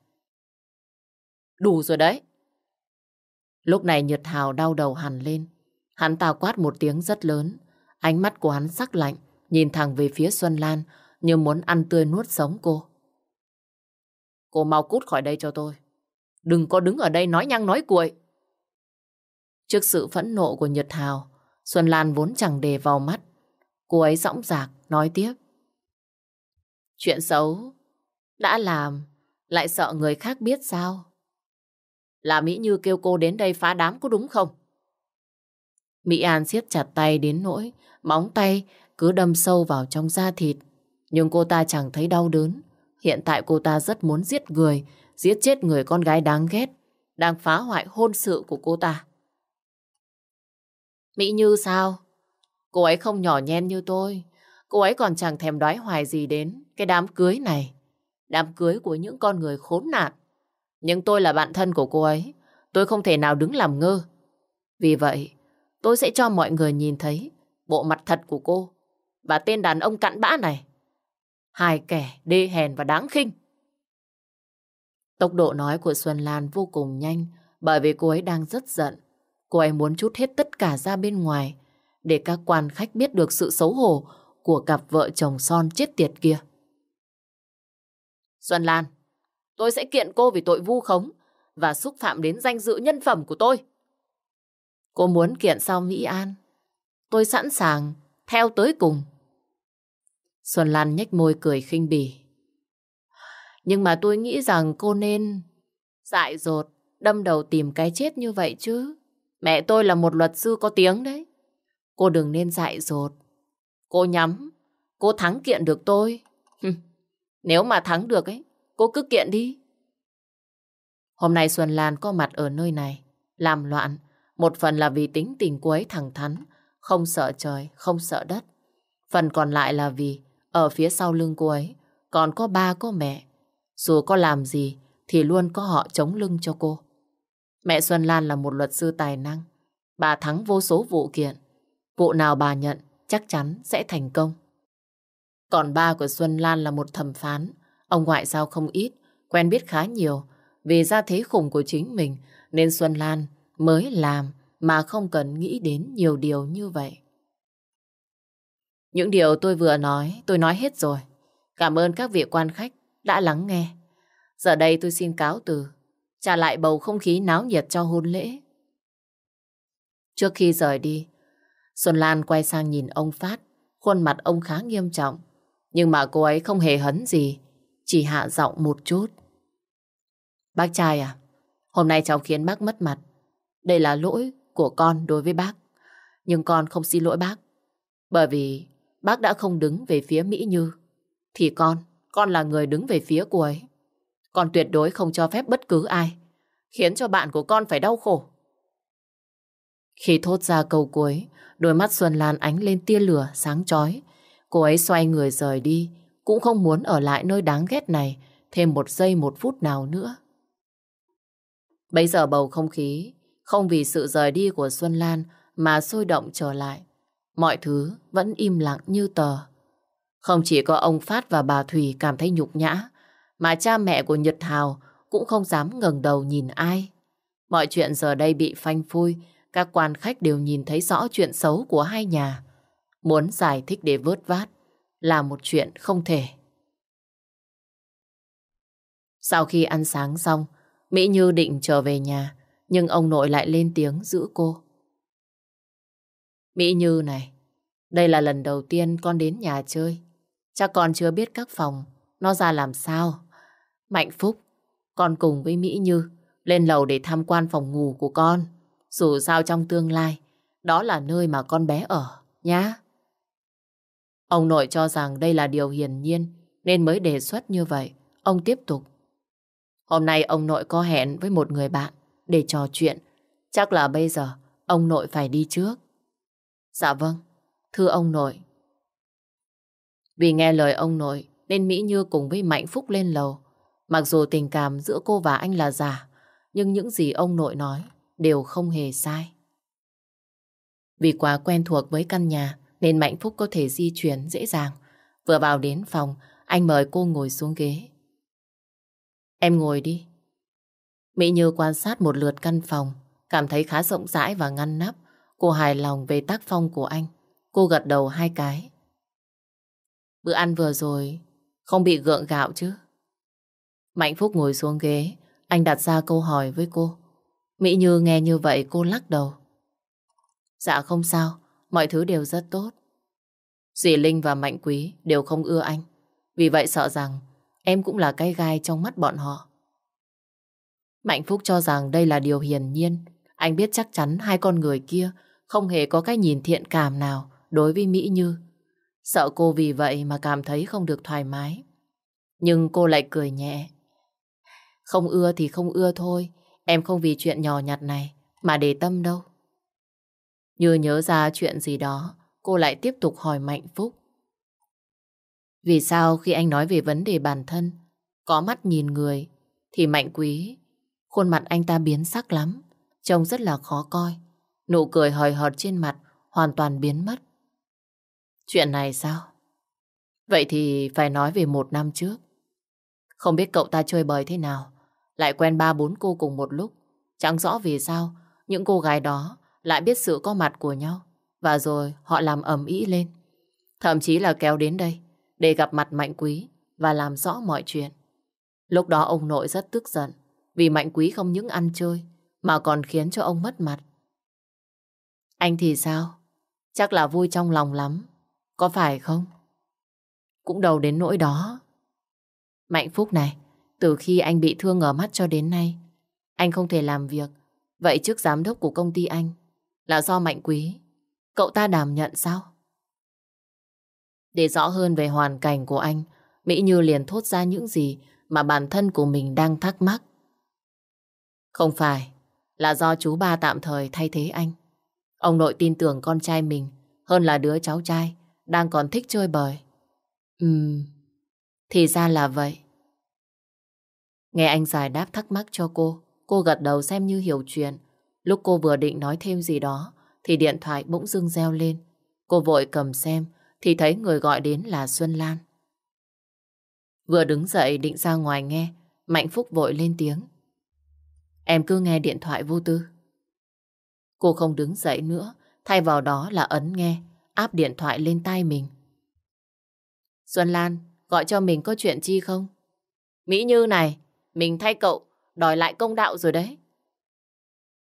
Đủ rồi đấy. Lúc này Nhật Hào đau đầu hẳn lên. Hắn ta quát một tiếng rất lớn. Ánh mắt của hắn sắc lạnh, nhìn thẳng về phía Xuân Lan như muốn ăn tươi nuốt sống cô. Cô mau cút khỏi đây cho tôi. Đừng có đứng ở đây nói nhăng nói cuội. Trước sự phẫn nộ của Nhật Hào, Xuân Lan vốn chẳng đề vào mắt. Cô ấy dõng dạc, nói tiếp. Chuyện xấu đã làm, lại sợ người khác biết sao? Là Mỹ Như kêu cô đến đây phá đám có đúng không? Mỹ An siết chặt tay đến nỗi móng tay cứ đâm sâu vào trong da thịt. Nhưng cô ta chẳng thấy đau đớn. Hiện tại cô ta rất muốn giết người, giết chết người con gái đáng ghét, đang phá hoại hôn sự của cô ta. Mỹ Như sao? Cô ấy không nhỏ nhen như tôi. Cô ấy còn chẳng thèm đoái hoài gì đến cái đám cưới này. Đám cưới của những con người khốn nạn. Nhưng tôi là bạn thân của cô ấy. Tôi không thể nào đứng làm ngơ. Vì vậy, tôi sẽ cho mọi người nhìn thấy bộ mặt thật của cô và tên đàn ông cặn bã này. Hai kẻ đê hèn và đáng khinh. Tốc độ nói của Xuân Lan vô cùng nhanh bởi vì cô ấy đang rất giận. Cô ấy muốn chút hết tất cả ra bên ngoài để các quan khách biết được sự xấu hổ của cặp vợ chồng son chết tiệt kia. Xuân Lan, tôi sẽ kiện cô vì tội vu khống và xúc phạm đến danh dự nhân phẩm của tôi. Cô muốn kiện sao Mỹ An? Tôi sẵn sàng theo tới cùng. Xuân Lan nhếch môi cười khinh bỉ. Nhưng mà tôi nghĩ rằng cô nên dại dột, đâm đầu tìm cái chết như vậy chứ. Mẹ tôi là một luật sư có tiếng đấy. Cô đừng nên dại dột. Cô nhắm, cô thắng kiện được tôi. Nếu mà thắng được ấy, cô cứ kiện đi. Hôm nay Xuân Lan có mặt ở nơi này, làm loạn. Một phần là vì tính tình cô ấy thẳng thắn, không sợ trời, không sợ đất. Phần còn lại là vì ở phía sau lưng cô ấy còn có ba có mẹ. Dù có làm gì thì luôn có họ chống lưng cho cô. Mẹ Xuân Lan là một luật sư tài năng. Bà thắng vô số vụ kiện. Vụ nào bà nhận chắc chắn sẽ thành công. Còn ba của Xuân Lan là một thẩm phán. Ông ngoại giao không ít, quen biết khá nhiều. Vì ra thế khủng của chính mình nên Xuân Lan mới làm mà không cần nghĩ đến nhiều điều như vậy. Những điều tôi vừa nói, tôi nói hết rồi. Cảm ơn các vị quan khách đã lắng nghe. Giờ đây tôi xin cáo từ, trả lại bầu không khí náo nhiệt cho hôn lễ. Trước khi rời đi, Xuân Lan quay sang nhìn ông Phát, khuôn mặt ông khá nghiêm trọng. Nhưng mà cô ấy không hề hấn gì, chỉ hạ giọng một chút. Bác trai à, hôm nay cháu khiến bác mất mặt. Đây là lỗi của con đối với bác. Nhưng con không xin lỗi bác. Bởi vì bác đã không đứng về phía Mỹ Như. Thì con, con là người đứng về phía cô ấy. Con tuyệt đối không cho phép bất cứ ai khiến cho bạn của con phải đau khổ. Khi thốt ra câu cuối, đôi mắt Xuân Lan ánh lên tia lửa sáng chói. Cô ấy xoay người rời đi, cũng không muốn ở lại nơi đáng ghét này thêm một giây một phút nào nữa. Bây giờ bầu không khí không vì sự rời đi của Xuân Lan mà sôi động trở lại. Mọi thứ vẫn im lặng như tờ. Không chỉ có ông Phát và bà Thủy cảm thấy nhục nhã, mà cha mẹ của Nhật Hào cũng không dám ngẩng đầu nhìn ai. Mọi chuyện giờ đây bị phanh phui, các quan khách đều nhìn thấy rõ chuyện xấu của hai nhà. Muốn giải thích để vớt vát là một chuyện không thể. Sau khi ăn sáng xong, Mỹ Như định trở về nhà, nhưng ông nội lại lên tiếng giữ cô. Mỹ Như này, đây là lần đầu tiên con đến nhà chơi. Chắc con chưa biết các phòng, nó ra làm sao. Mạnh Phúc, con cùng với Mỹ Như lên lầu để tham quan phòng ngủ của con. Dù sao trong tương lai, đó là nơi mà con bé ở, nhá. Ông nội cho rằng đây là điều hiển nhiên nên mới đề xuất như vậy. Ông tiếp tục. Hôm nay ông nội có hẹn với một người bạn để trò chuyện. Chắc là bây giờ ông nội phải đi trước. Dạ vâng, thưa ông nội. Vì nghe lời ông nội nên Mỹ Như cùng với Mạnh Phúc lên lầu. Mặc dù tình cảm giữa cô và anh là giả, nhưng những gì ông nội nói đều không hề sai. Vì quá quen thuộc với căn nhà nên Mạnh Phúc có thể di chuyển dễ dàng. Vừa vào đến phòng, anh mời cô ngồi xuống ghế. Em ngồi đi. Mỹ Như quan sát một lượt căn phòng, cảm thấy khá rộng rãi và ngăn nắp. Cô hài lòng về tác phong của anh. Cô gật đầu hai cái. Bữa ăn vừa rồi, không bị gượng gạo chứ? Mạnh Phúc ngồi xuống ghế, anh đặt ra câu hỏi với cô. Mỹ Như nghe như vậy cô lắc đầu. Dạ không sao, mọi thứ đều rất tốt. Dì Linh và Mạnh Quý đều không ưa anh. Vì vậy sợ rằng em cũng là cái gai trong mắt bọn họ. Mạnh Phúc cho rằng đây là điều hiển nhiên. Anh biết chắc chắn hai con người kia không hề có cái nhìn thiện cảm nào đối với Mỹ Như. Sợ cô vì vậy mà cảm thấy không được thoải mái. Nhưng cô lại cười nhẹ. Không ưa thì không ưa thôi. Em không vì chuyện nhỏ nhặt này mà để tâm đâu. Như nhớ ra chuyện gì đó, cô lại tiếp tục hỏi Mạnh Phúc. Vì sao khi anh nói về vấn đề bản thân, có mắt nhìn người, thì Mạnh Quý, khuôn mặt anh ta biến sắc lắm, trông rất là khó coi. Nụ cười hời hợt trên mặt hoàn toàn biến mất. Chuyện này sao? Vậy thì phải nói về một năm trước. Không biết cậu ta chơi bời thế nào, lại quen ba bốn cô cùng một lúc. Chẳng rõ vì sao những cô gái đó lại biết sự có mặt của nhau. Và rồi họ làm ầm ĩ lên. Thậm chí là kéo đến đây để gặp mặt Mạnh Quý và làm rõ mọi chuyện. Lúc đó ông nội rất tức giận vì Mạnh Quý không những ăn chơi mà còn khiến cho ông mất mặt. Anh thì sao? Chắc là vui trong lòng lắm. Có phải không? Cũng đầu đến nỗi đó. Mạnh Phúc này, từ khi anh bị thương ở mắt cho đến nay, anh không thể làm việc. Vậy trước giám đốc của công ty anh là do Mạnh Quý. Cậu ta đảm nhận sao? Để rõ hơn về hoàn cảnh của anh, Mỹ Như liền thốt ra những gì mà bản thân của mình đang thắc mắc. Không phải là do chú ba tạm thời thay thế anh. Ông nội tin tưởng con trai mình hơn là đứa cháu trai đang còn thích chơi bời. Ừm, thì ra là vậy. Nghe anh giải đáp thắc mắc cho cô, cô gật đầu xem như hiểu chuyện. Lúc cô vừa định nói thêm gì đó, thì điện thoại bỗng dưng reo lên. Cô vội cầm xem, thì thấy người gọi đến là Xuân Lan. Vừa đứng dậy định ra ngoài nghe, Mạnh Phúc vội lên tiếng. Em cứ nghe điện thoại vô tư. Cô không đứng dậy nữa, thay vào đó là ấn nghe, áp điện thoại lên tay mình. Xuân Lan, gọi cho mình có chuyện chi không? Mỹ Như này, mình thay cậu, đòi lại công đạo rồi đấy.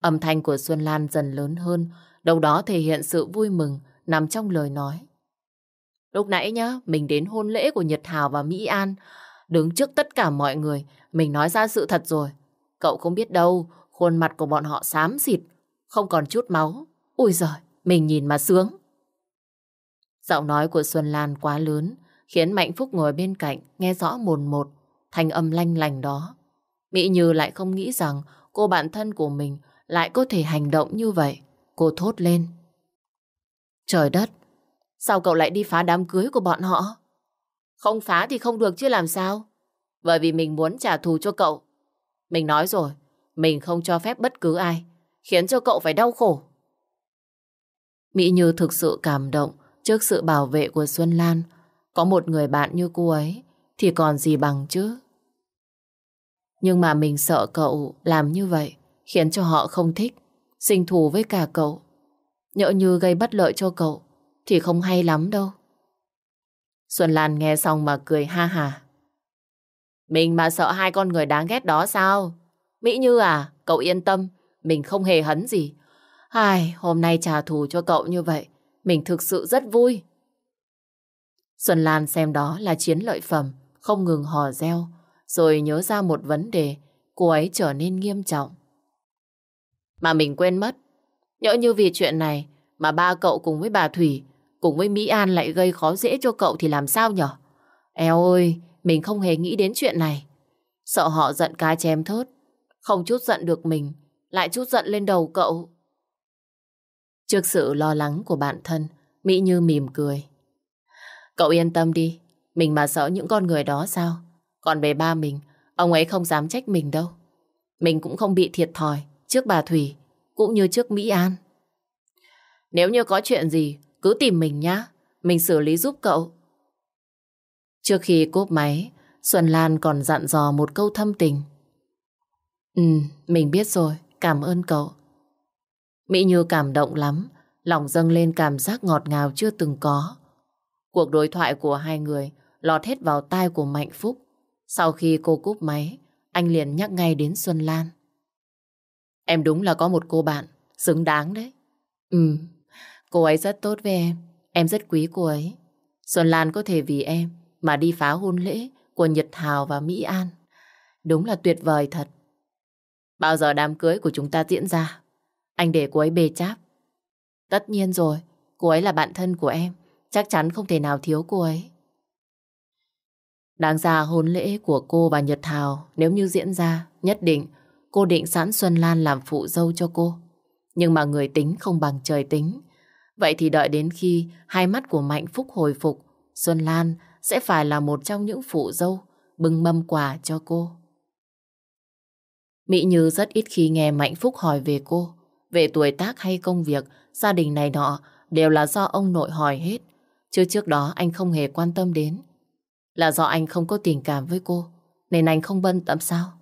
Âm thanh của Xuân Lan dần lớn hơn, đâu đó thể hiện sự vui mừng nằm trong lời nói. Lúc nãy nhá, mình đến hôn lễ của Nhật Hào và Mỹ An, đứng trước tất cả mọi người, mình nói ra sự thật rồi. Cậu không biết đâu, khuôn mặt của bọn họ xám xịt, không còn chút máu. Ôi giời, mình nhìn mà sướng. Giọng nói của Xuân Lan quá lớn, khiến Mạnh Phúc ngồi bên cạnh nghe rõ mồn một, thanh âm lanh lành đó. Mỹ Như lại không nghĩ rằng cô bạn thân của mình lại có thể hành động như vậy. Cô thốt lên. Trời đất, sao cậu lại đi phá đám cưới của bọn họ? Không phá thì không được chứ làm sao? Bởi vì mình muốn trả thù cho cậu. Mình nói rồi, mình không cho phép bất cứ ai khiến cho cậu phải đau khổ. Mỹ Như thực sự cảm động trước sự bảo vệ của Xuân Lan. Có một người bạn như cô ấy thì còn gì bằng chứ? Nhưng mà mình sợ cậu làm như vậy khiến cho họ không thích, sinh thù với cả cậu. Nhỡ như gây bất lợi cho cậu thì không hay lắm đâu. Xuân Lan nghe xong mà cười ha hà. Mình mà sợ hai con người đáng ghét đó sao? Mỹ Như à, cậu yên tâm, mình không hề hấn gì. Ai, hôm nay trả thù cho cậu như vậy, mình thực sự rất vui. Xuân Lan xem đó là chiến lợi phẩm, không ngừng hò reo, rồi nhớ ra một vấn đề, cô ấy trở nên nghiêm trọng. Mà mình quên mất, nhỡ như vì chuyện này mà ba cậu cùng với bà Thủy, cùng với Mỹ An lại gây khó dễ cho cậu thì làm sao nhở? Eo ơi, mình không hề nghĩ đến chuyện này. Sợ họ giận cá chém thớt, không chút giận được mình, lại chút giận lên đầu cậu. Trước sự lo lắng của bản thân, Mỹ Như mỉm cười. Cậu yên tâm đi, mình mà sợ những con người đó sao? Còn về ba mình, ông ấy không dám trách mình đâu. Mình cũng không bị thiệt thòi trước bà Thủy, cũng như trước Mỹ An. Nếu như có chuyện gì, cứ tìm mình nhá. Mình xử lý giúp cậu. Trước khi cốp máy, Xuân Lan còn dặn dò một câu thâm tình. Ừ, mình biết rồi, cảm ơn cậu. Mỹ Như cảm động lắm, lòng dâng lên cảm giác ngọt ngào chưa từng có. Cuộc đối thoại của hai người lọt hết vào tai của Mạnh Phúc. Sau khi cô cúp máy, anh liền nhắc ngay đến Xuân Lan. Em đúng là có một cô bạn, xứng đáng đấy. Ừ, cô ấy rất tốt với em, em rất quý cô ấy. Xuân Lan có thể vì em mà đi phá hôn lễ của Nhật Hào và Mỹ An. Đúng là tuyệt vời thật. Bao giờ đám cưới của chúng ta diễn ra? Anh để cô ấy bề cháp. Tất nhiên rồi, cô ấy là bạn thân của em. Chắc chắn không thể nào thiếu cô ấy. Đáng ra hôn lễ của cô và Nhật Hào nếu như diễn ra, nhất định cô định sẵn Xuân Lan làm phụ dâu cho cô. Nhưng mà người tính không bằng trời tính. Vậy thì đợi đến khi hai mắt của Mạnh Phúc hồi phục, Xuân Lan sẽ phải là một trong những phụ dâu bưng mâm quà cho cô. Mỹ Như rất ít khi nghe Mạnh Phúc hỏi về cô, về tuổi tác hay công việc, gia đình này nọ đều là do ông nội hỏi hết. Chứ trước đó anh không hề quan tâm đến. Là do anh không có tình cảm với cô, nên anh không bận tâm sao?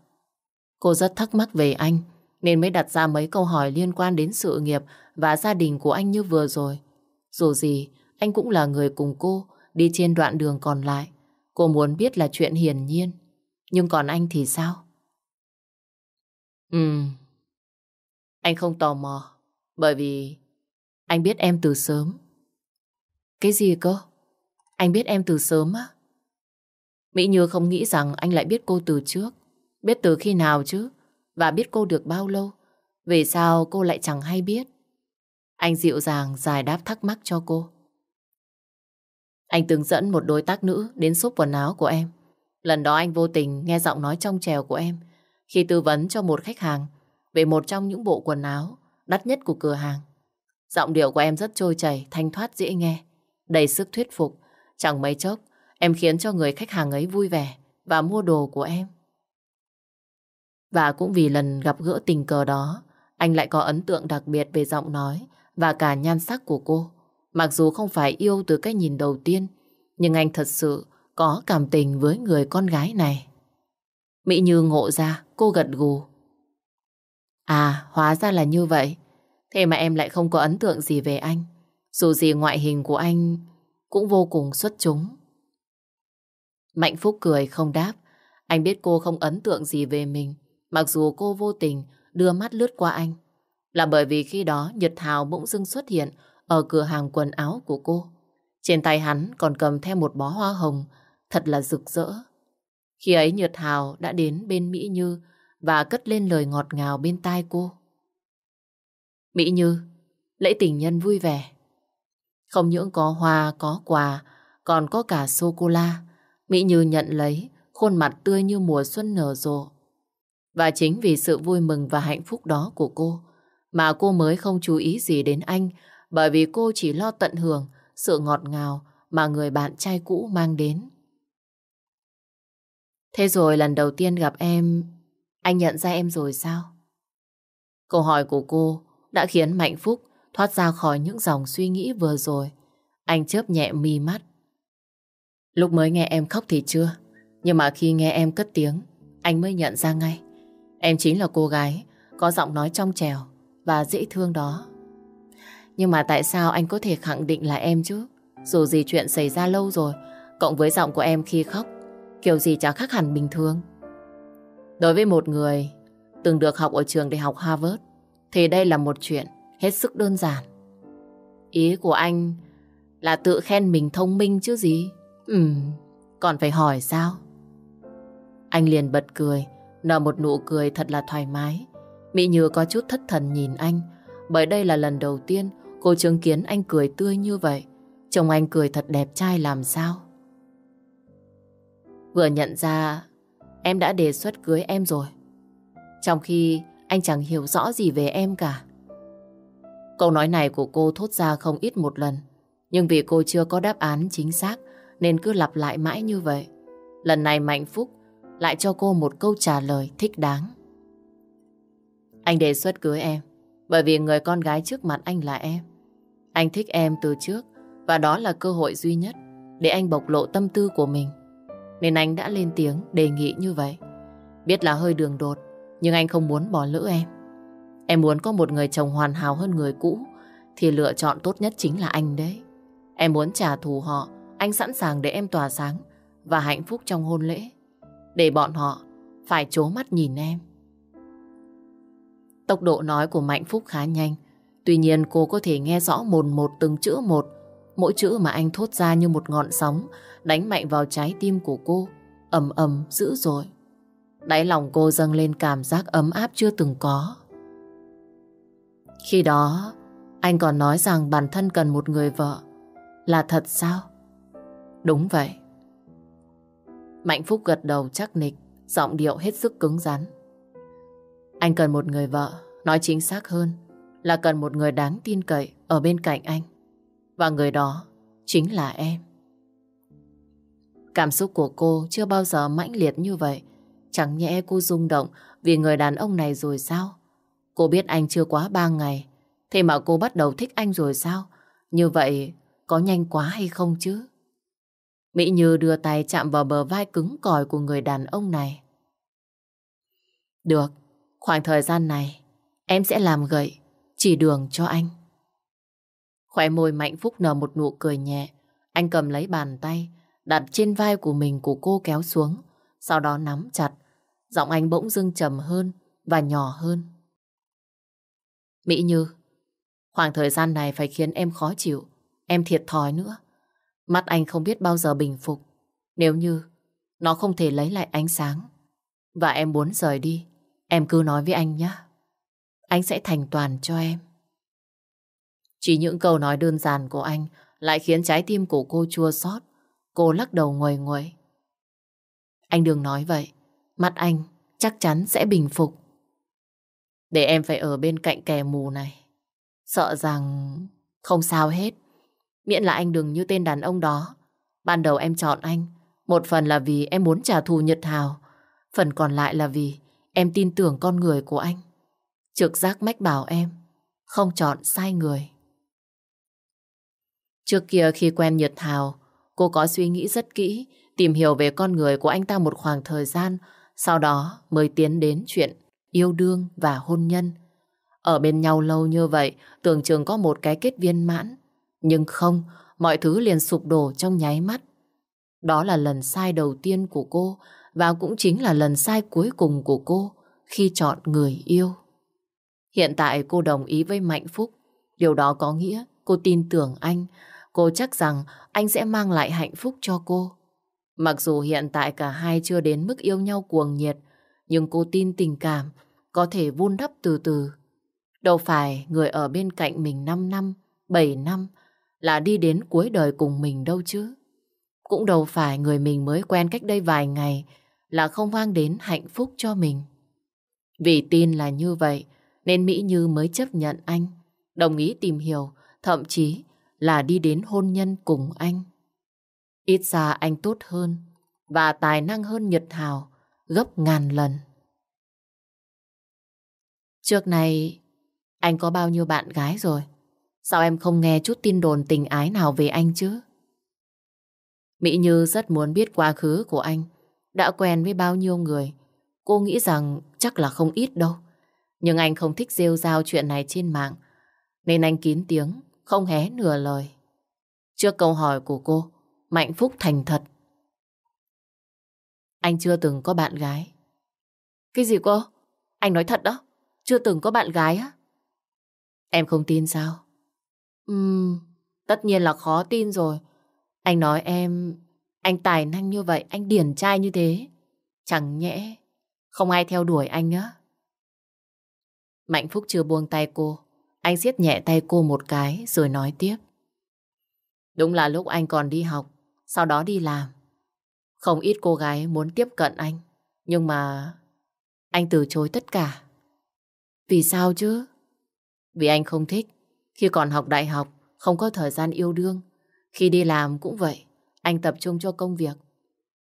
Cô rất thắc mắc về anh, nên mới đặt ra mấy câu hỏi liên quan đến sự nghiệp và gia đình của anh như vừa rồi. Dù gì, anh cũng là người cùng cô đi trên đoạn đường còn lại. Cô muốn biết là chuyện hiển nhiên. Nhưng còn anh thì sao? Ừ, anh không tò mò, bởi vì anh biết em từ sớm. Cái gì cơ? Anh biết em từ sớm á? Mỹ Như không nghĩ rằng anh lại biết cô từ trước. Biết từ khi nào chứ? Và biết cô được bao lâu? Vì sao cô lại chẳng hay biết? Anh dịu dàng giải đáp thắc mắc cho cô. Anh từng dẫn một đối tác nữ đến xúc quần áo của em. Lần đó anh vô tình nghe giọng nói trong trèo của em khi tư vấn cho một khách hàng về một trong những bộ quần áo đắt nhất của cửa hàng. Giọng điệu của em rất trôi chảy, thanh thoát dễ nghe, đầy sức thuyết phục. Chẳng mấy chốc, em khiến cho người khách hàng ấy vui vẻ và mua đồ của em. Và cũng vì lần gặp gỡ tình cờ đó, anh lại có ấn tượng đặc biệt về giọng nói và cả nhan sắc của cô. Mặc dù không phải yêu từ cái nhìn đầu tiên, nhưng anh thật sự có cảm tình với người con gái này. Mỹ Như ngộ ra, cô gật gù. À, hóa ra là như vậy. Thế mà em lại không có ấn tượng gì về anh. Dù gì ngoại hình của anh cũng vô cùng xuất chúng. Mạnh Phúc cười không đáp. Anh biết cô không ấn tượng gì về mình. Mặc dù cô vô tình đưa mắt lướt qua anh. Là bởi vì khi đó Nhật Hào bỗng dưng xuất hiện ở cửa hàng quần áo của cô. Trên tay hắn còn cầm theo một bó hoa hồng thật là rực rỡ. Khi ấy Nhật Hào đã đến bên Mỹ Như và cất lên lời ngọt ngào bên tai cô. Mỹ Như, lễ tình nhân vui vẻ. Không những có hoa, có quà, còn có cả sô-cô-la. Mỹ Như nhận lấy, khuôn mặt tươi như mùa xuân nở rộ. Và chính vì sự vui mừng và hạnh phúc đó của cô, mà cô mới không chú ý gì đến anh, bởi vì cô chỉ lo tận hưởng sự ngọt ngào mà người bạn trai cũ mang đến. Thế rồi lần đầu tiên gặp em, anh nhận ra em rồi sao? Câu hỏi của cô đã khiến Mạnh Phúc thoát ra khỏi những dòng suy nghĩ vừa rồi. Anh chớp nhẹ mi mắt. Lúc mới nghe em khóc thì chưa, nhưng mà khi nghe em cất tiếng, anh mới nhận ra ngay. Em chính là cô gái có giọng nói trong trèo và dễ thương đó. Nhưng mà tại sao anh có thể khẳng định là em chứ? Dù gì chuyện xảy ra lâu rồi, cộng với giọng của em khi khóc, kiểu gì chả khác hẳn bình thường. Đối với một người từng được học ở trường đại học Harvard, thì đây là một chuyện hết sức đơn giản. Ý của anh là tự khen mình thông minh chứ gì? Ừm, còn phải hỏi sao? Anh liền bật cười, nở một nụ cười thật là thoải mái. Mỹ Như có chút thất thần nhìn anh, bởi đây là lần đầu tiên cô chứng kiến anh cười tươi như vậy. Chồng anh cười thật đẹp trai làm sao? Vừa nhận ra em đã đề xuất cưới em rồi. Trong khi anh chẳng hiểu rõ gì về em cả. Câu nói này của cô thốt ra không ít một lần. Nhưng vì cô chưa có đáp án chính xác nên cứ lặp lại mãi như vậy. Lần này Mạnh Phúc lại cho cô một câu trả lời thích đáng. Anh đề xuất cưới em bởi vì người con gái trước mặt anh là em. Anh thích em từ trước và đó là cơ hội duy nhất để anh bộc lộ tâm tư của mình. Nên anh đã lên tiếng đề nghị như vậy. Biết là hơi đường đột nhưng anh không muốn bỏ lỡ em. Em muốn có một người chồng hoàn hảo hơn người cũ thì lựa chọn tốt nhất chính là anh đấy. Em muốn trả thù họ, anh sẵn sàng để em tỏa sáng và hạnh phúc trong hôn lễ. Để bọn họ phải chố mắt nhìn em. Tốc độ nói của Mạnh Phúc khá nhanh. Tuy nhiên cô có thể nghe rõ mồn một từng chữ một. Mỗi chữ mà anh thốt ra như một ngọn sóng đánh mạnh vào trái tim của cô. ầm ầm dữ dội. Đáy lòng cô dâng lên cảm giác ấm áp chưa từng có. Khi đó, anh còn nói rằng bản thân cần một người vợ. Là thật sao? Đúng vậy. Mạnh Phúc gật đầu chắc nịch, giọng điệu hết sức cứng rắn. Anh cần một người vợ, nói chính xác hơn là cần một người đáng tin cậy ở bên cạnh anh. Và người đó chính là em. Cảm xúc của cô chưa bao giờ mãnh liệt như vậy. Chẳng nhẽ cô rung động vì người đàn ông này rồi sao? Cô biết anh chưa quá ba ngày. Thế mà cô bắt đầu thích anh rồi sao? Như vậy có nhanh quá hay không chứ? Mỹ Như đưa tay chạm vào bờ vai cứng cỏi của người đàn ông này. Được, khoảng thời gian này em sẽ làm gậy, chỉ đường cho anh. Khỏe môi Mạnh Phúc nở một nụ cười nhẹ. Anh cầm lấy bàn tay, đặt trên vai của mình của cô kéo xuống, sau đó nắm chặt. Giọng anh bỗng dưng trầm hơn và nhỏ hơn. Mỹ Như, khoảng thời gian này phải khiến em khó chịu, em thiệt thòi nữa. Mắt anh không biết bao giờ bình phục. Nếu như nó không thể lấy lại ánh sáng và em muốn rời đi, em cứ nói với anh nhé. Anh sẽ thành toàn cho em. Chỉ những câu nói đơn giản của anh lại khiến trái tim của cô chua xót. Cô lắc đầu nguầy nguầy. Anh đừng nói vậy. Mắt anh chắc chắn sẽ bình phục. Để em phải ở bên cạnh kẻ mù này. Sợ rằng không sao hết. Miễn là anh đừng như tên đàn ông đó. Ban đầu em chọn anh. Một phần là vì em muốn trả thù Nhật Hào. Phần còn lại là vì em tin tưởng con người của anh. Trực giác mách bảo em không chọn sai người. Trước kia khi quen Nhật Hào, cô có suy nghĩ rất kỹ, tìm hiểu về con người của anh ta một khoảng thời gian, sau đó mới tiến đến chuyện yêu đương và hôn nhân. Ở bên nhau lâu như vậy, tưởng chừng có một cái kết viên mãn. Nhưng không, mọi thứ liền sụp đổ trong nháy mắt. Đó là lần sai đầu tiên của cô và cũng chính là lần sai cuối cùng của cô khi chọn người yêu. Hiện tại cô đồng ý với Mạnh Phúc. Điều đó có nghĩa cô tin tưởng anh. Cô chắc rằng anh sẽ mang lại hạnh phúc cho cô. Mặc dù hiện tại cả hai chưa đến mức yêu nhau cuồng nhiệt, nhưng cô tin tình cảm có thể vun đắp từ từ. Đâu phải người ở bên cạnh mình 5 năm, 7 năm là đi đến cuối đời cùng mình đâu chứ. Cũng đâu phải người mình mới quen cách đây vài ngày là không mang đến hạnh phúc cho mình. Vì tin là như vậy nên Mỹ Như mới chấp nhận anh, đồng ý tìm hiểu, thậm chí là đi đến hôn nhân cùng anh. Ít ra anh tốt hơn và tài năng hơn Nhật Hào gấp ngàn lần. Trước này anh có bao nhiêu bạn gái rồi? Sao em không nghe chút tin đồn tình ái nào về anh chứ? Mỹ Như rất muốn biết quá khứ của anh đã quen với bao nhiêu người. Cô nghĩ rằng chắc là không ít đâu. Nhưng anh không thích rêu rao chuyện này trên mạng. Nên anh kín tiếng, không hé nửa lời. Trước câu hỏi của cô, Mạnh Phúc thành thật. Anh chưa từng có bạn gái. Cái gì cô? Anh nói thật đó. Chưa từng có bạn gái á? Em không tin sao? Ừm, tất nhiên là khó tin rồi. Anh nói em, anh tài năng như vậy, anh điển trai như thế. Chẳng nhẽ, không ai theo đuổi anh á. Mạnh Phúc chưa buông tay cô. Anh siết nhẹ tay cô một cái rồi nói tiếp. Đúng là lúc anh còn đi học, sau đó đi làm. Không ít cô gái muốn tiếp cận anh. Nhưng mà anh từ chối tất cả. Vì sao chứ? Vì anh không thích. Khi còn học đại học, không có thời gian yêu đương. Khi đi làm cũng vậy. Anh tập trung cho công việc.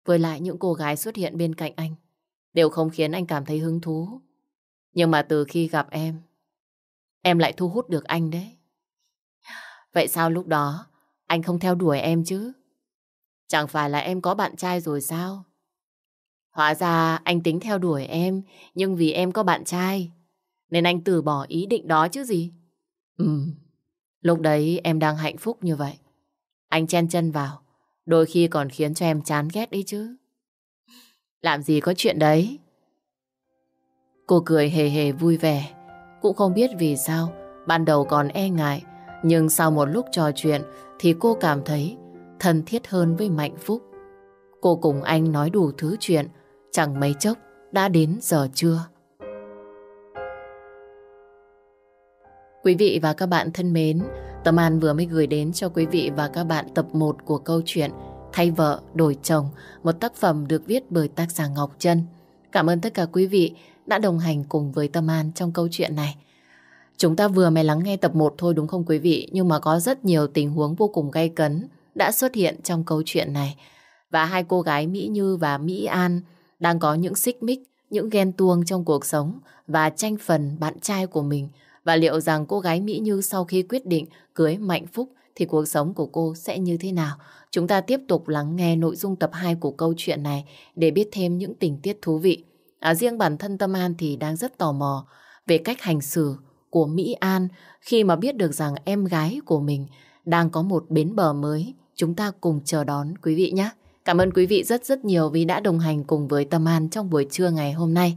Với lại những cô gái xuất hiện bên cạnh anh đều không khiến anh cảm thấy hứng thú. Nhưng mà từ khi gặp em, em lại thu hút được anh đấy. Vậy sao lúc đó anh không theo đuổi em chứ? Chẳng phải là em có bạn trai rồi sao? Hóa ra anh tính theo đuổi em, nhưng vì em có bạn trai, nên anh từ bỏ ý định đó chứ gì? ừm lúc đấy em đang hạnh phúc như vậy. Anh chen chân vào, đôi khi còn khiến cho em chán ghét đấy chứ. Làm gì có chuyện đấy. Cô cười hề hề vui vẻ, cũng không biết vì sao, ban đầu còn e ngại, nhưng sau một lúc trò chuyện thì cô cảm thấy thân thiết hơn với Mạnh Phúc. Cô cùng anh nói đủ thứ chuyện, chẳng mấy chốc đã đến giờ trưa. Quý vị và các bạn thân mến, Tâm An vừa mới gửi đến cho quý vị và các bạn tập 1 của câu chuyện Thay vợ đổi chồng, một tác phẩm được viết bởi tác giả Ngọc Trân. Cảm ơn tất cả quý vị đã đồng hành cùng với Tâm An trong câu chuyện này. Chúng ta vừa mới lắng nghe tập 1 thôi đúng không quý vị? Nhưng mà có rất nhiều tình huống vô cùng gay cấn đã xuất hiện trong câu chuyện này. Và hai cô gái Mỹ Như và Mỹ An đang có những xích mích, những ghen tuông trong cuộc sống và tranh phần bạn trai của mình. Và liệu rằng cô gái Mỹ Như sau khi quyết định cưới Mạnh Phúc thì cuộc sống của cô sẽ như thế nào? Chúng ta tiếp tục lắng nghe nội dung tập 2 của câu chuyện này để biết thêm những tình tiết thú vị. À, riêng bản thân Tâm An thì đang rất tò mò về cách hành xử của Mỹ An khi mà biết được rằng em gái của mình đang có một bến bờ mới. Chúng ta cùng chờ đón quý vị nhé. Cảm ơn quý vị rất rất nhiều vì đã đồng hành cùng với Tâm An trong buổi trưa ngày hôm nay.